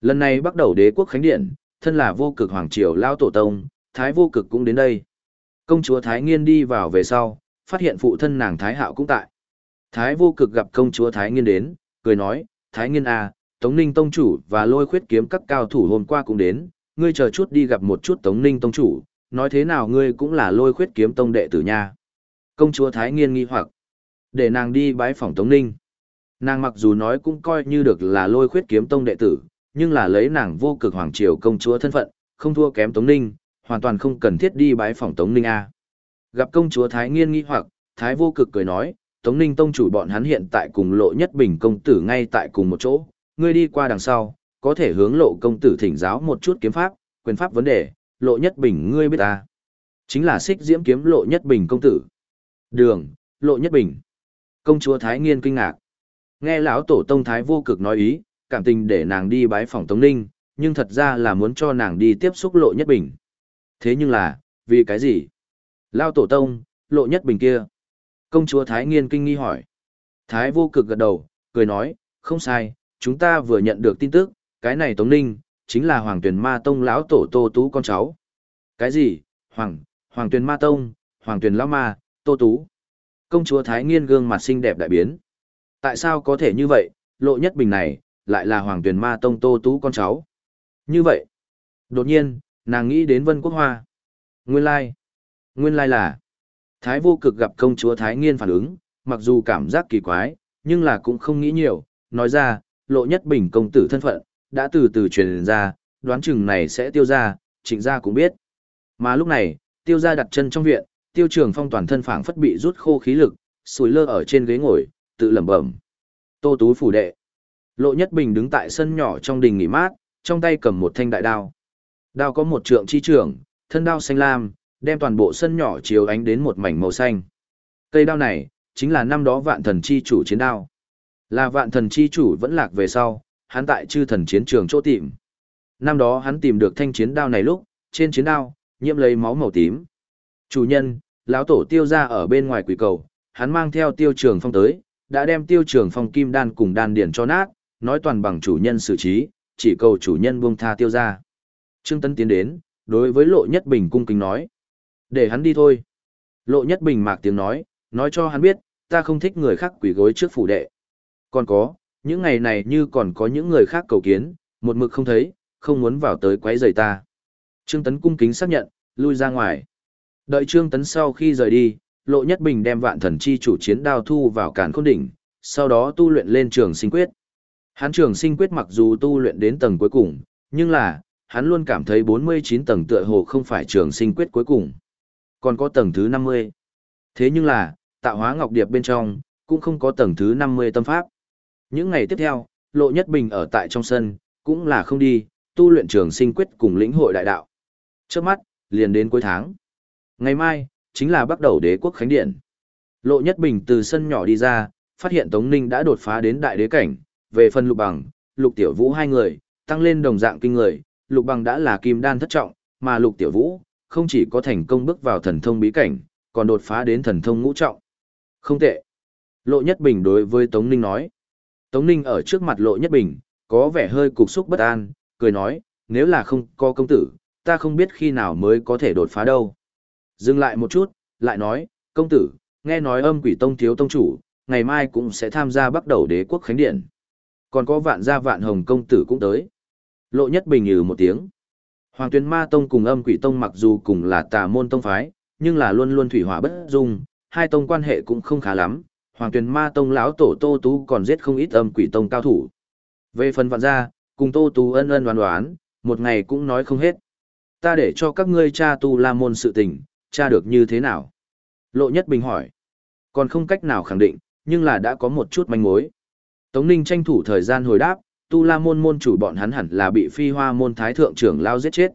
Lần này bắt đầu đế quốc khánh điện, thân là vô cực hoàng triều lao tổ tông, thái vô cực cũng đến đây. Công chúa Thái Nghiên đi vào về sau, phát hiện phụ thân nàng Thái Hạo cũng tại. Thái vô cực gặp công chúa Thái Nghiên đến, cười nói, Thái Nghiên à, Tống Ninh Tông Chủ và lôi khuyết kiếm các cao thủ hôm qua cũng đến, ngươi chờ chút đi gặp một chút Tống Ninh Tông Chủ, nói thế nào ngươi cũng là lôi khuyết kiếm tông đệ tử nha. Công chúa Thái Nghiên nghi hoặc, để nàng đi bái phỏng Tống Ninh. Nàng mặc dù nói cũng coi như được là lôi khuyết kiếm tông đệ tử, nhưng là lấy nàng vô cực hoàng triều công chúa thân phận, không thua kém Tống Ninh, hoàn toàn không cần thiết đi bái phỏng Tống Ninh A. Gặp công chúa Thái Nghiên nghi hoặc, Thái vô cực cười nói, Tống Ninh tông chủ bọn hắn hiện tại cùng lộ nhất bình công tử ngay tại cùng một chỗ, ngươi đi qua đằng sau, có thể hướng lộ công tử thỉnh giáo một chút kiếm pháp, quyền pháp vấn đề, lộ nhất bình ngươi biết ta. Chính là xích diễm kiếm lộ nhất bình công tử. Đường, lộ nhất bình. Công chúa Thái Nghiên kinh ngạc. Nghe lão tổ tông Thái vô cực nói ý, cảm tình để nàng đi bái phòng Tống Ninh, nhưng thật ra là muốn cho nàng đi tiếp xúc lộ nhất bình. Thế nhưng là, vì cái gì? Lao tổ tông, lộ nhất bình kia. Công chúa Thái Nghiên kinh nghi hỏi. Thái vô cực gật đầu, cười nói, không sai, chúng ta vừa nhận được tin tức, cái này Tống Ninh, chính là Hoàng Tuyền Ma Tông lão tổ Tô Tú con cháu. Cái gì? Hoàng, Hoàng Tuyền Ma Tông, Hoàng Tuyền lão ma, Tô Tú. Công chúa Thái Nghiên gương mặt xinh đẹp đại biến. Tại sao có thể như vậy, lộ nhất bình này, lại là Hoàng Tuyền Ma Tông Tô Tú con cháu. Như vậy, đột nhiên, nàng nghĩ đến Vân Quốc Hoa. Nguyên lai, nguyên lai là, Thái vô cực gặp công chúa Thái Nghiên phản ứng, mặc dù cảm giác kỳ quái, nhưng là cũng không nghĩ nhiều, nói ra, lộ nhất bình công tử thân phận, đã từ từ truyền ra, đoán chừng này sẽ tiêu ra, trịnh gia cũng biết. Mà lúc này, tiêu gia đặt chân trong viện, tiêu trường phong toàn thân phảng phất bị rút khô khí lực, sùi lơ ở trên ghế ngồi, tự lẩm bẩm. Tô Tú phủ đệ. Lộ Nhất Bình đứng tại sân nhỏ trong đình nghỉ mát, trong tay cầm một thanh đại đao. Đao có một trượng chi trưởng, thân đao xanh lam, đem toàn bộ sân nhỏ chiếu ánh đến một mảnh màu xanh. Cây đao này, chính là năm đó vạn thần chi chủ chiến đao. Là vạn thần chi chủ vẫn lạc về sau, hắn tại chư thần chiến trường chỗ tìm. Năm đó hắn tìm được thanh chiến đao này lúc, trên chiến đao, nhiễm lấy máu màu tím. Chủ nhân, lão tổ tiêu ra ở bên ngoài quỷ cầu, hắn mang theo tiêu trường phong tới, đã đem tiêu trường phong kim đan cùng đan điển cho nát, nói toàn bằng chủ nhân xử trí, chỉ cầu chủ nhân buông tha tiêu ra. Trương Tấn tiến đến, đối với Lộ Nhất Bình cung kính nói. Để hắn đi thôi. Lộ Nhất Bình mạc tiếng nói, nói cho hắn biết, ta không thích người khác quỷ gối trước phủ đệ. Còn có, những ngày này như còn có những người khác cầu kiến, một mực không thấy, không muốn vào tới quấy rầy ta. Trương Tấn cung kính xác nhận, lui ra ngoài. Đợi Trương Tấn sau khi rời đi, Lộ Nhất Bình đem vạn thần chi chủ chiến đao thu vào càn khôn đỉnh, sau đó tu luyện lên trường sinh quyết. Hắn trường sinh quyết mặc dù tu luyện đến tầng cuối cùng, nhưng là, hắn luôn cảm thấy 49 tầng tựa hồ không phải trường sinh quyết cuối cùng. Còn có tầng thứ 50. Thế nhưng là, tạo hóa ngọc điệp bên trong, cũng không có tầng thứ 50 tâm pháp. Những ngày tiếp theo, Lộ Nhất Bình ở tại trong sân, cũng là không đi, tu luyện trường sinh quyết cùng lĩnh hội đại đạo. Trước mắt, liền đến cuối tháng. Ngày mai, chính là bắt đầu đế quốc khánh điện. Lộ Nhất Bình từ sân nhỏ đi ra, phát hiện Tống Ninh đã đột phá đến đại đế cảnh, về phần lục bằng, lục tiểu vũ hai người, tăng lên đồng dạng kinh người, lục bằng đã là kim đan thất trọng, mà lục tiểu vũ, không chỉ có thành công bước vào thần thông bí cảnh, còn đột phá đến thần thông ngũ trọng. Không tệ. Lộ Nhất Bình đối với Tống Ninh nói. Tống Ninh ở trước mặt Lộ Nhất Bình, có vẻ hơi cục xúc bất an, cười nói, nếu là không có công tử, ta không biết khi nào mới có thể đột phá đâu. Dừng lại một chút, lại nói, công tử, nghe nói âm quỷ tông thiếu tông chủ, ngày mai cũng sẽ tham gia bắt đầu đế quốc khánh điện. Còn có vạn gia vạn hồng công tử cũng tới. Lộ nhất bình ừ một tiếng. Hoàng tuyên ma tông cùng âm quỷ tông mặc dù cùng là tà môn tông phái, nhưng là luôn luôn thủy hỏa bất dung, hai tông quan hệ cũng không khá lắm. Hoàng tuyên ma tông lão tổ tô tú còn giết không ít âm quỷ tông cao thủ. Về phần vạn gia, cùng tô tú ân ân đoán đoán, một ngày cũng nói không hết. Ta để cho các ngươi cha tu la môn sự tình, cha được như thế nào? Lộ nhất bình hỏi. Còn không cách nào khẳng định, nhưng là đã có một chút manh mối. Tống Ninh tranh thủ thời gian hồi đáp, tu la môn môn chủ bọn hắn hẳn là bị phi hoa môn thái thượng trưởng lao giết chết.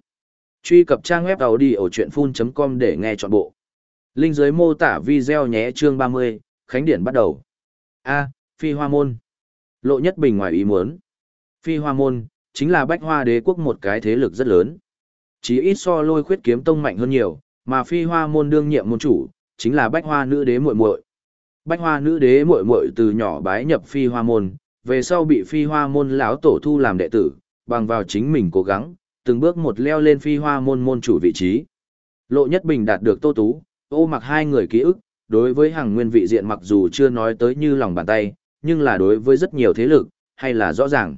Truy cập trang web đầu đi ở chuyện full.com để nghe trọn bộ. Linh dưới mô tả video nhé chương 30, Khánh Điển bắt đầu. A, phi hoa môn. Lộ nhất bình ngoài ý muốn. Phi hoa môn, chính là bách hoa đế quốc một cái thế lực rất lớn. Chỉ ít so lôi khuyết kiếm tông mạnh hơn nhiều, mà phi hoa môn đương nhiệm môn chủ, chính là bách hoa nữ đế muội muội. Bách hoa nữ đế muội muội từ nhỏ bái nhập phi hoa môn, về sau bị phi hoa môn lão tổ thu làm đệ tử, bằng vào chính mình cố gắng, từng bước một leo lên phi hoa môn môn chủ vị trí. Lộ Nhất Bình đạt được Tô Tú, ô mặc hai người ký ức, đối với hàng nguyên vị diện mặc dù chưa nói tới như lòng bàn tay, nhưng là đối với rất nhiều thế lực, hay là rõ ràng.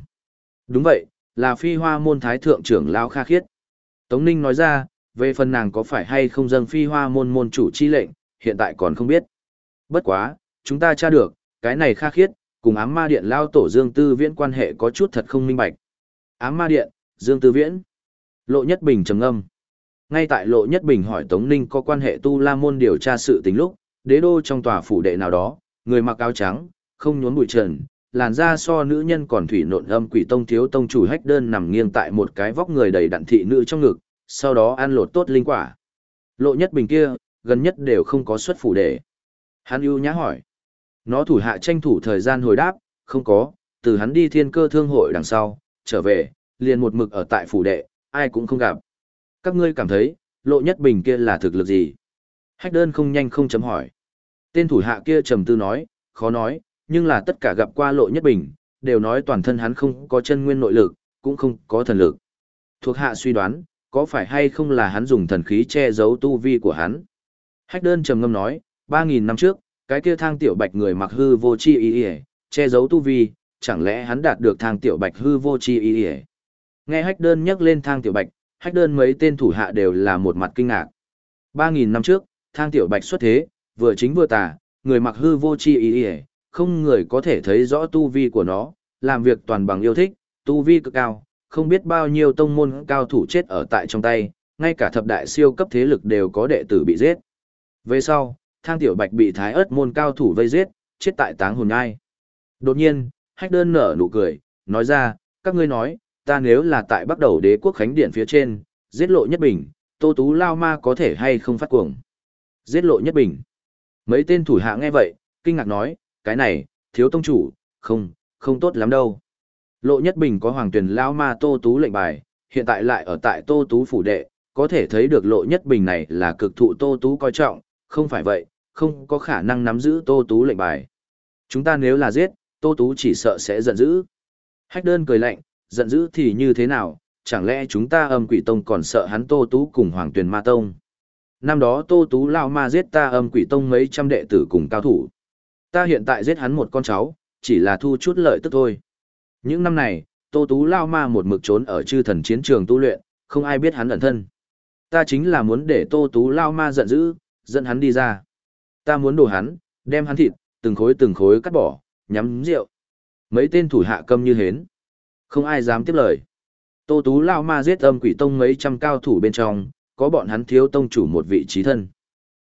Đúng vậy, là phi hoa môn thái thượng trưởng lão Kha Khiết. Tống Ninh nói ra, về phần nàng có phải hay không dâng phi hoa môn môn chủ chi lệnh, hiện tại còn không biết. Bất quá, chúng ta tra được, cái này Kha Khiết, cùng ám ma điện lao tổ Dương Tư Viễn quan hệ có chút thật không minh bạch. Ám ma điện, Dương Tư Viễn. Lộ Nhất Bình trầm ngâm. Ngay tại Lộ Nhất Bình hỏi Tống Ninh có quan hệ tu la môn điều tra sự tình lúc, đế đô trong tòa phủ đệ nào đó, người mặc áo trắng, không nhốn bụi trần, làn da so nữ nhân còn thủy nộn âm quỷ tông thiếu tông chủ hách đơn nằm nghiêng tại một cái vóc người đầy đặn thị nữ trong ngực, sau đó ăn lột tốt linh quả. Lộ Nhất Bình kia, gần nhất đều không có xuất phủ đệ. Hắn ưu nhã hỏi. Nó thủ hạ tranh thủ thời gian hồi đáp, không có, từ hắn đi thiên cơ thương hội đằng sau, trở về, liền một mực ở tại phủ đệ, ai cũng không gặp. Các ngươi cảm thấy, lộ nhất bình kia là thực lực gì? Hách đơn không nhanh không chấm hỏi. Tên thủ hạ kia trầm tư nói, khó nói, nhưng là tất cả gặp qua lộ nhất bình, đều nói toàn thân hắn không có chân nguyên nội lực, cũng không có thần lực. Thuộc hạ suy đoán, có phải hay không là hắn dùng thần khí che giấu tu vi của hắn? Hách đơn trầm ngâm nói, 3.000 năm trước, cái kia thang tiểu bạch người mặc hư vô chi ý ỉa che giấu tu vi, chẳng lẽ hắn đạt được thang tiểu bạch hư vô chi ý ỉa nghe hách đơn nhắc lên thang tiểu bạch, hách đơn mấy tên thủ hạ đều là một mặt kinh ngạc. Ba nghìn năm trước, thang tiểu bạch xuất thế, vừa chính vừa tà, người mặc hư vô chi ý ỉa không người có thể thấy rõ tu vi của nó, làm việc toàn bằng yêu thích, tu vi cực cao, không biết bao nhiêu tông môn cao thủ chết ở tại trong tay, ngay cả thập đại siêu cấp thế lực đều có đệ tử bị giết. Về sau thang tiểu bạch bị thái ớt môn cao thủ vây giết, chết tại táng hồn ngai. Đột nhiên, hách đơn nở nụ cười, nói ra, các ngươi nói, ta nếu là tại bắt đầu đế quốc khánh điện phía trên, giết lộ nhất bình, tô tú lao ma có thể hay không phát cuồng. Giết lộ nhất bình. Mấy tên thủ hạ nghe vậy, kinh ngạc nói, cái này, thiếu tông chủ, không, không tốt lắm đâu. Lộ nhất bình có hoàng tuyển lao ma tô tú lệnh bài, hiện tại lại ở tại tô tú phủ đệ, có thể thấy được lộ nhất bình này là cực thụ tô tú coi trọng, không phải vậy, không có khả năng nắm giữ Tô Tú lệnh bài. Chúng ta nếu là giết, Tô Tú chỉ sợ sẽ giận dữ. Hách đơn cười lạnh, giận dữ thì như thế nào, chẳng lẽ chúng ta âm quỷ tông còn sợ hắn Tô Tú cùng Hoàng Tuyền Ma Tông. Năm đó Tô Tú lao ma giết ta âm quỷ tông mấy trăm đệ tử cùng cao thủ. Ta hiện tại giết hắn một con cháu, chỉ là thu chút lợi tức thôi. Những năm này, Tô Tú lao ma một mực trốn ở chư thần chiến trường tu luyện, không ai biết hắn ẩn thân. Ta chính là muốn để Tô Tú lao ma giận dữ, dẫn hắn đi ra. Ta muốn đổ hắn, đem hắn thịt, từng khối từng khối cắt bỏ, nhắm rượu. Mấy tên thủ hạ câm như hến. Không ai dám tiếp lời. Tô Tú Lao Ma giết âm quỷ tông mấy trăm cao thủ bên trong, có bọn hắn thiếu tông chủ một vị trí thân.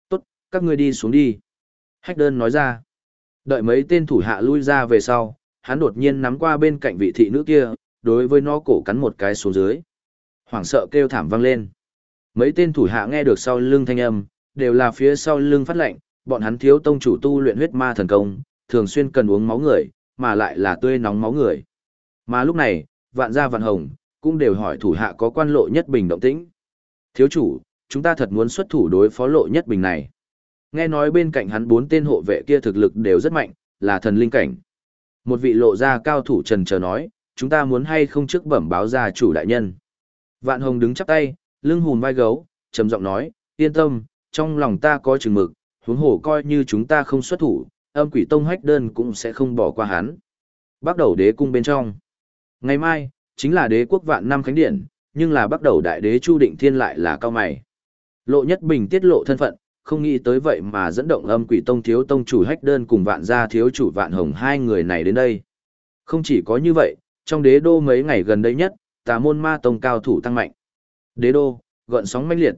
Tốt, các ngươi đi xuống đi. Hách đơn nói ra. Đợi mấy tên thủ hạ lui ra về sau, hắn đột nhiên nắm qua bên cạnh vị thị nữ kia, đối với nó cổ cắn một cái xuống dưới. Hoảng sợ kêu thảm vang lên. Mấy tên thủ hạ nghe được sau lưng thanh âm, đều là phía sau lưng phát lệnh, bọn hắn thiếu tông chủ tu luyện huyết ma thần công, thường xuyên cần uống máu người, mà lại là tươi nóng máu người. Mà lúc này, vạn gia vạn hồng, cũng đều hỏi thủ hạ có quan lộ nhất bình động tĩnh. Thiếu chủ, chúng ta thật muốn xuất thủ đối phó lộ nhất bình này. Nghe nói bên cạnh hắn bốn tên hộ vệ kia thực lực đều rất mạnh, là thần linh cảnh. Một vị lộ gia cao thủ trần chờ nói, chúng ta muốn hay không trước bẩm báo gia chủ đại nhân. Vạn hồng đứng chắp tay, lưng hùn vai gấu, trầm giọng nói, yên tâm, trong lòng ta có chừng mực, huống hồ coi như chúng ta không xuất thủ, âm quỷ tông hách đơn cũng sẽ không bỏ qua hắn. Bắt đầu đế cung bên trong. Ngày mai, chính là đế quốc vạn năm khánh điện, nhưng là bắt đầu đại đế Chu Định Thiên lại là cao mày. Lộ Nhất Bình tiết lộ thân phận, không nghĩ tới vậy mà dẫn động âm quỷ tông thiếu tông chủ hách đơn cùng vạn gia thiếu chủ vạn hồng hai người này đến đây. Không chỉ có như vậy, trong đế đô mấy ngày gần đây nhất, tà môn ma tông cao thủ tăng mạnh. Đế đô, gợn sóng mãnh liệt.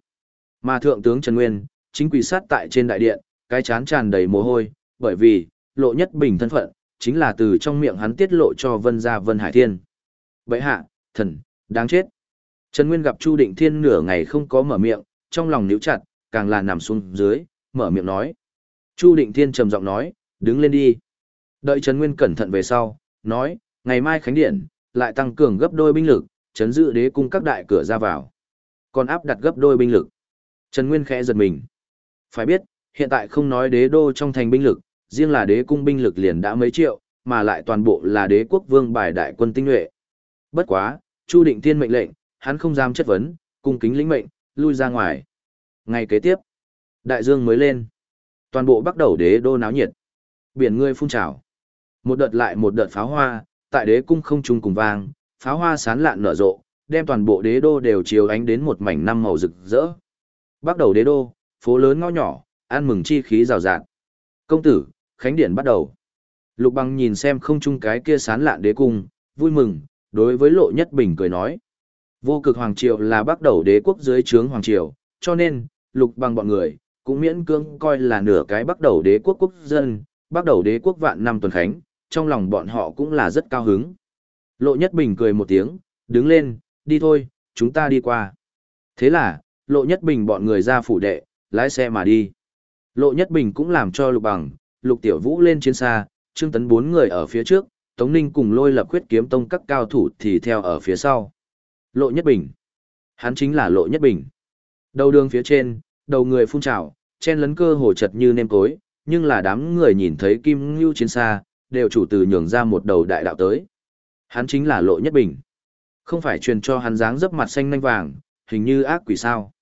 Mà thượng tướng Trần Nguyên, chính quỳ sát tại trên đại điện, cái chán tràn đầy mồ hôi, bởi vì, lộ nhất bình thân phận, chính là từ trong miệng hắn tiết lộ cho Vân gia Vân Hải Thiên. Vậy hạ, thần, đáng chết. Trần Nguyên gặp Chu Định Thiên nửa ngày không có mở miệng, trong lòng níu chặt, càng là nằm xuống dưới, mở miệng nói. Chu Định Thiên trầm giọng nói, đứng lên đi. Đợi Trần Nguyên cẩn thận về sau, nói, ngày mai khánh điện, lại tăng cường gấp đôi binh lực, chấn giữ đế cung các đại cửa ra vào. Còn áp đặt gấp đôi binh lực. Trần Nguyên khẽ giật mình. Phải biết, hiện tại không nói đế đô trong thành binh lực, riêng là đế cung binh lực liền đã mấy triệu, mà lại toàn bộ là đế quốc vương bài đại quân tinh nhuệ. Bất quá, Chu Định Thiên mệnh lệnh, hắn không dám chất vấn, cung kính lĩnh mệnh, lui ra ngoài. Ngày kế tiếp, đại dương mới lên. Toàn bộ bắt đầu đế đô náo nhiệt. Biển người phun trào. Một đợt lại một đợt pháo hoa, tại đế cung không trung cùng vang, pháo hoa sán lạn nở rộ, đem toàn bộ đế đô đều chiếu ánh đến một mảnh năm màu rực rỡ. Bắt đầu đế đô, phố lớn ngõ nhỏ, ăn mừng chi khí rào rạt. Công tử, khánh điện bắt đầu. Lục băng nhìn xem không trung cái kia sán lạn đế cung, vui mừng, đối với lộ nhất bình cười nói. Vô cực hoàng triều là bắt đầu đế quốc dưới trướng hoàng triều, cho nên, lục băng bọn người, cũng miễn cưỡng coi là nửa cái bắt đầu đế quốc quốc dân, bắt đầu đế quốc vạn năm tuần khánh, trong lòng bọn họ cũng là rất cao hứng. Lộ nhất bình cười một tiếng, đứng lên, đi thôi, chúng ta đi qua. Thế là, lộ nhất bình bọn người ra phủ đệ, lái xe mà đi. Lộ nhất bình cũng làm cho lục bằng, lục tiểu vũ lên chiến xa, trương tấn bốn người ở phía trước, Tống Ninh cùng lôi lập khuyết kiếm tông các cao thủ thì theo ở phía sau. Lộ nhất bình. Hắn chính là lộ nhất bình. Đầu đường phía trên, đầu người phun trào, chen lấn cơ hồ chật như nêm cối, nhưng là đám người nhìn thấy kim ngưu chiến xa, đều chủ từ nhường ra một đầu đại đạo tới. Hắn chính là lộ nhất bình. Không phải truyền cho hắn dáng dấp mặt xanh nanh vàng, hình như ác quỷ sao.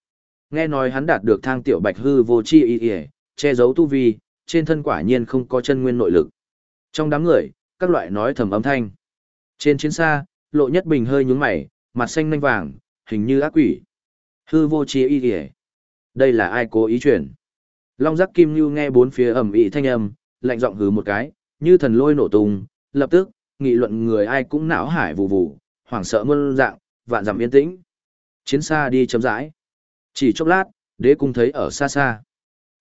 Nghe nói hắn đạt được thang tiểu bạch hư vô chi y y, che giấu tu vi, trên thân quả nhiên không có chân nguyên nội lực. Trong đám người, các loại nói thầm âm thanh. Trên chiến xa, lộ nhất bình hơi nhúng mày, mặt xanh nanh vàng, hình như ác quỷ. Hư vô chi y y. Đây là ai cố ý chuyển? Long giác kim như nghe bốn phía ẩm ĩ thanh âm, lạnh giọng hứ một cái, như thần lôi nổ tung, lập tức, nghị luận người ai cũng não hải vụ vụ, hoảng sợ muôn dạng, vạn dặm yên tĩnh. Chiến xa đi chấm rãi. Chỉ chốc lát, đế cung thấy ở xa xa.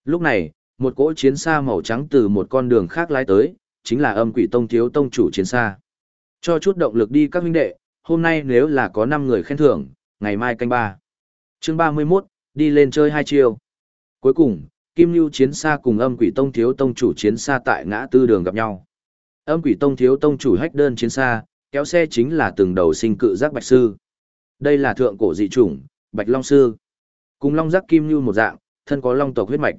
Lúc này, một cỗ chiến xa màu trắng từ một con đường khác lái tới, chính là âm quỷ tông thiếu tông chủ chiến xa. Cho chút động lực đi các huynh đệ, hôm nay nếu là có 5 người khen thưởng, ngày mai canh ba. Chương 31, đi lên chơi hai chiều. Cuối cùng, Kim lưu chiến xa cùng âm quỷ tông thiếu tông chủ chiến xa tại ngã tư đường gặp nhau. Âm quỷ tông thiếu tông chủ hách đơn chiến xa, kéo xe chính là từng đầu sinh cự giác bạch sư. Đây là thượng cổ dị chủng, bạch long sư. Cùng long giác kim như một dạng, thân có long tộc huyết mạch.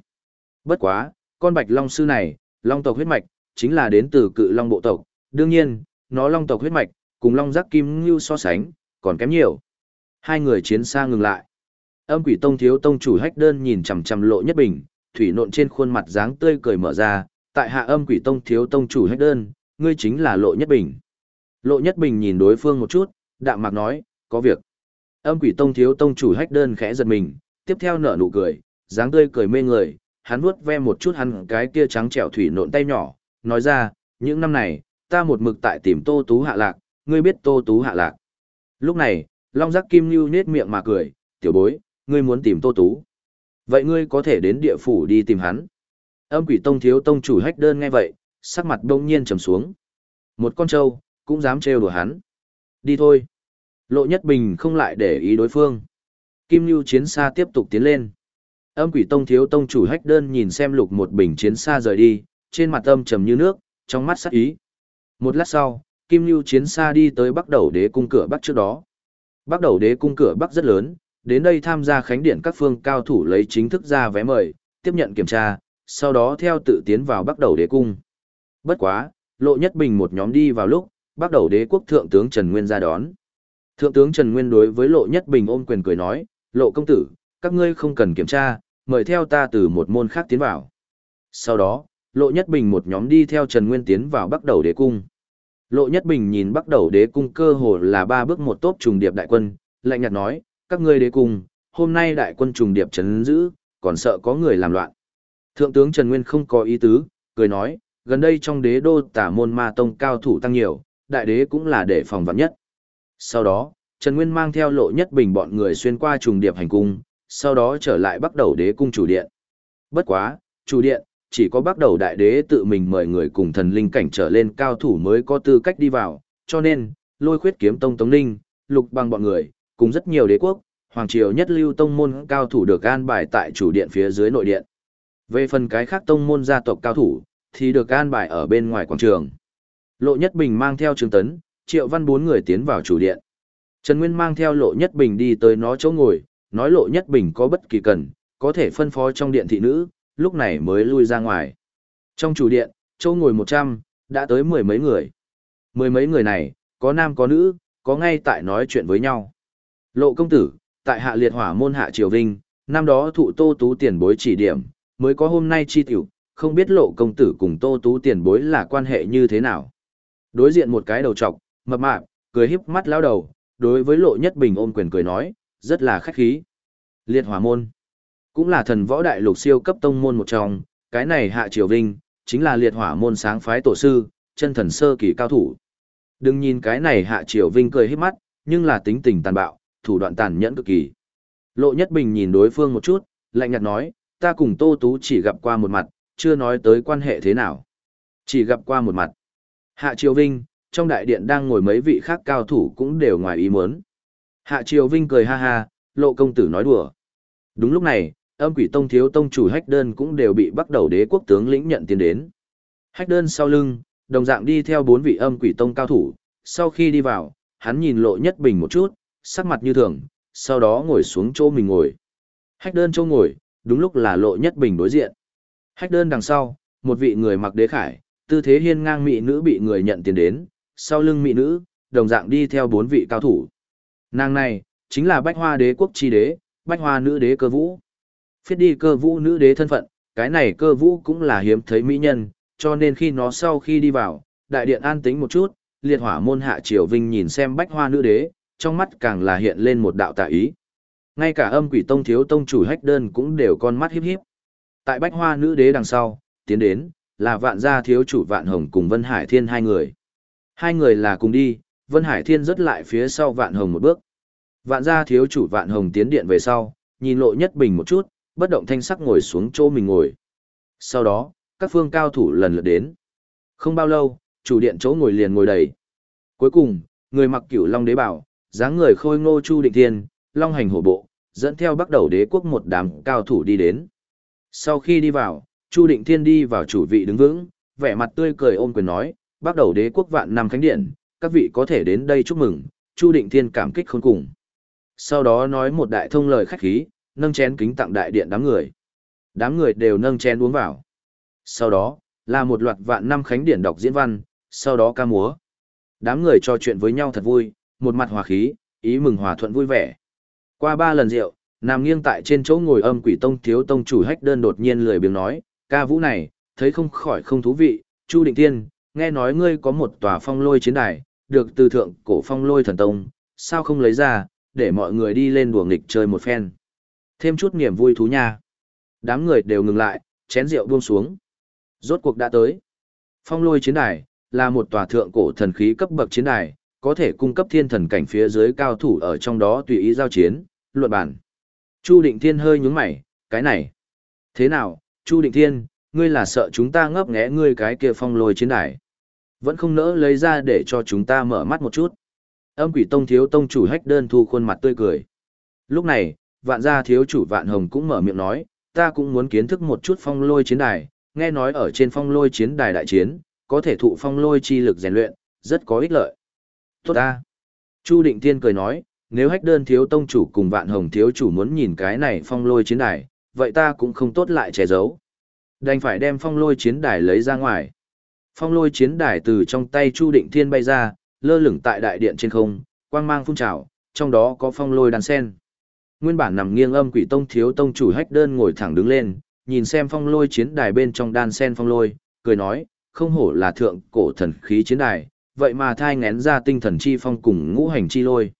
Bất quá, con bạch long sư này, long tộc huyết mạch, chính là đến từ cự long bộ tộc. Đương nhiên, nó long tộc huyết mạch, cùng long giác kim như so sánh, còn kém nhiều. Hai người chiến xa ngừng lại. Âm quỷ tông thiếu tông chủ hách đơn nhìn chằm chằm lộ nhất bình, thủy nộn trên khuôn mặt dáng tươi cười mở ra, tại hạ âm quỷ tông thiếu tông chủ Hách đơn, ngươi chính là Lộ Nhất Bình. Lộ Nhất Bình nhìn đối phương một chút, đạm mạc nói, có việc. Âm quỷ tông thiếu tông chủ hách đơn khẽ giật mình, tiếp theo nở nụ cười, dáng tươi cười mê người, hắn vuốt ve một chút hắn cái kia trắng trẻo thủy nộn tay nhỏ, nói ra, những năm này, ta một mực tại tìm Tô Tú hạ lạc, ngươi biết Tô Tú hạ lạc. Lúc này, Long Giác Kim Nhu nết miệng mà cười, tiểu bối, ngươi muốn tìm Tô Tú. Vậy ngươi có thể đến địa phủ đi tìm hắn. Âm quỷ tông thiếu tông chủ hách đơn nghe vậy, sắc mặt đông nhiên trầm xuống. Một con trâu, cũng dám trêu đùa hắn. Đi thôi. Lộ Nhất Bình không lại để ý đối phương. Kim Nhu chiến xa tiếp tục tiến lên. Âm quỷ tông thiếu tông chủ hách đơn nhìn xem lục một bình chiến xa rời đi, trên mặt âm trầm như nước, trong mắt sắc ý. Một lát sau, Kim Nhu chiến xa đi tới bắc đầu đế cung cửa bắc trước đó. Bắc đầu đế cung cửa bắc rất lớn, đến đây tham gia khánh điện các phương cao thủ lấy chính thức ra vé mời, tiếp nhận kiểm tra, sau đó theo tự tiến vào Bắc đầu đế cung. Bất quá, lộ nhất bình một nhóm đi vào lúc, Bắc đầu đế quốc thượng tướng Trần Nguyên ra đón. Thượng tướng Trần Nguyên đối với lộ nhất bình ôm quyền cười nói, lộ công tử, các ngươi không cần kiểm tra, mời theo ta từ một môn khác tiến vào. Sau đó, lộ nhất bình một nhóm đi theo Trần Nguyên tiến vào bắt đầu đế cung. Lộ nhất bình nhìn bắt đầu đế cung cơ hồ là ba bước một tốp trùng điệp đại quân, lạnh nhạt nói, các ngươi đế cung, hôm nay đại quân trùng điệp chấn giữ, còn sợ có người làm loạn. Thượng tướng Trần Nguyên không có ý tứ, cười nói, gần đây trong đế đô tả môn ma tông cao thủ tăng nhiều, đại đế cũng là để phòng vạn nhất. Sau đó, Trần Nguyên mang theo lộ nhất bình bọn người xuyên qua trùng điệp hành cung, sau đó trở lại bắt đầu đế cung chủ điện. Bất quá, chủ điện, chỉ có bắt đầu đại đế tự mình mời người cùng thần linh cảnh trở lên cao thủ mới có tư cách đi vào, cho nên, lôi khuyết kiếm tông tống ninh, lục bằng bọn người, cùng rất nhiều đế quốc, hoàng triều nhất lưu tông môn cao thủ được an bài tại chủ điện phía dưới nội điện. Về phần cái khác tông môn gia tộc cao thủ, thì được an bài ở bên ngoài quảng trường. Lộ Nhất Bình mang theo Trương Tấn, Triệu Văn bốn người tiến vào chủ điện. Trần Nguyên mang theo Lộ Nhất Bình đi tới nó chỗ ngồi, nói Lộ Nhất Bình có bất kỳ cần, có thể phân phó trong điện thị nữ, lúc này mới lui ra ngoài. Trong chủ điện, chỗ ngồi 100, đã tới mười mấy người. Mười mấy người này, có nam có nữ, có ngay tại nói chuyện với nhau. Lộ công tử, tại hạ liệt hỏa môn hạ triều vinh, năm đó thụ tô tú tiền bối chỉ điểm, mới có hôm nay chi tiểu, không biết lộ công tử cùng tô tú tiền bối là quan hệ như thế nào. Đối diện một cái đầu trọc, mập mạp, cười híp mắt lao đầu, đối với lộ nhất bình ôm quyền cười nói, rất là khách khí. Liệt hỏa môn, cũng là thần võ đại lục siêu cấp tông môn một trong, cái này hạ triều vinh, chính là liệt hỏa môn sáng phái tổ sư, chân thần sơ kỳ cao thủ. Đừng nhìn cái này hạ triều vinh cười híp mắt, nhưng là tính tình tàn bạo, thủ đoạn tàn nhẫn cực kỳ. Lộ Nhất Bình nhìn đối phương một chút, lạnh nhạt nói, ta cùng Tô Tú chỉ gặp qua một mặt, chưa nói tới quan hệ thế nào. Chỉ gặp qua một mặt. Hạ Triều Vinh, trong đại điện đang ngồi mấy vị khác cao thủ cũng đều ngoài ý muốn. Hạ Triều Vinh cười ha ha, lộ công tử nói đùa. Đúng lúc này, âm quỷ tông thiếu tông chủ hách đơn cũng đều bị bắt đầu đế quốc tướng lĩnh nhận tiền đến. Hách đơn sau lưng, đồng dạng đi theo bốn vị âm quỷ tông cao thủ, sau khi đi vào, hắn nhìn lộ nhất bình một chút, sắc mặt như thường, sau đó ngồi xuống chỗ mình ngồi. Hách đơn chỗ ngồi, đúng lúc là lộ nhất bình đối diện. Hách đơn đằng sau, một vị người mặc đế khải, tư thế hiên ngang mỹ nữ bị người nhận tiền đến, sau lưng mỹ nữ, đồng dạng đi theo bốn vị cao thủ. Nàng này, chính là bách hoa đế quốc chi đế, bách hoa nữ đế cơ vũ. Phiết đi cơ vũ nữ đế thân phận, cái này cơ vũ cũng là hiếm thấy mỹ nhân, cho nên khi nó sau khi đi vào, đại điện an tĩnh một chút, liệt hỏa môn hạ triều vinh nhìn xem bách hoa nữ đế, trong mắt càng là hiện lên một đạo tạ ý. Ngay cả âm quỷ tông thiếu tông chủ hách đơn cũng đều con mắt hiếp hiếp Tại bách hoa nữ đế đằng sau, tiến đến, là vạn gia thiếu chủ vạn hồng cùng Vân Hải Thiên hai người. Hai người là cùng đi, Vân Hải Thiên rớt lại phía sau vạn hồng một bước. Vạn gia thiếu chủ vạn hồng tiến điện về sau, nhìn lộ nhất bình một chút, bất động thanh sắc ngồi xuống chỗ mình ngồi. Sau đó, các phương cao thủ lần lượt đến. Không bao lâu, chủ điện chỗ ngồi liền ngồi đầy. Cuối cùng, người mặc cửu long đế bảo, dáng người khôi ngô chu định thiên, long hành hổ bộ, dẫn theo bắt đầu đế quốc một đám cao thủ đi đến. Sau khi đi vào, chu định thiên đi vào chủ vị đứng vững, vẻ mặt tươi cười ôm quyền nói, bắt đầu đế quốc vạn năm khánh điện, các vị có thể đến đây chúc mừng, chu định thiên cảm kích khôn cùng. Sau đó nói một đại thông lời khách khí, nâng chén kính tặng đại điện đám người. Đám người đều nâng chén uống vào. Sau đó, là một loạt vạn năm khánh điển đọc diễn văn, sau đó ca múa. Đám người trò chuyện với nhau thật vui, một mặt hòa khí, ý mừng hòa thuận vui vẻ. Qua ba lần rượu, nằm nghiêng tại trên chỗ ngồi âm quỷ tông thiếu tông chủ hách đơn đột nhiên lười biếng nói, ca vũ này, thấy không khỏi không thú vị, Chu Định Thiên nghe nói ngươi có một tòa phong lôi chiến đài, được từ thượng cổ phong lôi thần tông, sao không lấy ra, để mọi người đi lên đùa nghịch chơi một phen. Thêm chút niềm vui thú nha. Đám người đều ngừng lại, chén rượu buông xuống. Rốt cuộc đã tới. Phong lôi chiến đài, là một tòa thượng cổ thần khí cấp bậc chiến đài, có thể cung cấp thiên thần cảnh phía dưới cao thủ ở trong đó tùy ý giao chiến, luận bản. Chu Định Thiên hơi nhướng mày, cái này. Thế nào, Chu Định Thiên, ngươi là sợ chúng ta ngấp nghé ngươi cái kia phong lôi chiến đài. Vẫn không nỡ lấy ra để cho chúng ta mở mắt một chút. Âm quỷ tông thiếu tông chủ hách đơn thu khuôn mặt tươi cười. Lúc này, vạn gia thiếu chủ vạn hồng cũng mở miệng nói, ta cũng muốn kiến thức một chút phong lôi chiến đài, nghe nói ở trên phong lôi chiến đài đại chiến, có thể thụ phong lôi chi lực rèn luyện, rất có ích lợi. Tốt ta. Chu Định Thiên cười nói, nếu hách đơn thiếu tông chủ cùng vạn hồng thiếu chủ muốn nhìn cái này phong lôi chiến đài, vậy ta cũng không tốt lại che giấu. Đành phải đem phong lôi chiến đài lấy ra ngoài. Phong lôi chiến đài từ trong tay Chu Định Thiên bay ra, lơ lửng tại đại điện trên không, quang mang phun trào, trong đó có phong lôi đàn sen. Nguyên bản nằm nghiêng âm quỷ tông thiếu tông chủ hách đơn ngồi thẳng đứng lên, nhìn xem phong lôi chiến đài bên trong đan sen phong lôi, cười nói, không hổ là thượng cổ thần khí chiến đài, vậy mà thai ngén ra tinh thần chi phong cùng ngũ hành chi lôi.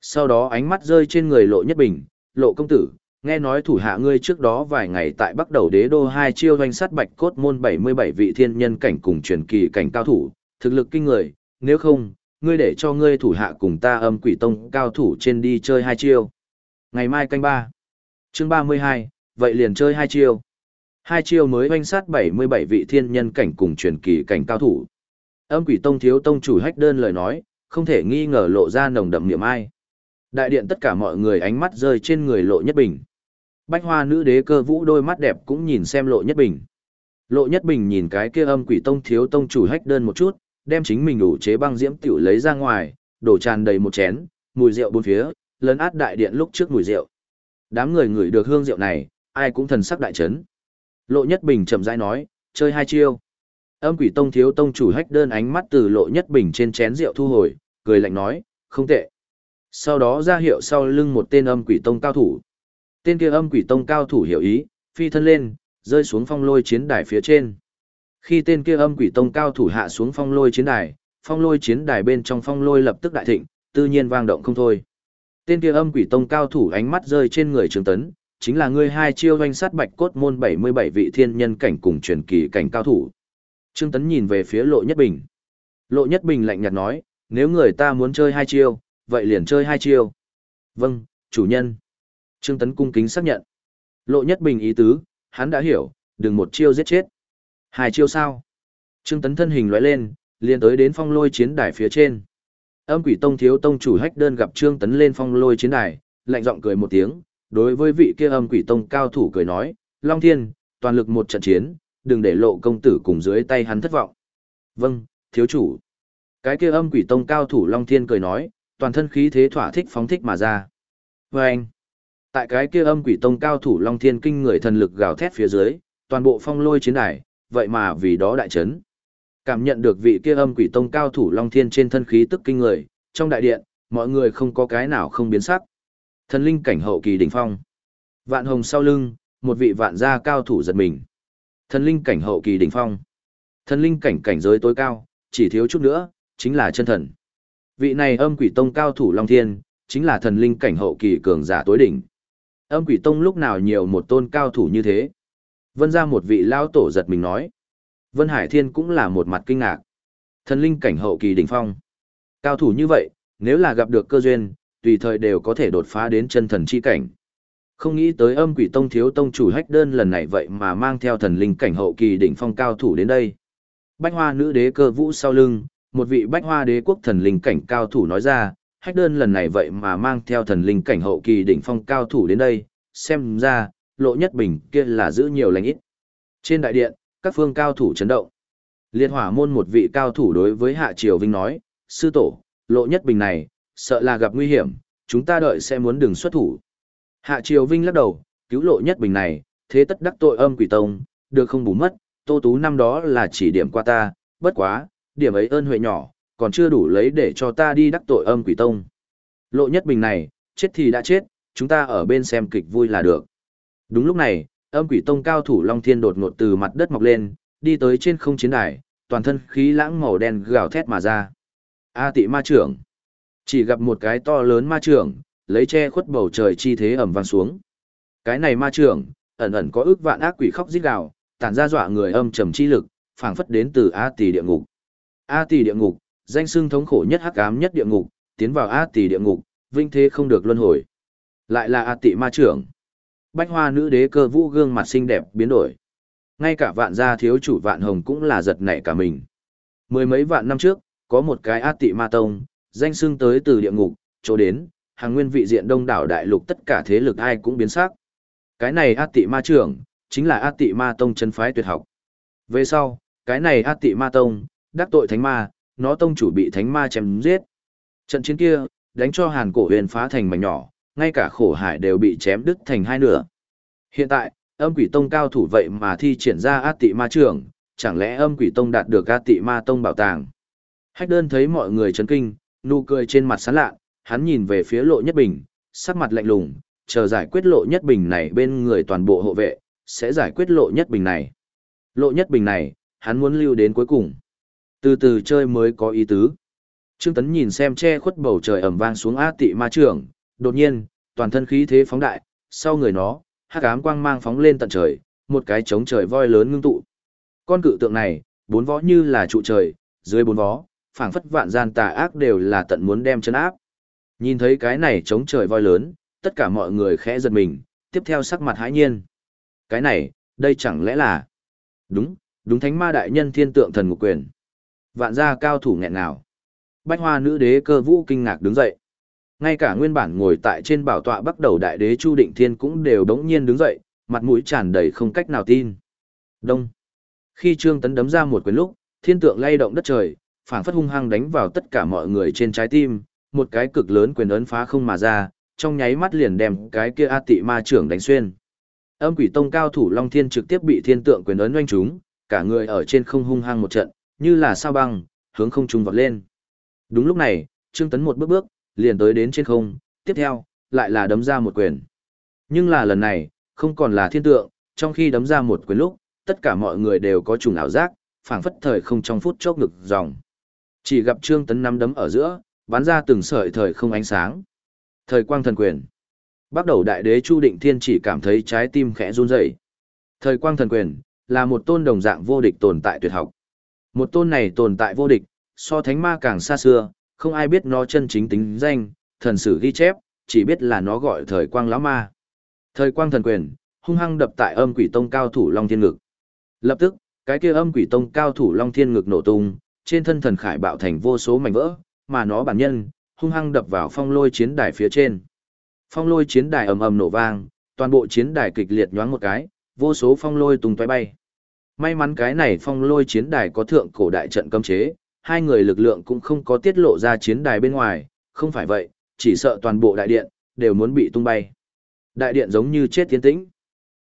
Sau đó ánh mắt rơi trên người lộ nhất bình, lộ công tử, nghe nói thủ hạ ngươi trước đó vài ngày tại bắt đầu đế đô hai chiêu doanh sát bạch cốt môn 77 vị thiên nhân cảnh cùng truyền kỳ cảnh cao thủ, thực lực kinh người, nếu không, ngươi để cho ngươi thủ hạ cùng ta âm quỷ tông cao thủ trên đi chơi hai chiêu. Ngày mai canh ba chương 32, vậy liền chơi hai chiêu. Hai chiêu mới doanh sát 77 vị thiên nhân cảnh cùng truyền kỳ cảnh cao thủ. Âm quỷ tông thiếu tông chủ hách đơn lời nói, không thể nghi ngờ lộ ra nồng đậm niệm ai. Đại điện tất cả mọi người ánh mắt rơi trên người lộ nhất bình. Bách hoa nữ đế cơ vũ đôi mắt đẹp cũng nhìn xem lộ nhất bình. Lộ nhất bình nhìn cái kia âm quỷ tông thiếu tông chủ hách đơn một chút, đem chính mình đủ chế băng diễm tiểu lấy ra ngoài, đổ tràn đầy một chén, mùi rượu bốn phía, lấn át đại điện lúc trước mùi rượu. Đám người ngửi được hương rượu này, ai cũng thần sắc đại chấn. Lộ Nhất Bình chậm rãi nói, chơi hai chiêu. Âm Quỷ Tông thiếu tông chủ hách đơn ánh mắt từ Lộ Nhất Bình trên chén rượu thu hồi, cười lạnh nói, không tệ. Sau đó ra hiệu sau lưng một tên âm quỷ tông cao thủ. Tên kia âm quỷ tông cao thủ hiểu ý, phi thân lên, rơi xuống phong lôi chiến đài phía trên. Khi tên kia âm quỷ tông cao thủ hạ xuống phong lôi chiến đài, phong lôi chiến đài bên trong phong lôi lập tức đại thịnh, tự nhiên vang động không thôi. Tên kia âm quỷ tông cao thủ ánh mắt rơi trên người Trương Tấn, chính là người hai chiêu doanh sát bạch cốt môn 77 vị thiên nhân cảnh cùng truyền kỳ cảnh cao thủ. Trương Tấn nhìn về phía Lộ Nhất Bình. Lộ Nhất Bình lạnh nhạt nói, nếu người ta muốn chơi hai chiêu, vậy liền chơi hai chiêu. Vâng, chủ nhân. Trương Tấn cung kính xác nhận. Lộ Nhất Bình ý tứ, hắn đã hiểu, đừng một chiêu giết chết. Hai chiêu sao? Trương Tấn thân hình lóe lên, liền tới đến phong lôi chiến đài phía trên. Âm quỷ tông thiếu tông chủ hách đơn gặp Trương Tấn lên phong lôi chiến đài, lạnh giọng cười một tiếng, đối với vị kia âm quỷ tông cao thủ cười nói, Long Thiên, toàn lực một trận chiến, đừng để lộ công tử cùng dưới tay hắn thất vọng. Vâng, thiếu chủ. Cái kia âm quỷ tông cao thủ Long Thiên cười nói, toàn thân khí thế thỏa thích phóng thích mà ra. Và anh, tại cái kia âm quỷ tông cao thủ Long Thiên kinh người thần lực gào thét phía dưới, toàn bộ phong lôi chiến đài, vậy mà vì đó đại chấn. Cảm nhận được vị kia âm quỷ tông cao thủ Long Thiên trên thân khí tức kinh người, trong đại điện, mọi người không có cái nào không biến sắc. Thần linh cảnh hậu kỳ đỉnh phong. Vạn hồng sau lưng, một vị vạn gia cao thủ giật mình. Thần linh cảnh hậu kỳ đỉnh phong. Thần linh cảnh cảnh giới tối cao, chỉ thiếu chút nữa, chính là chân thần. Vị này âm quỷ tông cao thủ Long Thiên, chính là thần linh cảnh hậu kỳ cường giả tối đỉnh. Âm quỷ tông lúc nào nhiều một tôn cao thủ như thế. Vân ra một vị lao tổ giật mình nói. Vân Hải Thiên cũng là một mặt kinh ngạc. Thần linh cảnh hậu kỳ đỉnh phong. Cao thủ như vậy, nếu là gặp được cơ duyên, tùy thời đều có thể đột phá đến chân thần chi cảnh. Không nghĩ tới âm quỷ tông thiếu tông chủ hách đơn lần này vậy mà mang theo thần linh cảnh hậu kỳ đỉnh phong cao thủ đến đây. Bách hoa nữ đế cơ vũ sau lưng, một vị bách hoa đế quốc thần linh cảnh cao thủ nói ra, hách đơn lần này vậy mà mang theo thần linh cảnh hậu kỳ đỉnh phong cao thủ đến đây, xem ra, lộ nhất bình kia là giữ nhiều lành ít. Trên đại điện, các phương cao thủ chấn động. Liệt hỏa môn một vị cao thủ đối với Hạ Triều Vinh nói, sư tổ, lộ nhất bình này, sợ là gặp nguy hiểm, chúng ta đợi sẽ muốn đừng xuất thủ. Hạ Triều Vinh lắc đầu, cứu lộ nhất bình này, thế tất đắc tội âm quỷ tông, được không bù mất, tô tú năm đó là chỉ điểm qua ta, bất quá, điểm ấy ơn huệ nhỏ, còn chưa đủ lấy để cho ta đi đắc tội âm quỷ tông. Lộ nhất bình này, chết thì đã chết, chúng ta ở bên xem kịch vui là được. Đúng lúc này, âm quỷ tông cao thủ Long Thiên đột ngột từ mặt đất mọc lên, đi tới trên không chiến đài, toàn thân khí lãng màu đen gào thét mà ra. A tị ma trưởng. Chỉ gặp một cái to lớn ma trưởng, lấy che khuất bầu trời chi thế ẩm vang xuống. Cái này ma trưởng, ẩn ẩn có ước vạn ác quỷ khóc rít gào, tản ra dọa người âm trầm chi lực, phảng phất đến từ A tỷ địa ngục. A tỷ địa ngục, danh xưng thống khổ nhất hắc ám nhất địa ngục, tiến vào A tỳ địa ngục, vinh thế không được luân hồi. Lại là A tỷ ma trưởng. Bách hoa nữ đế cơ vũ gương mặt xinh đẹp biến đổi. Ngay cả vạn gia thiếu chủ vạn hồng cũng là giật nảy cả mình. Mười mấy vạn năm trước, có một cái A tỷ ma tông, danh xưng tới từ địa ngục, chỗ đến, hàng nguyên vị diện đông đảo đại lục tất cả thế lực ai cũng biến sắc. Cái này A tỷ ma trưởng, chính là A tỷ ma tông chân phái tuyệt học. Về sau, cái này A tỷ ma tông, đắc tội thánh ma, nó tông chủ bị thánh ma chém giết. Trận chiến kia, đánh cho hàn cổ huyền phá thành mảnh nhỏ, ngay cả khổ hải đều bị chém đứt thành hai nửa. Hiện tại, âm quỷ tông cao thủ vậy mà thi triển ra át tị ma trưởng, chẳng lẽ âm quỷ tông đạt được át tị ma tông bảo tàng. Hách đơn thấy mọi người chấn kinh, nụ cười trên mặt sán lạ, hắn nhìn về phía lộ nhất bình, sắc mặt lạnh lùng, chờ giải quyết lộ nhất bình này bên người toàn bộ hộ vệ, sẽ giải quyết lộ nhất bình này. Lộ nhất bình này, hắn muốn lưu đến cuối cùng. Từ từ chơi mới có ý tứ. Trương Tấn nhìn xem che khuất bầu trời ẩm vang xuống át tị ma trưởng, đột nhiên, toàn thân khí thế phóng đại, sau người nó, hắc ám quang mang phóng lên tận trời, một cái trống trời voi lớn ngưng tụ. Con cự tượng này, bốn vó như là trụ trời, dưới bốn vó, phảng phất vạn gian tà ác đều là tận muốn đem chân áp. Nhìn thấy cái này trống trời voi lớn, tất cả mọi người khẽ giật mình, tiếp theo sắc mặt hãi nhiên. Cái này, đây chẳng lẽ là... Đúng, đúng thánh ma đại nhân thiên tượng thần ngục quyền. Vạn gia cao thủ nghẹn nào. Bách hoa nữ đế cơ vũ kinh ngạc đứng dậy. Ngay cả nguyên bản ngồi tại trên bảo tọa bắt đầu đại đế Chu Định Thiên cũng đều đống nhiên đứng dậy, mặt mũi tràn đầy không cách nào tin. Đông. Khi Trương Tấn đấm ra một quyền lúc, thiên tượng lay động đất trời, phảng phất hung hăng đánh vào tất cả mọi người trên trái tim, một cái cực lớn quyền ấn phá không mà ra, trong nháy mắt liền đem cái kia A Tị Ma trưởng đánh xuyên. Âm Quỷ Tông cao thủ Long Thiên trực tiếp bị thiên tượng quyền ấn oanh trúng, cả người ở trên không hung hăng một trận, như là sao băng, hướng không trung vọt lên. Đúng lúc này, Trương Tấn một bước bước, liền tới đến trên không, tiếp theo, lại là đấm ra một quyền. Nhưng là lần này, không còn là thiên tượng, trong khi đấm ra một quyền lúc, tất cả mọi người đều có trùng ảo giác, phảng phất thời không trong phút chốc ngực dòng. Chỉ gặp Trương Tấn nắm đấm ở giữa, bắn ra từng sợi thời không ánh sáng. Thời quang thần quyền. Bắt đầu đại đế Chu Định Thiên chỉ cảm thấy trái tim khẽ run rẩy. Thời quang thần quyền là một tôn đồng dạng vô địch tồn tại tuyệt học. Một tôn này tồn tại vô địch, so thánh ma càng xa xưa, không ai biết nó chân chính tính danh, thần sử ghi chép, chỉ biết là nó gọi thời quang lão ma. Thời quang thần quyền, hung hăng đập tại âm quỷ tông cao thủ Long Thiên Ngực. Lập tức, cái kia âm quỷ tông cao thủ Long Thiên Ngực nổ tung, trên thân thần khải bạo thành vô số mảnh vỡ, mà nó bản nhân, hung hăng đập vào phong lôi chiến đài phía trên. Phong lôi chiến đài ầm ầm nổ vang, toàn bộ chiến đài kịch liệt nhoáng một cái, vô số phong lôi tung tóe bay. May mắn cái này phong lôi chiến đài có thượng cổ đại trận cấm chế, hai người lực lượng cũng không có tiết lộ ra chiến đài bên ngoài, không phải vậy, chỉ sợ toàn bộ đại điện, đều muốn bị tung bay. Đại điện giống như chết tiến tĩnh.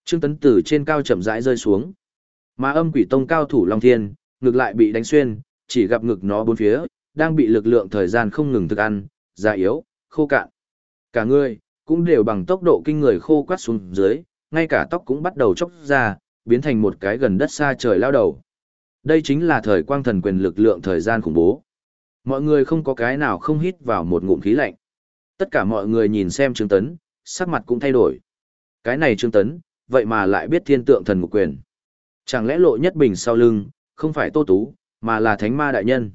Trương Tấn Tử trên cao chậm rãi rơi xuống. Mà âm quỷ tông cao thủ Long Thiên, ngược lại bị đánh xuyên, chỉ gặp ngực nó bốn phía, đang bị lực lượng thời gian không ngừng thực ăn, già yếu, khô cạn. Cả người, cũng đều bằng tốc độ kinh người khô quát xuống dưới, ngay cả tóc cũng bắt đầu chóc ra, biến thành một cái gần đất xa trời lao đầu. Đây chính là thời quang thần quyền lực lượng thời gian khủng bố. Mọi người không có cái nào không hít vào một ngụm khí lạnh. Tất cả mọi người nhìn xem Trương Tấn, sắc mặt cũng thay đổi. Cái này Trương Tấn, vậy mà lại biết thiên tượng thần ngục quyền. Chẳng lẽ lộ nhất bình sau lưng, không phải Tô Tú, mà là Thánh Ma Đại Nhân.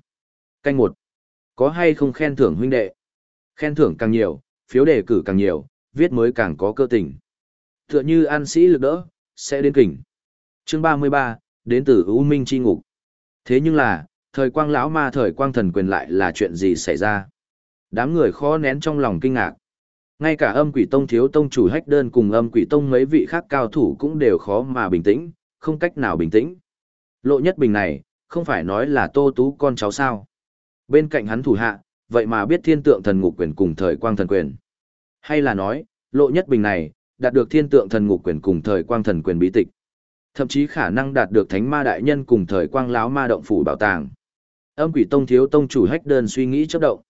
Canh một Có hay không khen thưởng huynh đệ? Khen thưởng càng nhiều, phiếu đề cử càng nhiều, viết mới càng có cơ tình. Tựa như an sĩ lực đỡ, sẽ đến kỉnh. Chương 33, đến từ U Minh Chi Ngục. Thế nhưng là, thời quang lão ma thời quang thần quyền lại là chuyện gì xảy ra? Đám người khó nén trong lòng kinh ngạc. Ngay cả âm quỷ tông thiếu tông chủ hách đơn cùng âm quỷ tông mấy vị khác cao thủ cũng đều khó mà bình tĩnh, không cách nào bình tĩnh. Lộ nhất bình này, không phải nói là tô tú con cháu sao. Bên cạnh hắn thủ hạ, vậy mà biết thiên tượng thần ngục quyền cùng thời quang thần quyền. Hay là nói, lộ nhất bình này, đạt được thiên tượng thần ngục quyền cùng thời quang thần quyền bí tịch. Thậm chí khả năng đạt được thánh ma đại nhân cùng thời quang láo ma động phủ bảo tàng. Âm quỷ tông thiếu tông chủ hách đơn suy nghĩ chấp động.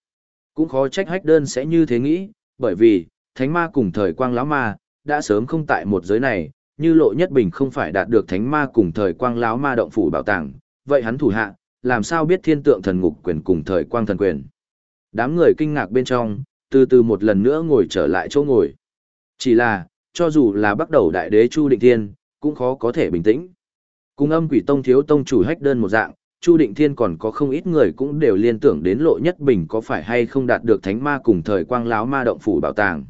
Cũng khó trách hách đơn sẽ như thế nghĩ, bởi vì, thánh ma cùng thời quang lão ma, đã sớm không tại một giới này, như lộ nhất bình không phải đạt được thánh ma cùng thời quang lão ma động phủ bảo tàng, vậy hắn thủ hạ, làm sao biết thiên tượng thần ngục quyền cùng thời quang thần quyền. Đám người kinh ngạc bên trong, từ từ một lần nữa ngồi trở lại chỗ ngồi. Chỉ là, cho dù là bắt đầu đại đế Chu Định Thiên, cũng khó có thể bình tĩnh. Cùng âm quỷ tông thiếu tông chủ hách đơn một dạng, Chu Định Thiên còn có không ít người cũng đều liên tưởng đến lộ nhất bình có phải hay không đạt được thánh ma cùng thời quang láo ma động phủ bảo tàng.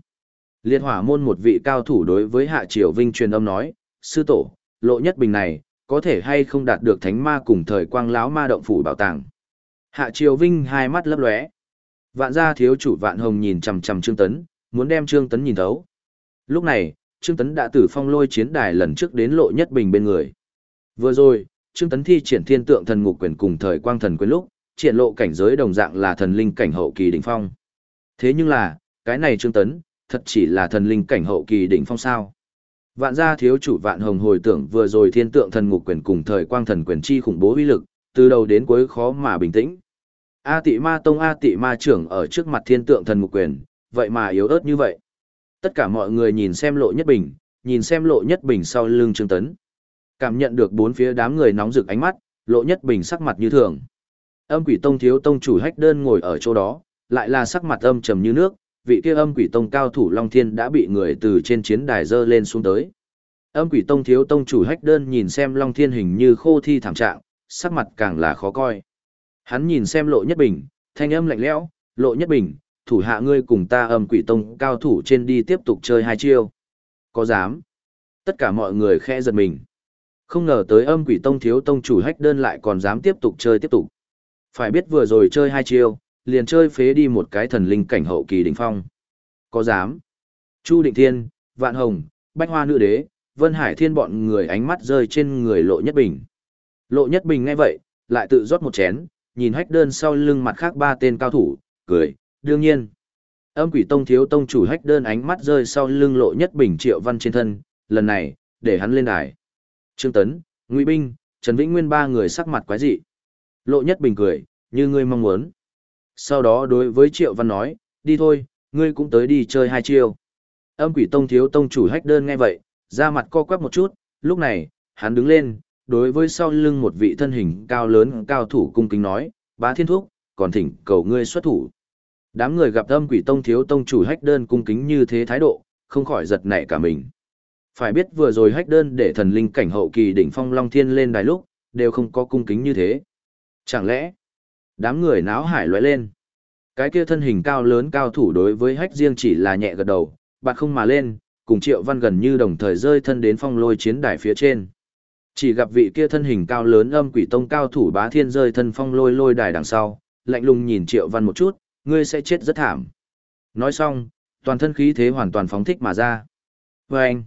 Liệt hỏa môn một vị cao thủ đối với Hạ Triều Vinh truyền âm nói, sư tổ, lộ nhất bình này, có thể hay không đạt được thánh ma cùng thời quang láo ma động phủ bảo tàng. Hạ Triều Vinh hai mắt lấp lóe. Vạn gia thiếu chủ Vạn Hồng nhìn chằm chằm Trương Tấn, muốn đem Trương Tấn nhìn thấu. Lúc này, Trương Tấn đã từ phong lôi chiến đài lần trước đến lộ nhất bình bên người. Vừa rồi, Trương Tấn thi triển thiên tượng thần ngục quyền cùng thời quang thần quyền lúc, triển lộ cảnh giới đồng dạng là thần linh cảnh hậu kỳ đỉnh phong. Thế nhưng là, cái này Trương Tấn, thật chỉ là thần linh cảnh hậu kỳ đỉnh phong sao? Vạn gia thiếu chủ Vạn Hồng hồi tưởng vừa rồi thiên tượng thần ngục quyền cùng thời quang thần quyền chi khủng bố uy lực, từ đầu đến cuối khó mà bình tĩnh. A Tị Ma Tông A Tị Ma trưởng ở trước mặt thiên tượng thần ngục quyền, vậy mà yếu ớt như vậy. Tất cả mọi người nhìn xem lộ nhất bình, nhìn xem lộ nhất bình sau lưng Trương Tấn. Cảm nhận được bốn phía đám người nóng rực ánh mắt, lộ nhất bình sắc mặt như thường. Âm quỷ tông thiếu tông chủ hách đơn ngồi ở chỗ đó, lại là sắc mặt âm trầm như nước, vị kia âm quỷ tông cao thủ Long Thiên đã bị người từ trên chiến đài dơ lên xuống tới. Âm quỷ tông thiếu tông chủ hách đơn nhìn xem Long Thiên hình như khô thi thảm trạng, sắc mặt càng là khó coi. Hắn nhìn xem lộ nhất bình, thanh âm lạnh lẽo, lộ nhất bình, thủ hạ ngươi cùng ta âm quỷ tông cao thủ trên đi tiếp tục chơi hai chiêu. Có dám? Tất cả mọi người khe giật mình. Không ngờ tới âm quỷ tông thiếu tông chủ hách đơn lại còn dám tiếp tục chơi tiếp tục. Phải biết vừa rồi chơi hai chiêu, liền chơi phế đi một cái thần linh cảnh hậu kỳ đỉnh phong. Có dám? Chu Định Thiên, Vạn Hồng, Bách Hoa Nữ Đế, Vân Hải Thiên bọn người ánh mắt rơi trên người Lộ Nhất Bình. Lộ Nhất Bình nghe vậy, lại tự rót một chén, nhìn hách đơn sau lưng mặt khác ba tên cao thủ, cười, đương nhiên. Âm quỷ tông thiếu tông chủ hách đơn ánh mắt rơi sau lưng Lộ Nhất Bình triệu văn trên thân, lần này, để hắn lên đài. Trương Tấn, Ngụy Binh, Trần Vĩnh Nguyên ba người sắc mặt quái dị. Lộ Nhất Bình cười, như ngươi mong muốn. Sau đó đối với Triệu Văn nói, Đi thôi, ngươi cũng tới đi chơi hai chiêu. Âm quỷ tông thiếu tông chủ hách đơn nghe vậy, ra mặt co quắp một chút, lúc này, hắn đứng lên, đối với sau lưng một vị thân hình cao lớn cao thủ cung kính nói, bá thiên thúc, còn thỉnh cầu ngươi xuất thủ. Đám người gặp âm quỷ tông thiếu tông chủ hách đơn cung kính như thế thái độ, không khỏi giật nảy cả mình. Phải biết vừa rồi hách đơn để thần linh cảnh hậu kỳ đỉnh phong long thiên lên đài lúc, đều không có cung kính như thế. Chẳng lẽ, đám người náo hải loại lên. Cái kia thân hình cao lớn cao thủ đối với hách riêng chỉ là nhẹ gật đầu, bạn không mà lên, cùng triệu văn gần như đồng thời rơi thân đến phong lôi chiến đài phía trên. Chỉ gặp vị kia thân hình cao lớn âm quỷ tông cao thủ bá thiên rơi thân phong lôi lôi đài đằng sau, lạnh lùng nhìn triệu văn một chút, ngươi sẽ chết rất thảm. Nói xong, toàn thân khí thế hoàn toàn phóng thích mà ra. Và anh,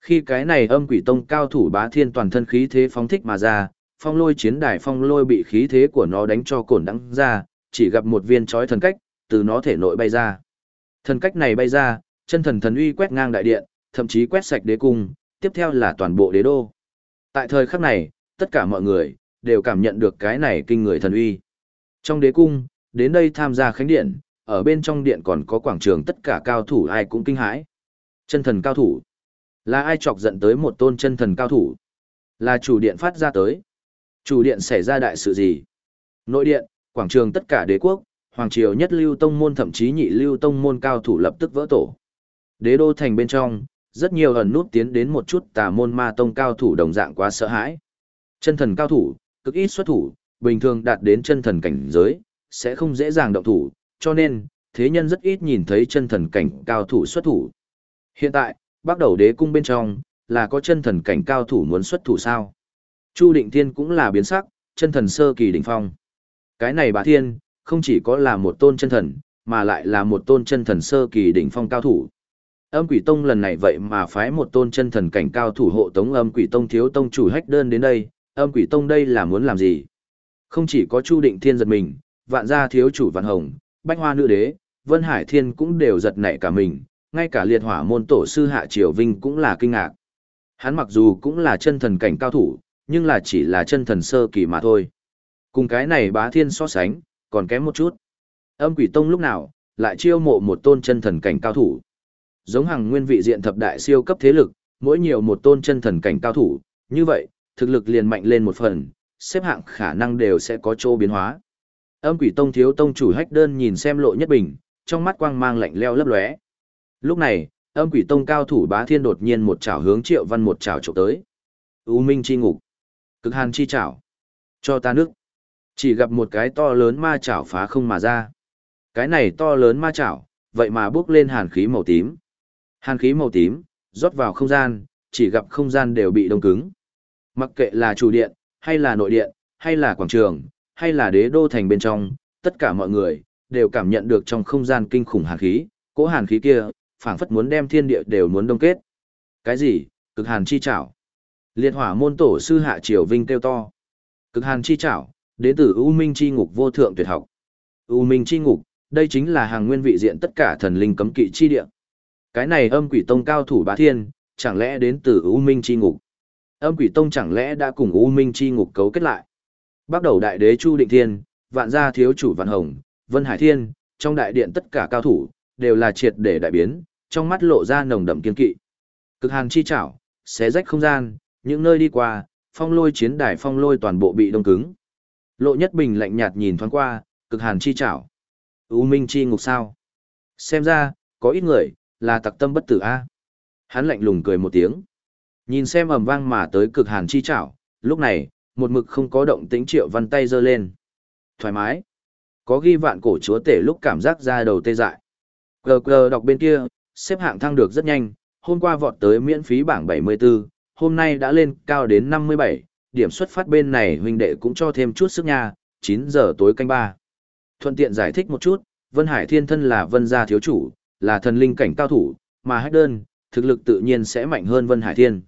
khi cái này âm quỷ tông cao thủ bá thiên toàn thân khí thế phóng thích mà ra, phong lôi chiến đài phong lôi bị khí thế của nó đánh cho cổn đắng ra, chỉ gặp một viên chói thần cách, từ nó thể nội bay ra. Thần cách này bay ra, chân thần thần uy quét ngang đại điện, thậm chí quét sạch đế cung, tiếp theo là toàn bộ đế đô. Tại thời khắc này, tất cả mọi người đều cảm nhận được cái này kinh người thần uy. Trong đế cung, đến đây tham gia khánh điện, ở bên trong điện còn có quảng trường tất cả cao thủ ai cũng kinh hãi. Chân thần cao thủ. Là ai chọc giận tới một tôn chân thần cao thủ? Là chủ điện phát ra tới. Chủ điện xảy ra đại sự gì? Nội điện, quảng trường tất cả đế quốc, hoàng triều nhất lưu tông môn thậm chí nhị lưu tông môn cao thủ lập tức vỡ tổ. Đế đô thành bên trong, rất nhiều ẩn nút tiến đến một chút tà môn ma tông cao thủ đồng dạng quá sợ hãi. Chân thần cao thủ, cực ít xuất thủ, bình thường đạt đến chân thần cảnh giới, sẽ không dễ dàng động thủ, cho nên, thế nhân rất ít nhìn thấy chân thần cảnh cao thủ xuất thủ. Hiện tại, bắt đầu đế cung bên trong, là có chân thần cảnh cao thủ muốn xuất thủ sao? Chu Định Thiên cũng là biến sắc, chân thần sơ kỳ đỉnh phong. Cái này bà thiên, không chỉ có là một tôn chân thần, mà lại là một tôn chân thần sơ kỳ đỉnh phong cao thủ. Âm quỷ tông lần này vậy mà phái một tôn chân thần cảnh cao thủ hộ tống âm quỷ tông thiếu tông chủ hách đơn đến đây, âm quỷ tông đây là muốn làm gì? Không chỉ có Chu Định Thiên giật mình, vạn gia thiếu chủ vạn hồng, bách hoa nữ đế, Vân Hải Thiên cũng đều giật nảy cả mình, ngay cả liệt hỏa môn tổ sư Hạ Triều Vinh cũng là kinh ngạc. Hắn mặc dù cũng là chân thần cảnh cao thủ, nhưng là chỉ là chân thần sơ kỳ mà thôi. Cùng cái này bá thiên so sánh, còn kém một chút. Âm quỷ tông lúc nào, lại chiêu mộ một tôn chân thần cảnh cao thủ. Giống hàng nguyên vị diện thập đại siêu cấp thế lực, mỗi nhiều một tôn chân thần cảnh cao thủ, như vậy, thực lực liền mạnh lên một phần, xếp hạng khả năng đều sẽ có chỗ biến hóa. Âm quỷ tông thiếu tông chủ hách đơn nhìn xem lộ nhất bình, trong mắt quang mang lạnh leo lấp lóe. Lúc này, âm quỷ tông cao thủ bá thiên đột nhiên một chảo hướng triệu văn một chảo trộm tới. U minh chi ngục. Cực hàn chi chảo. Cho ta nước. Chỉ gặp một cái to lớn ma chảo phá không mà ra. Cái này to lớn ma chảo, vậy mà bước lên hàn khí màu tím. Hàn khí màu tím, rót vào không gian, chỉ gặp không gian đều bị đông cứng. Mặc kệ là chủ điện, hay là nội điện, hay là quảng trường, hay là đế đô thành bên trong, tất cả mọi người, đều cảm nhận được trong không gian kinh khủng hàn khí, cỗ hàn khí kia, phảng phất muốn đem thiên địa đều muốn đông kết. Cái gì? Cực hàn chi chảo. Liệt hỏa môn tổ sư hạ triều vinh kêu to. Cực hàn chi chảo, đến từ U Minh chi ngục vô thượng tuyệt học. U Minh chi ngục, đây chính là hàng nguyên vị diện tất cả thần linh cấm kỵ chi địa. Cái này âm quỷ tông cao thủ bá thiên, chẳng lẽ đến từ U Minh chi ngục? Âm quỷ tông chẳng lẽ đã cùng U Minh chi ngục cấu kết lại? Bắt đầu đại đế Chu Định Thiên, vạn gia thiếu chủ Vạn Hồng, Vân Hải Thiên, trong đại điện tất cả cao thủ, đều là triệt để đại biến, trong mắt lộ ra nồng đậm kiên kỵ. Cực hàn chi chảo, xé rách không gian, những nơi đi qua, phong lôi chiến đài phong lôi toàn bộ bị đông cứng. Lộ Nhất Bình lạnh nhạt nhìn thoáng qua, cực hàn chi chảo. U Minh chi ngục sao? Xem ra, có ít người, là tặc tâm bất tử a. Hắn lạnh lùng cười một tiếng. Nhìn xem ầm vang mà tới cực hàn chi chảo, lúc này, một mực không có động tĩnh triệu văn tay giơ lên. Thoải mái. Có ghi vạn cổ chúa tể lúc cảm giác ra đầu tê dại. Cờ cờ đọc bên kia, xếp hạng thăng được rất nhanh, hôm qua vọt tới miễn phí bảng 74, hôm nay đã lên cao đến 57, điểm xuất phát bên này huynh đệ cũng cho thêm chút sức nha, 9 giờ tối canh ba. Thuận tiện giải thích một chút, Vân Hải Thiên Thân là Vân gia thiếu chủ, là thần linh cảnh cao thủ, mà hách đơn, thực lực tự nhiên sẽ mạnh hơn Vân Hải Thiên.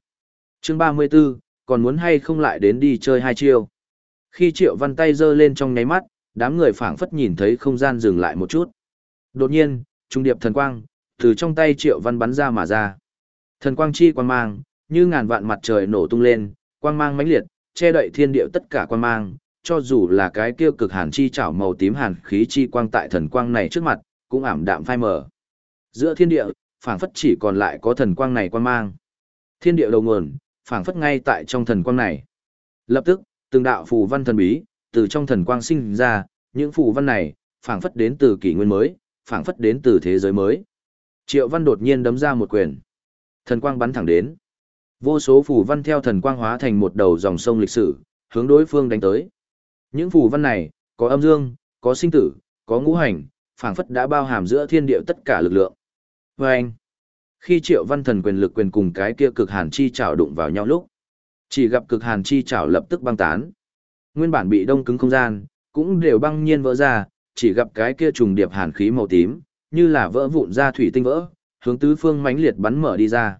Chương 34, còn muốn hay không lại đến đi chơi hai chiêu. Khi Triệu Văn tay giơ lên trong nháy mắt, đám người phảng phất nhìn thấy không gian dừng lại một chút. Đột nhiên, trung điệp thần quang, từ trong tay Triệu Văn bắn ra mà ra. Thần quang chi quang mang, như ngàn vạn mặt trời nổ tung lên, quang mang mãnh liệt, che đậy thiên địa tất cả quang mang, cho dù là cái kia cực hàn chi chảo màu tím hàn khí chi quang tại thần quang này trước mặt, cũng ảm đạm phai mờ. Giữa thiên địa, phảng phất chỉ còn lại có thần quang này quang mang. Thiên địa đầu nguồn, phảng phất ngay tại trong thần quang này. Lập tức, từng đạo phù văn thần bí, từ trong thần quang sinh ra, những phù văn này, phảng phất đến từ kỷ nguyên mới, phảng phất đến từ thế giới mới. Triệu Văn đột nhiên đấm ra một quyền. Thần quang bắn thẳng đến. Vô số phù văn theo thần quang hóa thành một đầu dòng sông lịch sử, hướng đối phương đánh tới. Những phù văn này, có âm dương, có sinh tử, có ngũ hành, phảng phất đã bao hàm giữa thiên địa tất cả lực lượng. Và anh, khi triệu văn thần quyền lực quyền cùng cái kia cực hàn chi chảo đụng vào nhau lúc, chỉ gặp cực hàn chi chảo lập tức băng tán. Nguyên bản bị đông cứng không gian, cũng đều băng nhiên vỡ ra, chỉ gặp cái kia trùng điệp hàn khí màu tím, như là vỡ vụn ra thủy tinh vỡ, hướng tứ phương mãnh liệt bắn mở đi ra.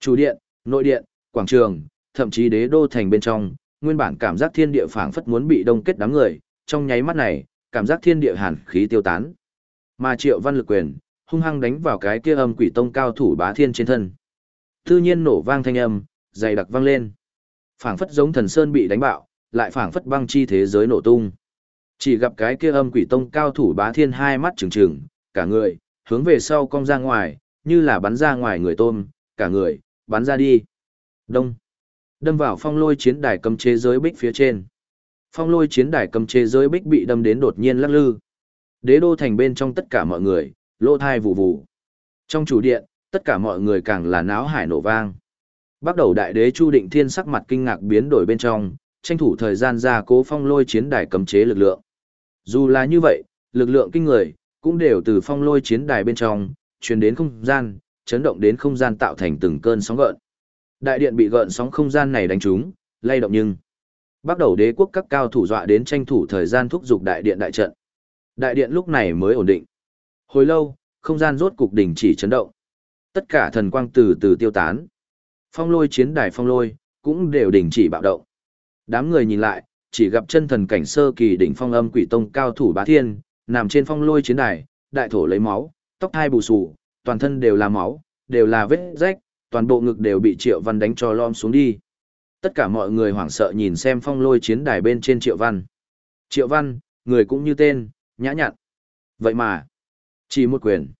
Chủ điện, nội điện, quảng trường, thậm chí đế đô thành bên trong, nguyên bản cảm giác thiên địa phảng phất muốn bị đông kết đám người, trong nháy mắt này, cảm giác thiên địa hàn khí tiêu tán. Mà Triệu Văn lực quyền, hung hăng đánh vào cái kia âm quỷ tông cao thủ bá thiên trên thân. Tự nhiên nổ vang thanh âm, dày đặc vang lên. Phảng phất giống thần sơn bị đánh bạo, lại phảng phất băng chi thế giới nổ tung. Chỉ gặp cái kia âm quỷ tông cao thủ bá thiên hai mắt trừng trừng, cả người, hướng về sau cong ra ngoài, như là bắn ra ngoài người tôm, cả người, bắn ra đi. Đông. Đâm vào phong lôi chiến đài cầm chế giới bích phía trên. Phong lôi chiến đài cầm chế giới bích bị đâm đến đột nhiên lắc lư. Đế đô thành bên trong tất cả mọi người, lỗ thai vụ vụ. Trong chủ điện, tất cả mọi người càng là náo hải nổ vang. Bắt đầu đại đế Chu Định Thiên sắc mặt kinh ngạc biến đổi bên trong, tranh thủ thời gian ra cố phong lôi chiến đài cấm chế lực lượng. Dù là như vậy, lực lượng kinh người, cũng đều từ phong lôi chiến đài bên trong, truyền đến không gian, chấn động đến không gian tạo thành từng cơn sóng gợn. Đại điện bị gợn sóng không gian này đánh trúng, lay động nhưng bắt đầu đế quốc các cao thủ dọa đến tranh thủ thời gian thúc giục đại điện đại trận. Đại điện lúc này mới ổn định. Hồi lâu, không gian rốt cục đỉnh chỉ chấn động. Tất cả thần quang từ từ tiêu tán. Phong lôi chiến đài phong lôi, cũng đều đình chỉ bạo động. Đám người nhìn lại, chỉ gặp chân thần cảnh sơ kỳ đỉnh phong âm quỷ tông cao thủ bá thiên, nằm trên phong lôi chiến đài, đại thổ lấy máu, tóc hai bù xù, toàn thân đều là máu, đều là vết rách, toàn bộ ngực đều bị Triệu Văn đánh cho lom xuống đi. Tất cả mọi người hoảng sợ nhìn xem phong lôi chiến đài bên trên Triệu Văn. Triệu Văn, người cũng như tên, nhã nhặn. Vậy mà, chỉ một quyền.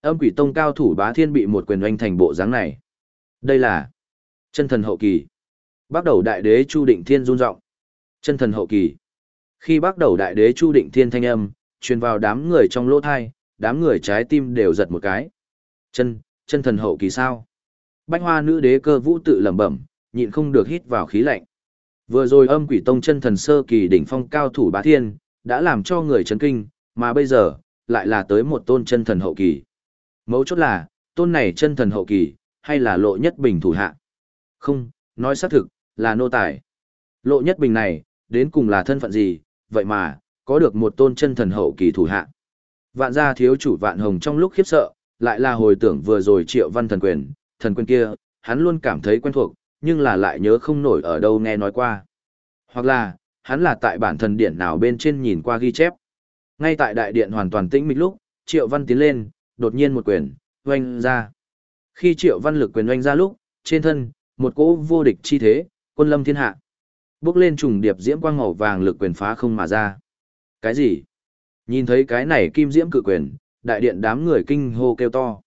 Âm quỷ tông cao thủ bá thiên bị một quyền oanh thành bộ dáng này. Đây là chân thần hậu kỳ. Bắt đầu đại đế Chu Định Thiên run rộng. Chân thần hậu kỳ. Khi bắt đầu đại đế Chu Định Thiên thanh âm, truyền vào đám người trong lỗ thai, đám người trái tim đều giật một cái. Chân, chân thần hậu kỳ sao? Bách hoa nữ đế cơ vũ tự lẩm bẩm, nhịn không được hít vào khí lạnh. Vừa rồi âm quỷ tông chân thần sơ kỳ đỉnh phong cao thủ bá thiên, đã làm cho người chấn kinh, mà bây giờ, lại là tới một tôn chân thần hậu kỳ. Mấu chốt là, tôn này chân thần hậu kỳ, hay là lộ nhất bình thủ hạ? Không, nói xác thực, là nô tài. Lộ nhất bình này, đến cùng là thân phận gì, vậy mà, có được một tôn chân thần hậu kỳ thủ hạ. Vạn gia thiếu chủ vạn hồng trong lúc khiếp sợ, lại là hồi tưởng vừa rồi triệu văn thần quyền, thần quyền kia, hắn luôn cảm thấy quen thuộc, nhưng là lại nhớ không nổi ở đâu nghe nói qua. Hoặc là, hắn là tại bản thần điện nào bên trên nhìn qua ghi chép. Ngay tại đại điện hoàn toàn tĩnh mịch lúc, triệu văn tiến lên, đột nhiên một quyền, oanh ra. Khi triệu văn lực quyền oanh ra lúc, trên thân, một cỗ vô địch chi thế, quân lâm thiên hạ. Bước lên trùng điệp diễm quang màu vàng lực quyền phá không mà ra. Cái gì? Nhìn thấy cái này kim diễm cự quyền, đại điện đám người kinh hô kêu to.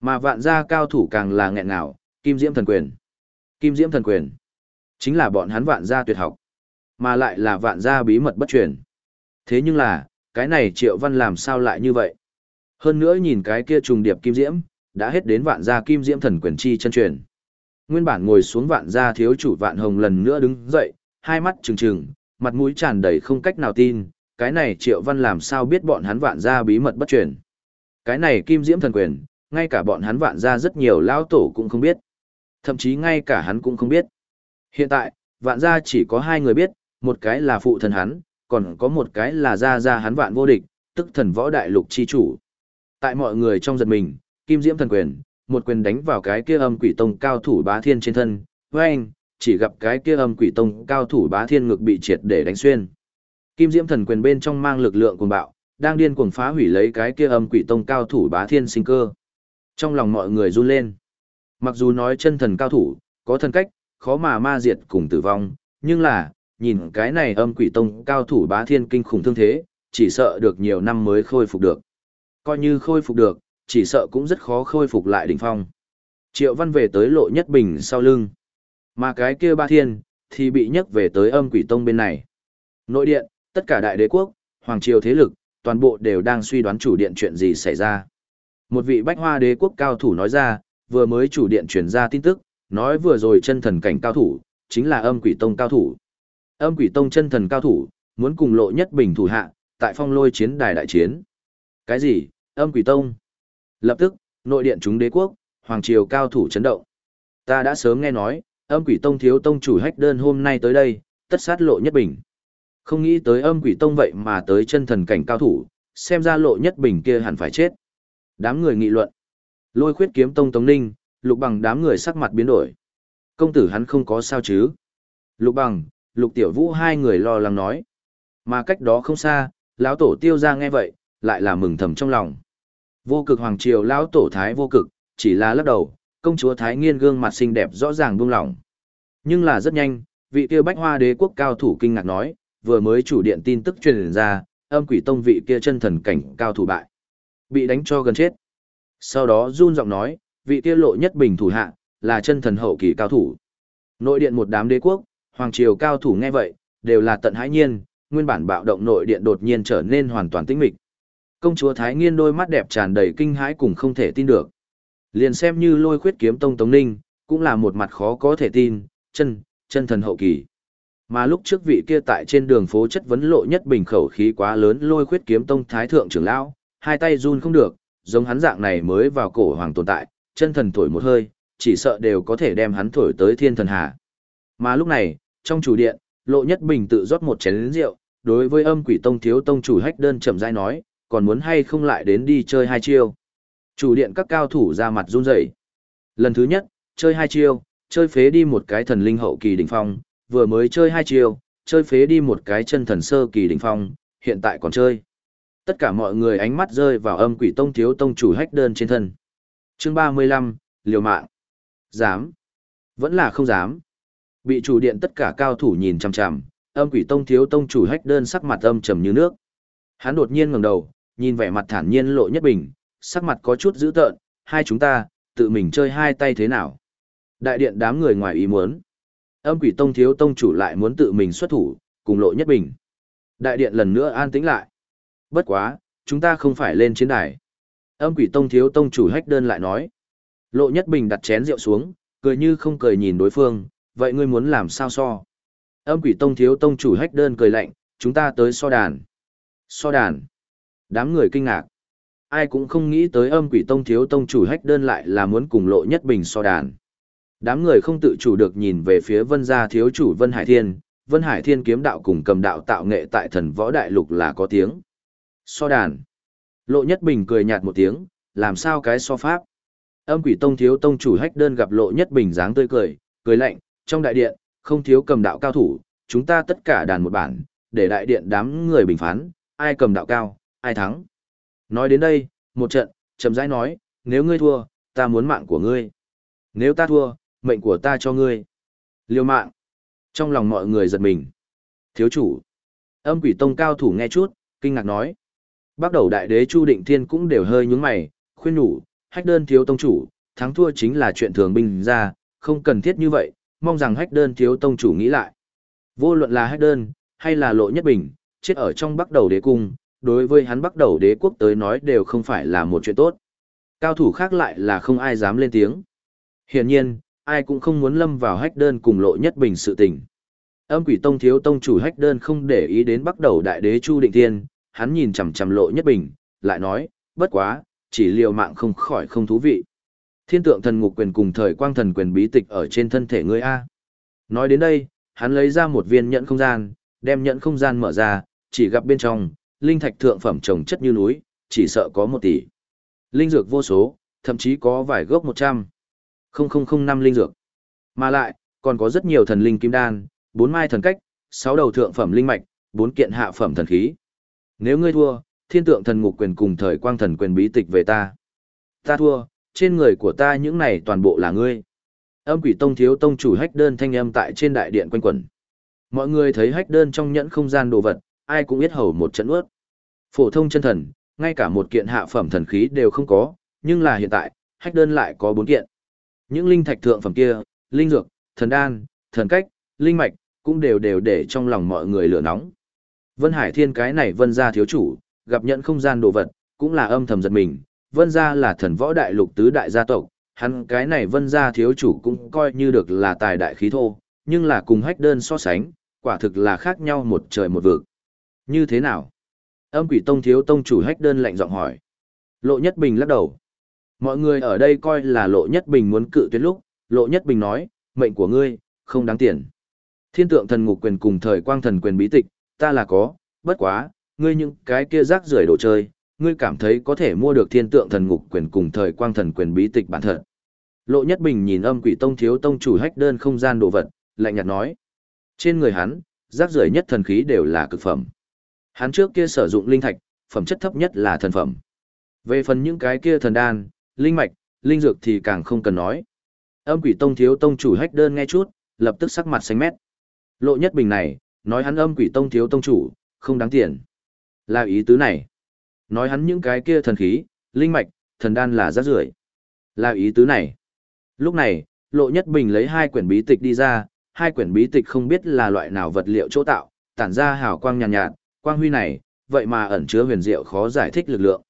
Mà vạn gia cao thủ càng là nghẹn ngào, kim diễm thần quyền. Kim diễm thần quyền. Chính là bọn hắn vạn gia tuyệt học. Mà lại là vạn gia bí mật bất truyền. Thế nhưng là, cái này triệu văn làm sao lại như vậy? Hơn nữa nhìn cái kia trùng điệp kim diễm, đã hết đến vạn gia kim diễm thần quyền chi chân truyền. Nguyên bản ngồi xuống vạn gia thiếu chủ vạn hồng lần nữa đứng dậy, hai mắt trừng trừng, mặt mũi tràn đầy không cách nào tin, cái này triệu văn làm sao biết bọn hắn vạn gia bí mật bất truyền. Cái này kim diễm thần quyền, ngay cả bọn hắn vạn gia rất nhiều lao tổ cũng không biết. Thậm chí ngay cả hắn cũng không biết. Hiện tại, vạn gia chỉ có hai người biết, một cái là phụ thần hắn, còn có một cái là Ra Ra hắn vạn vô địch, tức thần võ đại lục chi chủ. Tại mọi người trong giật mình, kim diễm thần quyền, một quyền đánh vào cái kia âm quỷ tông cao thủ bá thiên trên thân, với anh, chỉ gặp cái kia âm quỷ tông cao thủ bá thiên ngực bị triệt để đánh xuyên. Kim diễm thần quyền bên trong mang lực lượng cuồng bạo, đang điên cuồng phá hủy lấy cái kia âm quỷ tông cao thủ bá thiên sinh cơ. Trong lòng mọi người run lên. Mặc dù nói chân thần cao thủ, có thần cách, khó mà ma diệt cùng tử vong, nhưng là, nhìn cái này âm quỷ tông cao thủ bá thiên kinh khủng thương thế, chỉ sợ được nhiều năm mới khôi phục được. Coi như khôi phục được, chỉ sợ cũng rất khó khôi phục lại đỉnh phong. Triệu Văn về tới lộ nhất bình sau lưng. Mà cái kia ba thiên, thì bị nhấc về tới âm quỷ tông bên này. Nội điện, tất cả đại đế quốc, hoàng triều thế lực, toàn bộ đều đang suy đoán chủ điện chuyện gì xảy ra. Một vị bách hoa đế quốc cao thủ nói ra, vừa mới chủ điện truyền ra tin tức, nói vừa rồi chân thần cảnh cao thủ, chính là âm quỷ tông cao thủ. Âm quỷ tông chân thần cao thủ, muốn cùng lộ nhất bình thủ hạ, tại phong lôi chiến đài đại chiến. Cái gì, âm quỷ tông? Lập tức, nội điện chúng đế quốc, hoàng triều cao thủ chấn động. Ta đã sớm nghe nói, âm quỷ tông thiếu tông chủ hách đơn hôm nay tới đây, tất sát lộ nhất bình. Không nghĩ tới âm quỷ tông vậy mà tới chân thần cảnh cao thủ, xem ra lộ nhất bình kia hẳn phải chết. Đám người nghị luận. Lôi khuyết kiếm tông tống ninh, lục bằng đám người sắc mặt biến đổi. Công tử hắn không có sao chứ. Lục bằng, lục tiểu vũ hai người lo lắng nói. Mà cách đó không xa, lão tổ tiêu ra nghe vậy, lại là mừng thầm trong lòng. Vô cực hoàng triều lão tổ thái vô cực, chỉ là lắc đầu, công chúa thái nghiên gương mặt xinh đẹp rõ ràng buông lỏng. Nhưng là rất nhanh, vị kia bách hoa đế quốc cao thủ kinh ngạc nói, vừa mới chủ điện tin tức truyền ra, âm quỷ tông vị kia chân thần cảnh cao thủ bại. Bị đánh cho gần chết. Sau đó run giọng nói, vị kia lộ nhất bình thủ hạ, là chân thần hậu kỳ cao thủ. Nội điện một đám đế quốc, hoàng triều cao thủ nghe vậy, đều là tận hãi nhiên, nguyên bản bạo động nội điện đột nhiên trở nên hoàn toàn tĩnh mịch. Công chúa Thái Nghiên đôi mắt đẹp tràn đầy kinh hãi cùng không thể tin được. Liền xem như lôi khuyết kiếm tông Tống Ninh, cũng là một mặt khó có thể tin, chân, chân thần hậu kỳ. Mà lúc trước vị kia tại trên đường phố chất vấn lộ nhất bình khẩu khí quá lớn lôi khuyết kiếm tông Thái Thượng trưởng lão, hai tay run không được, giống hắn dạng này mới vào cổ hoàng tồn tại, chân thần thổi một hơi, chỉ sợ đều có thể đem hắn thổi tới thiên thần hạ. Mà lúc này, trong chủ điện, lộ nhất bình tự rót một chén rượu, đối với âm quỷ tông thiếu tông chủ hách đơn chậm rãi nói, còn muốn hay không lại đến đi chơi hai chiêu. Chủ điện các cao thủ ra mặt run rẩy. Lần thứ nhất, chơi hai chiêu, chơi phế đi một cái thần linh hậu kỳ đỉnh phong, vừa mới chơi hai chiêu, chơi phế đi một cái chân thần sơ kỳ đỉnh phong, hiện tại còn chơi. Tất cả mọi người ánh mắt rơi vào âm quỷ tông thiếu tông chủ hách đơn trên thân. Chương 35, liều mạng. Dám. Vẫn là không dám. Bị chủ điện tất cả cao thủ nhìn chằm chằm, âm quỷ tông thiếu tông chủ hách đơn sắc mặt âm trầm như nước. Hắn đột nhiên ngẩng đầu, nhìn vẻ mặt thản nhiên lộ nhất bình, sắc mặt có chút dữ tợn, hai chúng ta, tự mình chơi hai tay thế nào. Đại điện đám người ngoài ý muốn. Âm quỷ tông thiếu tông chủ lại muốn tự mình xuất thủ, cùng lộ nhất bình. Đại điện lần nữa an tĩnh lại. Bất quá, chúng ta không phải lên chiến đài. Âm quỷ tông thiếu tông chủ hách đơn lại nói. Lộ nhất bình đặt chén rượu xuống, cười như không cười nhìn đối phương, vậy ngươi muốn làm sao so? Âm quỷ tông thiếu tông chủ hách đơn cười lạnh, chúng ta tới so đàn. So đàn. Đám người kinh ngạc. Ai cũng không nghĩ tới âm quỷ tông thiếu tông chủ hách đơn lại là muốn cùng lộ nhất bình so đàn. Đám người không tự chủ được nhìn về phía vân gia thiếu chủ Vân Hải Thiên, Vân Hải Thiên kiếm đạo cùng cầm đạo tạo nghệ tại thần võ đại lục là có tiếng. So đàn. Lộ Nhất Bình cười nhạt một tiếng, làm sao cái so pháp. Âm quỷ tông thiếu tông chủ hách đơn gặp Lộ Nhất Bình dáng tươi cười, cười lạnh, trong đại điện, không thiếu cầm đạo cao thủ, chúng ta tất cả đàn một bản, để đại điện đám người bình phán, ai cầm đạo cao, ai thắng. Nói đến đây, một trận, chậm rãi nói, nếu ngươi thua, ta muốn mạng của ngươi. Nếu ta thua, mệnh của ta cho ngươi. Liêu mạng. Trong lòng mọi người giật mình. Thiếu chủ. Âm quỷ tông cao thủ nghe chút, kinh ngạc nói. Bắt đầu đại đế Chu Định Thiên cũng đều hơi nhướng mày, khuyên nhủ, hách đơn thiếu tông chủ, thắng thua chính là chuyện thường bình ra, không cần thiết như vậy, mong rằng hách đơn thiếu tông chủ nghĩ lại. Vô luận là hách đơn, hay là lộ nhất bình, chết ở trong bắt đầu đế cung, đối với hắn bắt đầu đế quốc tới nói đều không phải là một chuyện tốt. Cao thủ khác lại là không ai dám lên tiếng. Hiển nhiên, ai cũng không muốn lâm vào hách đơn cùng lộ nhất bình sự tình. Âm quỷ tông thiếu tông chủ hách đơn không để ý đến bắt đầu đại đế Chu Định Thiên, hắn nhìn chằm chằm lộ nhất bình, lại nói, bất quá, chỉ liều mạng không khỏi không thú vị. Thiên tượng thần ngục quyền cùng thời quang thần quyền bí tịch ở trên thân thể ngươi A. Nói đến đây, hắn lấy ra một viên nhẫn không gian, đem nhẫn không gian mở ra, chỉ gặp bên trong, linh thạch thượng phẩm trồng chất như núi, chỉ sợ có một tỷ. Linh dược vô số, thậm chí có vài gốc một trăm. Không không không năm linh dược. Mà lại, còn có rất nhiều thần linh kim đan, bốn mai thần cách, sáu đầu thượng phẩm linh mạch, bốn kiện hạ phẩm thần khí. Nếu ngươi thua, thiên tượng thần ngục quyền cùng thời quang thần quyền bí tịch về ta. Ta thua, trên người của ta những này toàn bộ là ngươi. Âm quỷ tông thiếu tông chủ hách đơn thanh âm tại trên đại điện quanh quẩn. Mọi người thấy hách đơn trong nhẫn không gian đồ vật, ai cũng biết hầu một trận ướt. Phổ thông chân thần, ngay cả một kiện hạ phẩm thần khí đều không có, nhưng là hiện tại, hách đơn lại có bốn kiện. Những linh thạch thượng phẩm kia, linh dược, thần đan, thần cách, linh mạch, cũng đều đều để trong lòng mọi người lửa nóng. Vân Hải Thiên cái này vân gia thiếu chủ, gặp nhận không gian đồ vật, cũng là âm thầm giật mình, vân gia là thần võ đại lục tứ đại gia tộc, hắn cái này vân gia thiếu chủ cũng coi như được là tài đại khí thô, nhưng là cùng hách đơn so sánh, quả thực là khác nhau một trời một vực. Như thế nào? Âm quỷ tông thiếu tông chủ hách đơn lạnh giọng hỏi. Lộ Nhất Bình lắc đầu. Mọi người ở đây coi là Lộ Nhất Bình muốn cự tuyệt lúc, Lộ Nhất Bình nói, mệnh của ngươi, không đáng tiền. Thiên tượng thần ngục quyền cùng thời quang thần quyền bí tịch, ta là có, bất quá, ngươi những cái kia rác rưởi đồ chơi, ngươi cảm thấy có thể mua được thiên tượng thần ngục quyền cùng thời quang thần quyền bí tịch bản thật. Lộ Nhất Bình nhìn âm quỷ tông thiếu tông chủ hách đơn không gian đồ vật, lạnh nhạt nói. Trên người hắn, rác rưởi nhất thần khí đều là cực phẩm. Hắn trước kia sử dụng linh thạch, phẩm chất thấp nhất là thần phẩm. Về phần những cái kia thần đan, linh mạch, linh dược thì càng không cần nói. Âm quỷ tông thiếu tông chủ hách đơn nghe chút, lập tức sắc mặt xanh mét. Lộ nhất bình này, nói hắn âm quỷ tông thiếu tông chủ, không đáng tiền. Là ý tứ này. Nói hắn những cái kia thần khí, linh mạch, thần đan là rác rưởi. Là ý tứ này. Lúc này, Lộ Nhất Bình lấy hai quyển bí tịch đi ra, hai quyển bí tịch không biết là loại nào vật liệu chỗ tạo, tản ra hào quang nhàn nhạt, nhạt, quang huy này, vậy mà ẩn chứa huyền diệu khó giải thích lực lượng.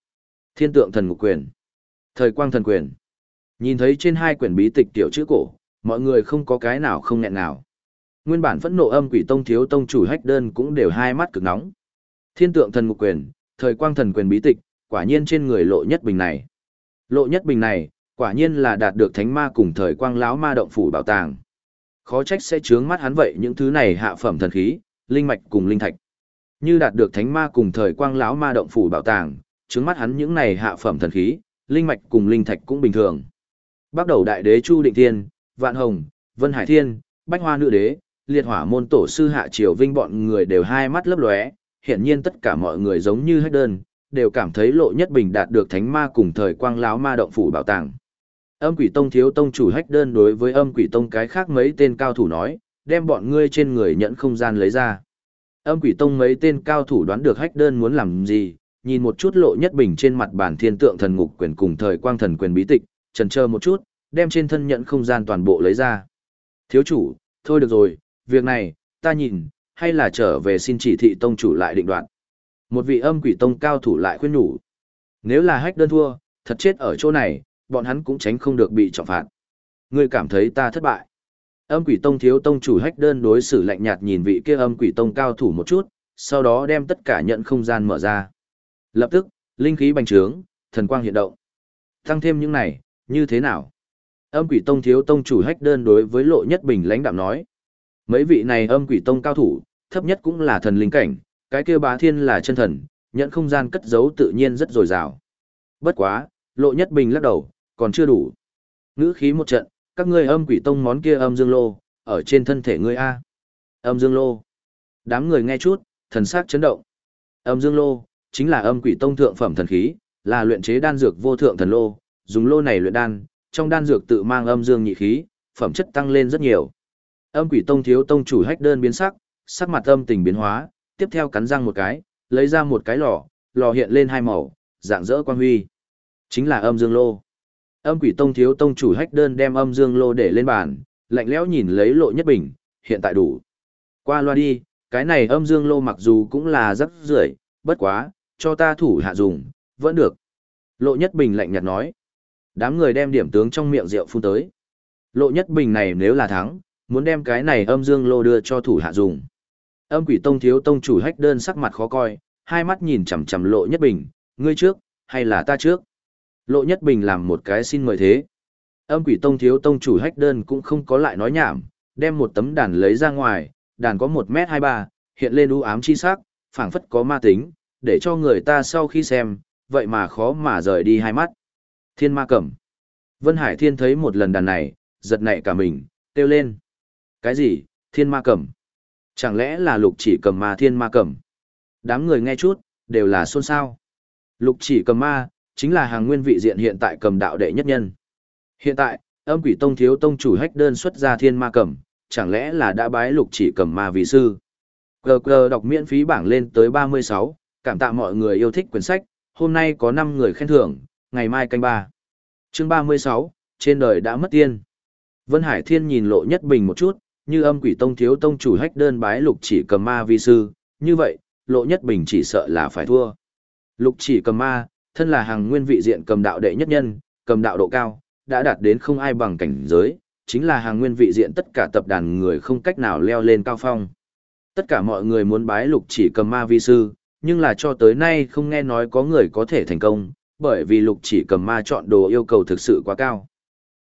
Thiên tượng thần ngục quyền, thời quang thần quyền. Nhìn thấy trên hai quyển bí tịch tiểu chữ cổ, mọi người không có cái nào không nghẹn nào. Nguyên bản phẫn nộ âm quỷ tông thiếu tông chủ hách đơn cũng đều hai mắt cực nóng. Thiên tượng thần ngục quyền, thời quang thần quyền bí tịch, quả nhiên trên người lộ nhất bình này. Lộ nhất bình này, quả nhiên là đạt được thánh ma cùng thời quang lão ma động phủ bảo tàng. Khó trách sẽ chướng mắt hắn vậy những thứ này hạ phẩm thần khí, linh mạch cùng linh thạch. Như đạt được thánh ma cùng thời quang lão ma động phủ bảo tàng, chướng mắt hắn những này hạ phẩm thần khí, linh mạch cùng linh thạch cũng bình thường. Bắt đầu đại đế Chu Định Thiên, Vạn Hồng, Vân Hải Thiên, Bách Hoa Nữ Đế, liệt hỏa môn tổ sư Hạ Triều Vinh bọn người đều hai mắt lấp lóe, hiển nhiên tất cả mọi người giống như hết đơn, đều cảm thấy lộ nhất bình đạt được thánh ma cùng thời quang lão ma động phủ bảo tàng. Âm quỷ tông thiếu tông chủ hách đơn đối với âm quỷ tông cái khác mấy tên cao thủ nói, đem bọn ngươi trên người nhận không gian lấy ra. Âm quỷ tông mấy tên cao thủ đoán được hách đơn muốn làm gì, nhìn một chút lộ nhất bình trên mặt bản thiên tượng thần ngục quyền cùng thời quang thần quyền bí tịch, trần chờ một chút, đem trên thân nhận không gian toàn bộ lấy ra. Thiếu chủ, thôi được rồi, việc này, ta nhìn, hay là trở về xin chỉ thị tông chủ lại định đoạn. Một vị âm quỷ tông cao thủ lại khuyên nhủ. Nếu là hách đơn thua, thật chết ở chỗ này, bọn hắn cũng tránh không được bị trọng phạt. Ngươi cảm thấy ta thất bại. Âm quỷ tông thiếu tông chủ hách đơn đối xử lạnh nhạt nhìn vị kia âm quỷ tông cao thủ một chút, sau đó đem tất cả nhận không gian mở ra. Lập tức, linh khí bành trướng, thần quang hiện động. Tăng thêm những này, như thế nào? Âm quỷ tông thiếu tông chủ hách đơn đối với lộ nhất bình lãnh đạm nói. Mấy vị này âm quỷ tông cao thủ, thấp nhất cũng là thần linh cảnh, cái kia bá thiên là chân thần, nhận không gian cất giấu tự nhiên rất dồi dào. Bất quá, lộ nhất bình lắc đầu, còn chưa đủ. Ngữ khí một trận, các ngươi âm quỷ tông món kia âm dương lô, ở trên thân thể ngươi A. Âm dương lô. Đám người nghe chút, thần sắc chấn động. Âm dương lô, chính là âm quỷ tông thượng phẩm thần khí, là luyện chế đan dược vô thượng thần lô, dùng lô này luyện đan, trong đan dược tự mang âm dương nhị khí, phẩm chất tăng lên rất nhiều. Âm quỷ tông thiếu tông chủ hách đơn biến sắc, sắc mặt âm tình biến hóa, tiếp theo cắn răng một cái, lấy ra một cái lò, lò hiện lên hai màu, dạng dỡ quang huy. Chính là âm dương lô. Âm quỷ tông thiếu tông chủ hách đơn đem âm dương lô để lên bàn, lạnh lẽo nhìn lấy lộ nhất bình, hiện tại đủ. Qua loa đi, cái này âm dương lô mặc dù cũng là rất rưởi, bất quá, cho ta thủ hạ dùng, vẫn được. Lộ nhất bình lạnh nhạt nói. Đám người đem điểm tướng trong miệng rượu phun tới. Lộ nhất bình này nếu là thắng, muốn đem cái này âm dương lô đưa cho thủ hạ dùng. Âm quỷ tông thiếu tông chủ hách đơn sắc mặt khó coi, hai mắt nhìn chằm chằm lộ nhất bình, ngươi trước, hay là ta trước? Lộ Nhất Bình làm một cái xin mời thế. Âm quỷ tông thiếu tông chủ hách đơn cũng không có lại nói nhảm, đem một tấm đàn lấy ra ngoài, đàn có 1m23, hiện lên u ám chi sắc, phảng phất có ma tính, để cho người ta sau khi xem, vậy mà khó mà rời đi hai mắt. Thiên ma cẩm. Vân Hải Thiên thấy một lần đàn này, giật nảy cả mình, kêu lên. Cái gì, thiên ma cẩm? Chẳng lẽ là lục chỉ cầm ma thiên ma cầm Đám người nghe chút, đều là xôn xao. Lục chỉ cầm ma, chính là hàng nguyên vị diện hiện tại cầm đạo đệ nhất nhân. Hiện tại, âm quỷ tông thiếu tông chủ hách đơn xuất ra thiên ma cầm, chẳng lẽ là đã bái lục chỉ cầm ma vị sư. Gờ gờ đọc miễn phí bảng lên tới 36, cảm tạ mọi người yêu thích quyển sách, hôm nay có 5 người khen thưởng, ngày mai canh ba. Chương 36, trên đời đã mất tiên. Vân Hải Thiên nhìn Lộ Nhất Bình một chút, như âm quỷ tông thiếu tông chủ hách đơn bái lục chỉ cầm ma vi sư, như vậy, Lộ Nhất Bình chỉ sợ là phải thua. Lục chỉ cầm ma, thân là hàng nguyên vị diện cầm đạo đệ nhất nhân, cầm đạo độ cao, đã đạt đến không ai bằng cảnh giới, chính là hàng nguyên vị diện tất cả tập đàn người không cách nào leo lên cao phong. Tất cả mọi người muốn bái lục chỉ cầm ma vi sư, nhưng là cho tới nay không nghe nói có người có thể thành công, bởi vì lục chỉ cầm ma chọn đồ yêu cầu thực sự quá cao.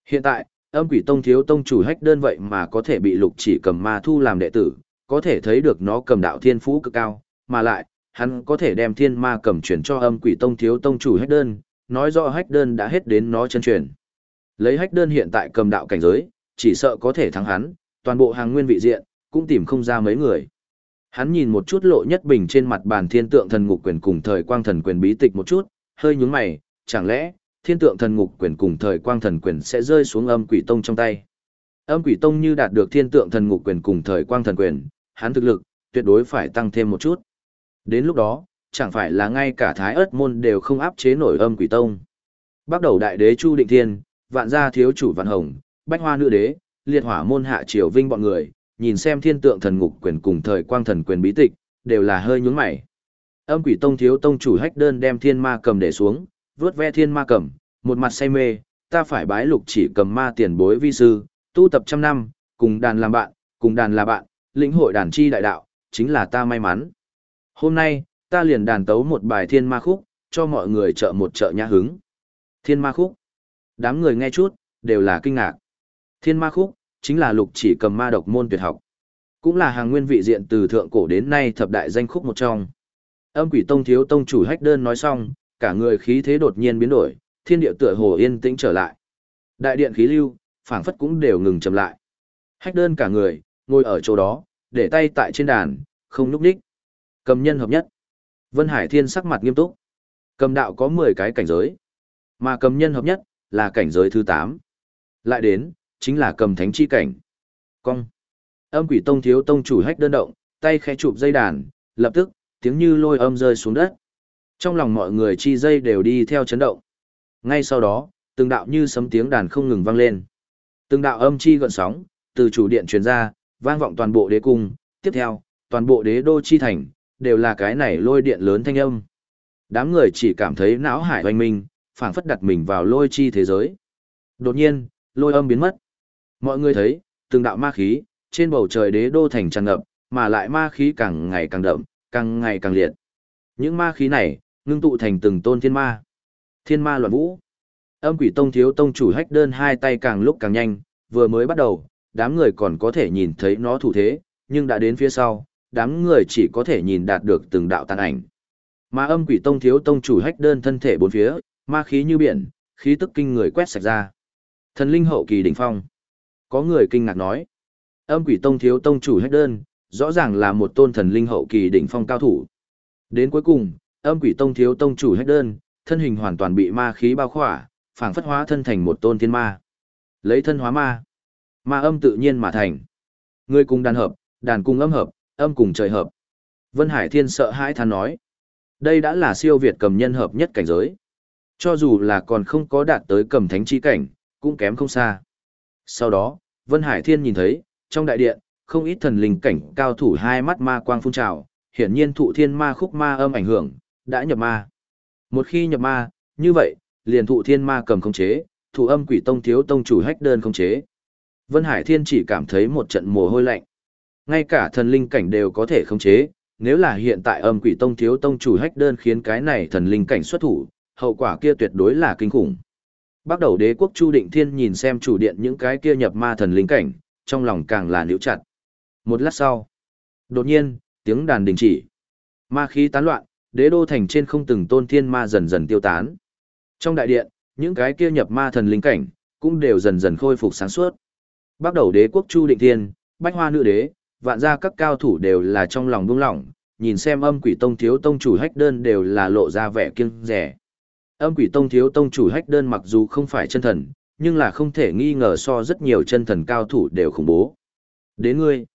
Hiện tại, âm quỷ tông thiếu tông chủ hách đơn vậy mà có thể bị lục chỉ cầm ma thu làm đệ tử, có thể thấy được nó cầm đạo thiên phú cực cao, mà lại, hắn có thể đem thiên ma cầm chuyển cho âm quỷ tông thiếu tông chủ hách đơn, nói rõ hách đơn đã hết đến nó chân truyền. Lấy hách đơn hiện tại cầm đạo cảnh giới, chỉ sợ có thể thắng hắn, toàn bộ hàng nguyên vị diện, cũng tìm không ra mấy người. Hắn nhìn một chút lộ nhất bình trên mặt bàn thiên tượng thần ngục quyền cùng thời quang thần quyền bí tịch một chút, hơi nhún mày, chẳng lẽ, thiên tượng thần ngục quyền cùng thời quang thần quyền sẽ rơi xuống âm quỷ tông trong tay. Âm quỷ tông như đạt được thiên tượng thần ngục quyền cùng thời quang thần quyền, hắn thực lực, tuyệt đối phải tăng thêm một chút. Đến lúc đó, chẳng phải là ngay cả thái ớt môn đều không áp chế nổi âm quỷ tông. Bắt đầu đại đế Chu Định Thiên, vạn gia thiếu chủ vạn hồng, bách hoa nữ đế, liệt hỏa môn hạ triều vinh bọn người, nhìn xem thiên tượng thần ngục quyền cùng thời quang thần quyền bí tịch, đều là hơi nhướng mày. Âm quỷ tông thiếu tông chủ hách đơn đem thiên ma cầm để xuống, vớt ve thiên ma cầm, một mặt say mê, ta phải bái lục chỉ cầm ma tiền bối vi sư, tu tập trăm năm, cùng đàn làm bạn, cùng đàn là bạn, lĩnh hội đàn chi đại đạo, chính là ta may mắn. Hôm nay, ta liền đàn tấu một bài thiên ma khúc, cho mọi người trợ một trợ nhã hứng. Thiên ma khúc. Đám người nghe chút, đều là kinh ngạc. Thiên ma khúc, chính là lục chỉ cầm ma độc môn tuyệt học. Cũng là hàng nguyên vị diện từ thượng cổ đến nay thập đại danh khúc một trong. Âm quỷ tông thiếu tông chủ hách đơn nói xong, cả người khí thế đột nhiên biến đổi, thiên địa tựa hồ yên tĩnh trở lại. Đại điện khí lưu, phảng phất cũng đều ngừng chậm lại. Hách đơn cả người, ngồi ở chỗ đó, để tay tại trên đàn, không núp đích. Cầm nhân hợp nhất. Vân Hải Thiên sắc mặt nghiêm túc. Cầm đạo có 10 cái cảnh giới. Mà cầm nhân hợp nhất, là cảnh giới thứ 8. Lại đến, chính là cầm thánh chi cảnh. Cong. Âm quỷ tông thiếu tông chủ hách đơn động, tay khẽ chụp dây đàn, lập tức, tiếng như lôi âm rơi xuống đất. Trong lòng mọi người chi dây đều đi theo chấn động. Ngay sau đó, từng đạo như sấm tiếng đàn không ngừng vang lên. Từng đạo âm chi gợn sóng, từ chủ điện truyền ra, vang vọng toàn bộ đế cung, tiếp theo, toàn bộ đế đô chi thành, đều là cái này lôi điện lớn thanh âm. Đám người chỉ cảm thấy não hải hoành minh, phảng phất đặt mình vào lôi chi thế giới. Đột nhiên, lôi âm biến mất. Mọi người thấy, từng đạo ma khí, trên bầu trời đế đô thành tràn ngập, mà lại ma khí càng ngày càng đậm, càng ngày càng liệt. Những ma khí này, ngưng tụ thành từng tôn thiên ma. Thiên ma loạn vũ. Âm quỷ tông thiếu tông chủ hách đơn hai tay càng lúc càng nhanh, vừa mới bắt đầu, đám người còn có thể nhìn thấy nó thủ thế, nhưng đã đến phía sau, đám người chỉ có thể nhìn đạt được từng đạo tàn ảnh. Ma âm quỷ tông thiếu tông chủ hách đơn thân thể bốn phía, ma khí như biển, khí tức kinh người quét sạch ra. Thần linh hậu kỳ đỉnh phong. Có người kinh ngạc nói, âm quỷ tông thiếu tông chủ hách đơn, rõ ràng là một tôn thần linh hậu kỳ đỉnh phong cao thủ. Đến cuối cùng, âm quỷ tông thiếu tông chủ hết đơn, thân hình hoàn toàn bị ma khí bao khỏa, phảng phất hóa thân thành một tôn thiên ma. Lấy thân hóa ma. Ma âm tự nhiên mà thành. Người cùng đàn hợp, đàn cùng âm hợp, âm cùng trời hợp. Vân Hải Thiên sợ hãi than nói. Đây đã là siêu việt cầm nhân hợp nhất cảnh giới. Cho dù là còn không có đạt tới cầm thánh chi cảnh, cũng kém không xa. Sau đó, Vân Hải Thiên nhìn thấy, trong đại điện, không ít thần linh cảnh cao thủ hai mắt ma quang phun trào, hiển nhiên thụ thiên ma khúc ma âm ảnh hưởng, đã nhập ma. Một khi nhập ma, như vậy, liền thụ thiên ma cầm không chế, thụ âm quỷ tông thiếu tông chủ hách đơn không chế. Vân Hải Thiên chỉ cảm thấy một trận mồ hôi lạnh. Ngay cả thần linh cảnh đều có thể không chế, nếu là hiện tại âm quỷ tông thiếu tông chủ hách đơn khiến cái này thần linh cảnh xuất thủ, hậu quả kia tuyệt đối là kinh khủng. Bắt đầu đế quốc Chu Định Thiên nhìn xem chủ điện những cái kia nhập ma thần linh cảnh, trong lòng càng là níu chặt. Một lát sau, đột nhiên, tiếng đàn đình chỉ. Ma khí tán loạn, đế đô thành trên không từng tôn thiên ma dần dần tiêu tán. Trong đại điện, những cái kia nhập ma thần linh cảnh, cũng đều dần dần khôi phục sáng suốt. Bắt đầu đế quốc Chu Định Thiên, Bách Hoa Nữ Đế, vạn gia các cao thủ đều là trong lòng buông lỏng, nhìn xem âm quỷ tông thiếu tông chủ hách đơn đều là lộ ra vẻ kiêng rẻ. Âm quỷ tông thiếu tông chủ hách đơn mặc dù không phải chân thần, nhưng là không thể nghi ngờ so rất nhiều chân thần cao thủ đều khủng bố. Đến ngươi,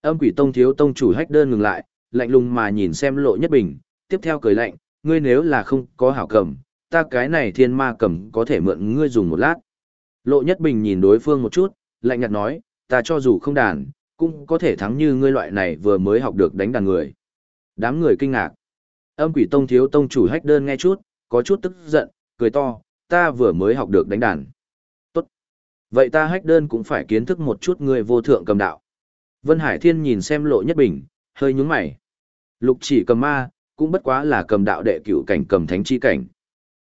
âm quỷ tông thiếu tông chủ hách đơn ngừng lại, lạnh lùng mà nhìn xem lộ nhất bình, tiếp theo cười lạnh, ngươi nếu là không có hảo cầm, ta cái này thiên ma cầm có thể mượn ngươi dùng một lát. Lộ Nhất Bình nhìn đối phương một chút, lạnh nhạt nói, ta cho dù không đàn, cũng có thể thắng như ngươi loại này vừa mới học được đánh đàn người. Đám người kinh ngạc. Âm quỷ tông thiếu tông chủ hách đơn nghe chút, có chút tức giận, cười to, ta vừa mới học được đánh đàn. Tốt. Vậy ta hách đơn cũng phải kiến thức một chút người vô thượng cầm đạo. Vân Hải Thiên nhìn xem lộ nhất bình, hơi nhúng mày. Lục chỉ cầm ma, cũng bất quá là cầm đạo đệ cửu cảnh cầm thánh chi cảnh.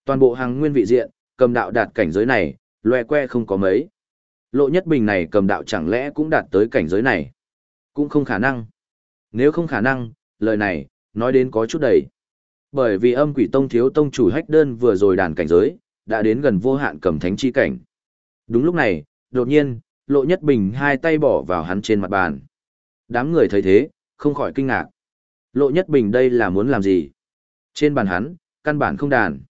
Toàn bộ hàng nguyên vị diện, cầm đạo đạt cảnh giới này, loe que không có mấy. Lộ nhất bình này cầm đạo chẳng lẽ cũng đạt tới cảnh giới này? Cũng không khả năng. Nếu không khả năng, lời này, nói đến có chút đầy. Bởi vì âm quỷ tông thiếu tông chủ hách đơn vừa rồi đàn cảnh giới, đã đến gần vô hạn cầm thánh chi cảnh. Đúng lúc này, đột nhiên, lộ nhất bình hai tay bỏ vào hắn trên mặt bàn. Đám người thấy thế, không khỏi kinh ngạc. Lộ nhất bình đây là muốn làm gì? Trên bàn hắn, căn bản không đàn.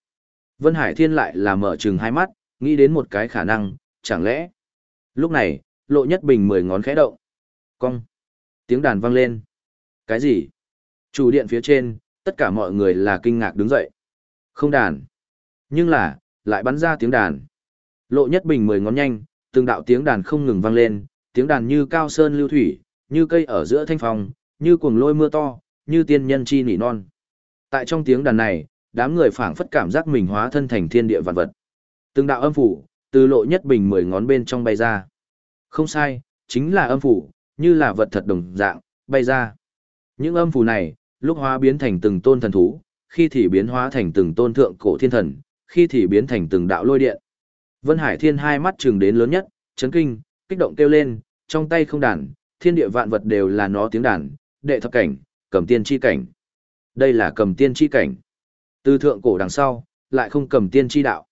Vân Hải Thiên lại là mở trừng hai mắt, nghĩ đến một cái khả năng, chẳng lẽ. Lúc này, lộ nhất bình mười ngón khẽ động. Cong. Tiếng đàn vang lên. Cái gì? Chủ điện phía trên, tất cả mọi người là kinh ngạc đứng dậy. Không đàn. Nhưng là, lại bắn ra tiếng đàn. Lộ nhất bình mười ngón nhanh, từng đạo tiếng đàn không ngừng vang lên, tiếng đàn như cao sơn lưu thủy, như cây ở giữa thanh phòng, như cuồng lôi mưa to, như tiên nhân chi nỉ non. Tại trong tiếng đàn này, đám người phảng phất cảm giác mình hóa thân thành thiên địa vạn vật. Từng đạo âm phủ, từ lộ nhất bình mười ngón bên trong bay ra. Không sai, chính là âm phủ, như là vật thật đồng dạng, bay ra. Những âm phủ này, lúc hóa biến thành từng tôn thần thú, khi thì biến hóa thành từng tôn thượng cổ thiên thần, khi thì biến thành từng đạo lôi điện. Vân Hải Thiên hai mắt trừng đến lớn nhất, chấn kinh, kích động kêu lên, trong tay không đàn, thiên địa vạn vật đều là nó tiếng đàn, đệ thập cảnh, cầm tiên chi cảnh. Đây là cầm tiên chi cảnh. Từ thượng cổ đằng sau, lại không cầm tiên chi đạo.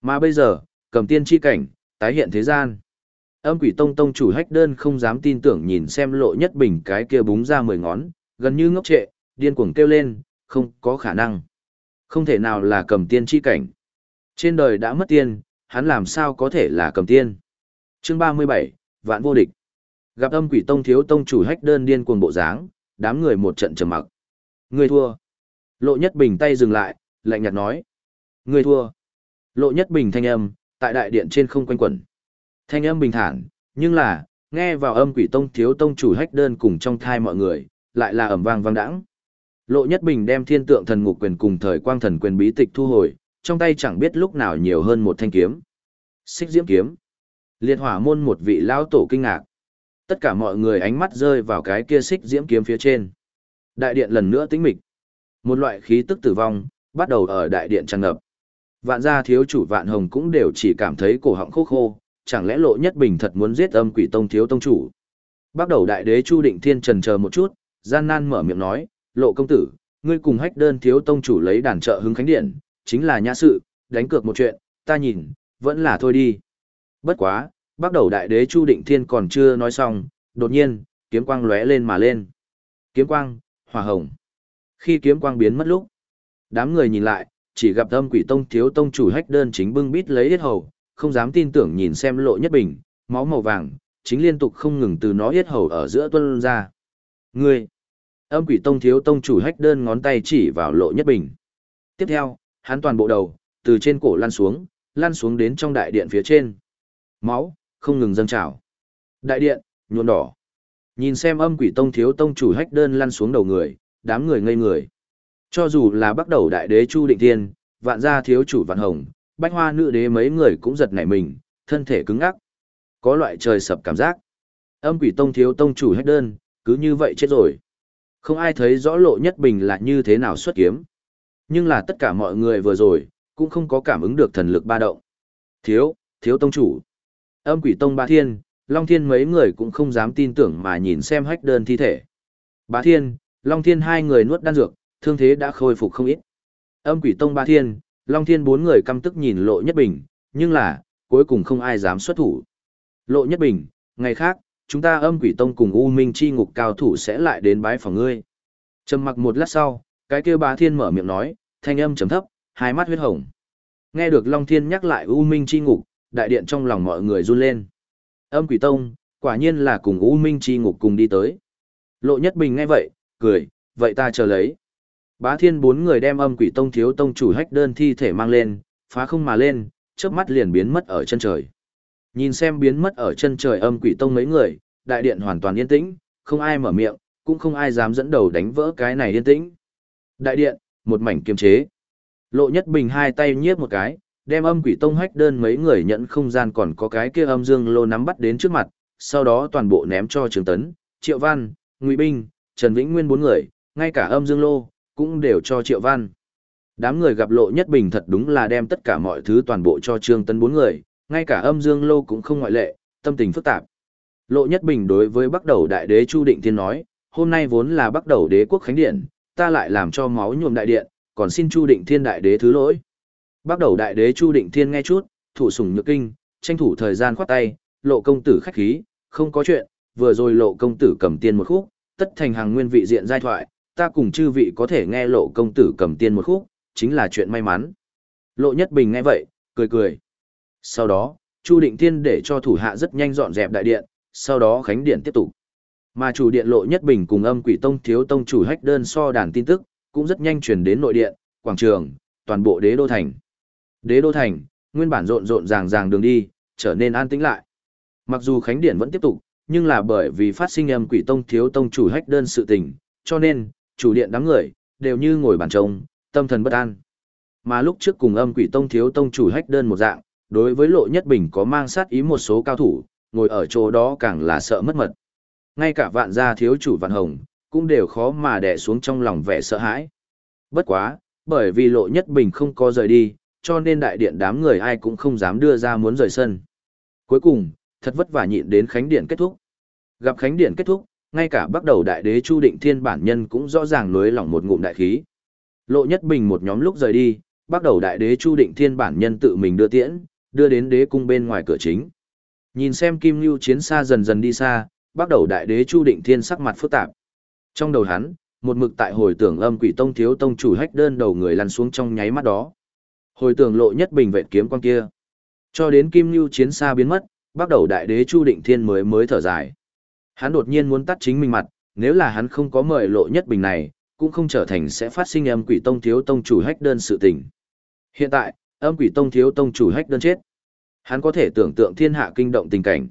Mà bây giờ, cầm tiên chi cảnh, tái hiện thế gian. Âm quỷ tông tông chủ hách đơn không dám tin tưởng nhìn xem lộ nhất bình cái kia búng ra mười ngón, gần như ngốc trệ, điên cuồng kêu lên, không có khả năng. Không thể nào là cầm tiên chi cảnh. Trên đời đã mất tiên, hắn làm sao có thể là cầm tiên. Chương 37, Vạn vô địch. Gặp âm quỷ tông thiếu tông chủ hách đơn điên cuồng bộ dáng, đám người một trận trầm mặc. Người thua. Lộ nhất bình tay dừng lại, lạnh nhạt nói. Người thua. Lộ nhất bình thanh âm, tại đại điện trên không quanh quẩn. Thanh âm bình thản, nhưng là, nghe vào âm quỷ tông thiếu tông chủ hách đơn cùng trong thai mọi người, lại là ẩm vang vang đãng. Lộ Nhất Bình đem thiên tượng thần ngục quyền cùng thời quang thần quyền bí tịch thu hồi, trong tay chẳng biết lúc nào nhiều hơn một thanh kiếm. Xích diễm kiếm. Liệt hỏa môn một vị lão tổ kinh ngạc. Tất cả mọi người ánh mắt rơi vào cái kia xích diễm kiếm phía trên. Đại điện lần nữa tĩnh mịch. Một loại khí tức tử vong, bắt đầu ở đại điện tràn ngập. Vạn gia thiếu chủ vạn hồng cũng đều chỉ cảm thấy cổ họng khô khô, chẳng lẽ lộ nhất bình thật muốn giết âm quỷ tông thiếu tông chủ. Bắt đầu đại đế Chu Định Thiên trần chờ một chút, gian nan mở miệng nói, lộ công tử, ngươi cùng hách đơn thiếu tông chủ lấy đàn trợ hứng khánh điện, chính là nhã sự, đánh cược một chuyện, ta nhìn, vẫn là thôi đi. Bất quá, bắt đầu đại đế Chu Định Thiên còn chưa nói xong, đột nhiên, kiếm quang lóe lên mà lên. Kiếm quang, hỏa hồng. Khi kiếm quang biến mất lúc, đám người nhìn lại, chỉ gặp âm quỷ tông thiếu tông chủ hách đơn chính bưng bít lấy hết hầu, không dám tin tưởng nhìn xem lộ nhất bình, máu màu vàng, chính liên tục không ngừng từ nó hết hầu ở giữa tuân ra. Ngươi, âm quỷ tông thiếu tông chủ hách đơn ngón tay chỉ vào lộ nhất bình. Tiếp theo, hắn toàn bộ đầu, từ trên cổ lăn xuống, lăn xuống đến trong đại điện phía trên. Máu, không ngừng dâng trào. Đại điện, nhuộn đỏ. Nhìn xem âm quỷ tông thiếu tông chủ hách đơn lăn xuống đầu người, đám người ngây người. Cho dù là bắt đầu đại đế Chu Định Thiên, vạn gia thiếu chủ vạn hồng, bách hoa nữ đế mấy người cũng giật nảy mình, thân thể cứng ngắc. Có loại trời sập cảm giác. Âm quỷ tông thiếu tông chủ hách đơn, cứ như vậy chết rồi. Không ai thấy rõ lộ nhất bình là như thế nào xuất kiếm. Nhưng là tất cả mọi người vừa rồi, cũng không có cảm ứng được thần lực ba động. Thiếu, thiếu tông chủ. Âm quỷ tông ba thiên, Long Thiên mấy người cũng không dám tin tưởng mà nhìn xem hách đơn thi thể. Bá Thiên, Long Thiên hai người nuốt đan dược, thương thế đã khôi phục không ít. Âm quỷ tông ba thiên, Long Thiên bốn người căm tức nhìn Lộ Nhất Bình, nhưng là, cuối cùng không ai dám xuất thủ. Lộ Nhất Bình, ngày khác, chúng ta âm quỷ tông cùng U Minh chi ngục cao thủ sẽ lại đến bái phòng ngươi. Trầm mặc một lát sau, cái kia bá thiên mở miệng nói, thanh âm trầm thấp, hai mắt huyết hồng. Nghe được Long Thiên nhắc lại U Minh chi ngục, đại điện trong lòng mọi người run lên. Âm quỷ tông, quả nhiên là cùng U Minh chi ngục cùng đi tới. Lộ Nhất Bình nghe vậy, cười, vậy ta chờ lấy. Bá thiên bốn người đem âm quỷ tông thiếu tông chủ hách đơn thi thể mang lên, phá không mà lên, chớp mắt liền biến mất ở chân trời. Nhìn xem biến mất ở chân trời âm quỷ tông mấy người, đại điện hoàn toàn yên tĩnh, không ai mở miệng, cũng không ai dám dẫn đầu đánh vỡ cái này yên tĩnh. Đại điện, một mảnh kiềm chế. Lộ Nhất Bình hai tay nhiếp một cái, đem âm quỷ tông hách đơn mấy người nhận không gian còn có cái kia âm dương lô nắm bắt đến trước mặt, sau đó toàn bộ ném cho Trường Tấn, Triệu Văn, Ngụy Binh, Trần Vĩnh Nguyên bốn người, ngay cả âm dương lô, cũng đều cho Triệu Văn. Đám người gặp Lộ Nhất Bình thật đúng là đem tất cả mọi thứ toàn bộ cho Trương Tấn bốn người, ngay cả âm dương lô cũng không ngoại lệ, tâm tình phức tạp. Lộ Nhất Bình đối với bắt đầu đại đế Chu Định Thiên nói, hôm nay vốn là bắt đầu đế quốc khánh điện, ta lại làm cho máu nhuộm đại điện, còn xin Chu Định Thiên đại đế thứ lỗi. Bắt đầu đại đế Chu Định Thiên nghe chút, thủ sủng nhược kinh, tranh thủ thời gian khoát tay, lộ công tử khách khí, không có chuyện, vừa rồi lộ công tử cầm tiền một khúc, tất thành hàng nguyên vị diện giai thoại, ta cùng chư vị có thể nghe lộ công tử cầm tiền một khúc, chính là chuyện may mắn. Lộ Nhất Bình nghe vậy, cười cười. Sau đó, Chu Định Thiên để cho thủ hạ rất nhanh dọn dẹp đại điện, sau đó khánh điện tiếp tục. Mà chủ điện Lộ Nhất Bình cùng âm quỷ tông thiếu tông chủ hách đơn so đàn tin tức, cũng rất nhanh truyền đến nội điện, quảng trường, toàn bộ đế đô thành. Đế đô thành, nguyên bản rộn rộn ràng ràng đường đi, trở nên an tĩnh lại. Mặc dù khánh điện vẫn tiếp tục, nhưng là bởi vì phát sinh âm quỷ tông thiếu tông chủ hách đơn sự tình, cho nên, chủ điện đám người, đều như ngồi bàn trông, tâm thần bất an. Mà lúc trước cùng âm quỷ tông thiếu tông chủ hách đơn một dạng, đối với lộ nhất bình có mang sát ý một số cao thủ, ngồi ở chỗ đó càng là sợ mất mật. Ngay cả vạn gia thiếu chủ vạn hồng, cũng đều khó mà đè xuống trong lòng vẻ sợ hãi. Bất quá, bởi vì lộ nhất bình không có rời đi, cho nên đại điện đám người ai cũng không dám đưa ra muốn rời sân. Cuối cùng, thật vất vả nhịn đến khánh điện kết thúc. Gặp khánh điện kết thúc, ngay cả bắt đầu đại đế Chu Định Thiên bản nhân cũng rõ ràng lối lỏng một ngụm đại khí. Lộ Nhất Bình một nhóm lúc rời đi, bắt đầu đại đế Chu Định Thiên bản nhân tự mình đưa tiễn, đưa đến đế cung bên ngoài cửa chính. Nhìn xem Kim Nưu chiến xa dần dần đi xa, bắt đầu đại đế Chu Định Thiên sắc mặt phức tạp. Trong đầu hắn, một mực tại hồi tưởng âm quỷ tông thiếu tông chủ hách đơn đầu người lăn xuống trong nháy mắt đó. Hồi tưởng lộ nhất bình vệ kiếm quan kia. Cho đến Kim lưu chiến xa biến mất, bắt đầu đại đế Chu Định Thiên mới mới thở dài. Hắn đột nhiên muốn tắt chính mình mặt, nếu là hắn không có mời lộ nhất bình này, cũng không trở thành sẽ phát sinh âm quỷ tông thiếu tông chủ hách đơn sự tình. Hiện tại, âm quỷ tông thiếu tông chủ hách đơn chết. Hắn có thể tưởng tượng thiên hạ kinh động tình cảnh.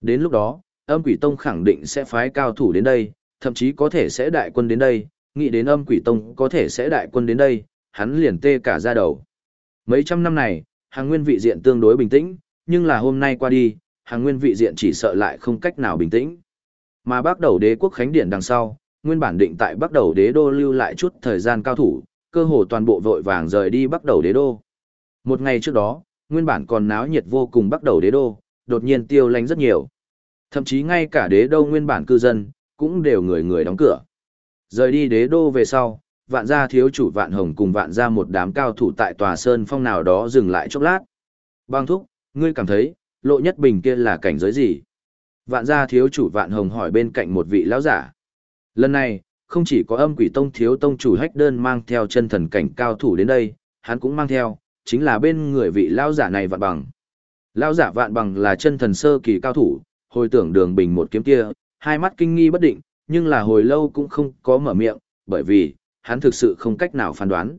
Đến lúc đó, âm quỷ tông khẳng định sẽ phái cao thủ đến đây, thậm chí có thể sẽ đại quân đến đây, nghĩ đến âm quỷ tông có thể sẽ đại quân đến đây, hắn liền tê cả ra đầu. Mấy trăm năm này, hàng nguyên vị diện tương đối bình tĩnh, nhưng là hôm nay qua đi, hàng nguyên vị diện chỉ sợ lại không cách nào bình tĩnh. Mà bắt đầu đế quốc khánh điện đằng sau, nguyên bản định tại bắt đầu đế đô lưu lại chút thời gian cao thủ, cơ hồ toàn bộ vội vàng rời đi bắt đầu đế đô. Một ngày trước đó, nguyên bản còn náo nhiệt vô cùng bắt đầu đế đô, đột nhiên tiêu lánh rất nhiều. Thậm chí ngay cả đế đô nguyên bản cư dân, cũng đều người người đóng cửa. Rời đi đế đô về sau, vạn gia thiếu chủ vạn hồng cùng vạn gia một đám cao thủ tại tòa sơn phong nào đó dừng lại chốc lát. Bang thúc, ngươi cảm thấy, lộ nhất bình kia là cảnh giới gì? Vạn gia thiếu chủ vạn hồng hỏi bên cạnh một vị lão giả. Lần này, không chỉ có âm quỷ tông thiếu tông chủ hách đơn mang theo chân thần cảnh cao thủ đến đây, hắn cũng mang theo, chính là bên người vị lão giả này vạn bằng. Lão giả vạn bằng là chân thần sơ kỳ cao thủ, hồi tưởng đường bình một kiếm kia, hai mắt kinh nghi bất định, nhưng là hồi lâu cũng không có mở miệng, bởi vì, hắn thực sự không cách nào phán đoán.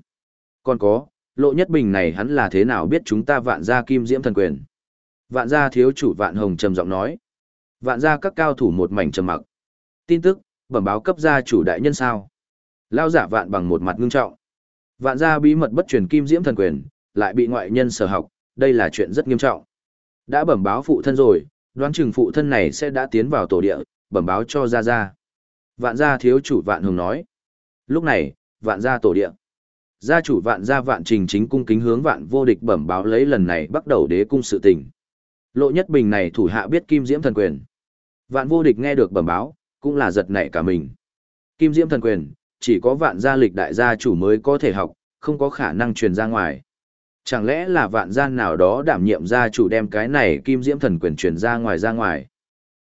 Còn có, lộ nhất bình này hắn là thế nào biết chúng ta vạn gia kim diễm thần quyền. Vạn gia thiếu chủ vạn hồng trầm giọng nói. Vạn gia các cao thủ một mảnh trầm mặc. Tin tức, bẩm báo cấp gia chủ đại nhân sao. Lao giả vạn bằng một mặt ngưng trọng. Vạn gia bí mật bất truyền kim diễm thần quyền, lại bị ngoại nhân sở học, đây là chuyện rất nghiêm trọng. Đã bẩm báo phụ thân rồi, đoán chừng phụ thân này sẽ đã tiến vào tổ địa, bẩm báo cho gia gia. Vạn gia thiếu chủ vạn hồng nói. Lúc này, vạn gia tổ địa. Gia chủ vạn gia vạn trình chính cung kính hướng vạn vô địch bẩm báo lấy lần này bắt đầu đế cung sự tình. Lộ nhất bình này thủ hạ biết kim diễm thần quyền. Vạn vô địch nghe được bẩm báo, cũng là giật nảy cả mình. Kim diễm thần quyền, chỉ có vạn gia lịch đại gia chủ mới có thể học, không có khả năng truyền ra ngoài. Chẳng lẽ là vạn gian nào đó đảm nhiệm gia chủ đem cái này kim diễm thần quyền truyền ra ngoài ra ngoài.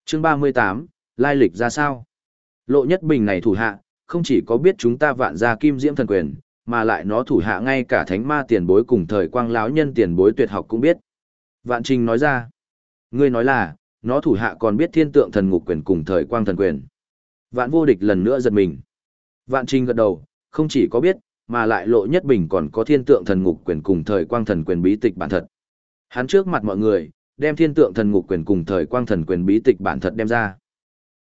Chương 38, lai lịch ra sao? Lộ nhất bình này thủ hạ, không chỉ có biết chúng ta vạn gia kim diễm thần quyền, mà lại nó thủ hạ ngay cả thánh ma tiền bối cùng thời quang lão nhân tiền bối tuyệt học cũng biết. Vạn Trình nói ra, ngươi nói là, nó thủ hạ còn biết thiên tượng thần ngục quyền cùng thời quang thần quyền. Vạn vô địch lần nữa giật mình. Vạn Trình gật đầu, không chỉ có biết, mà lại lộ nhất bình còn có thiên tượng thần ngục quyền cùng thời quang thần quyền bí tịch bản thật. Hắn trước mặt mọi người, đem thiên tượng thần ngục quyền cùng thời quang thần quyền bí tịch bản thật đem ra.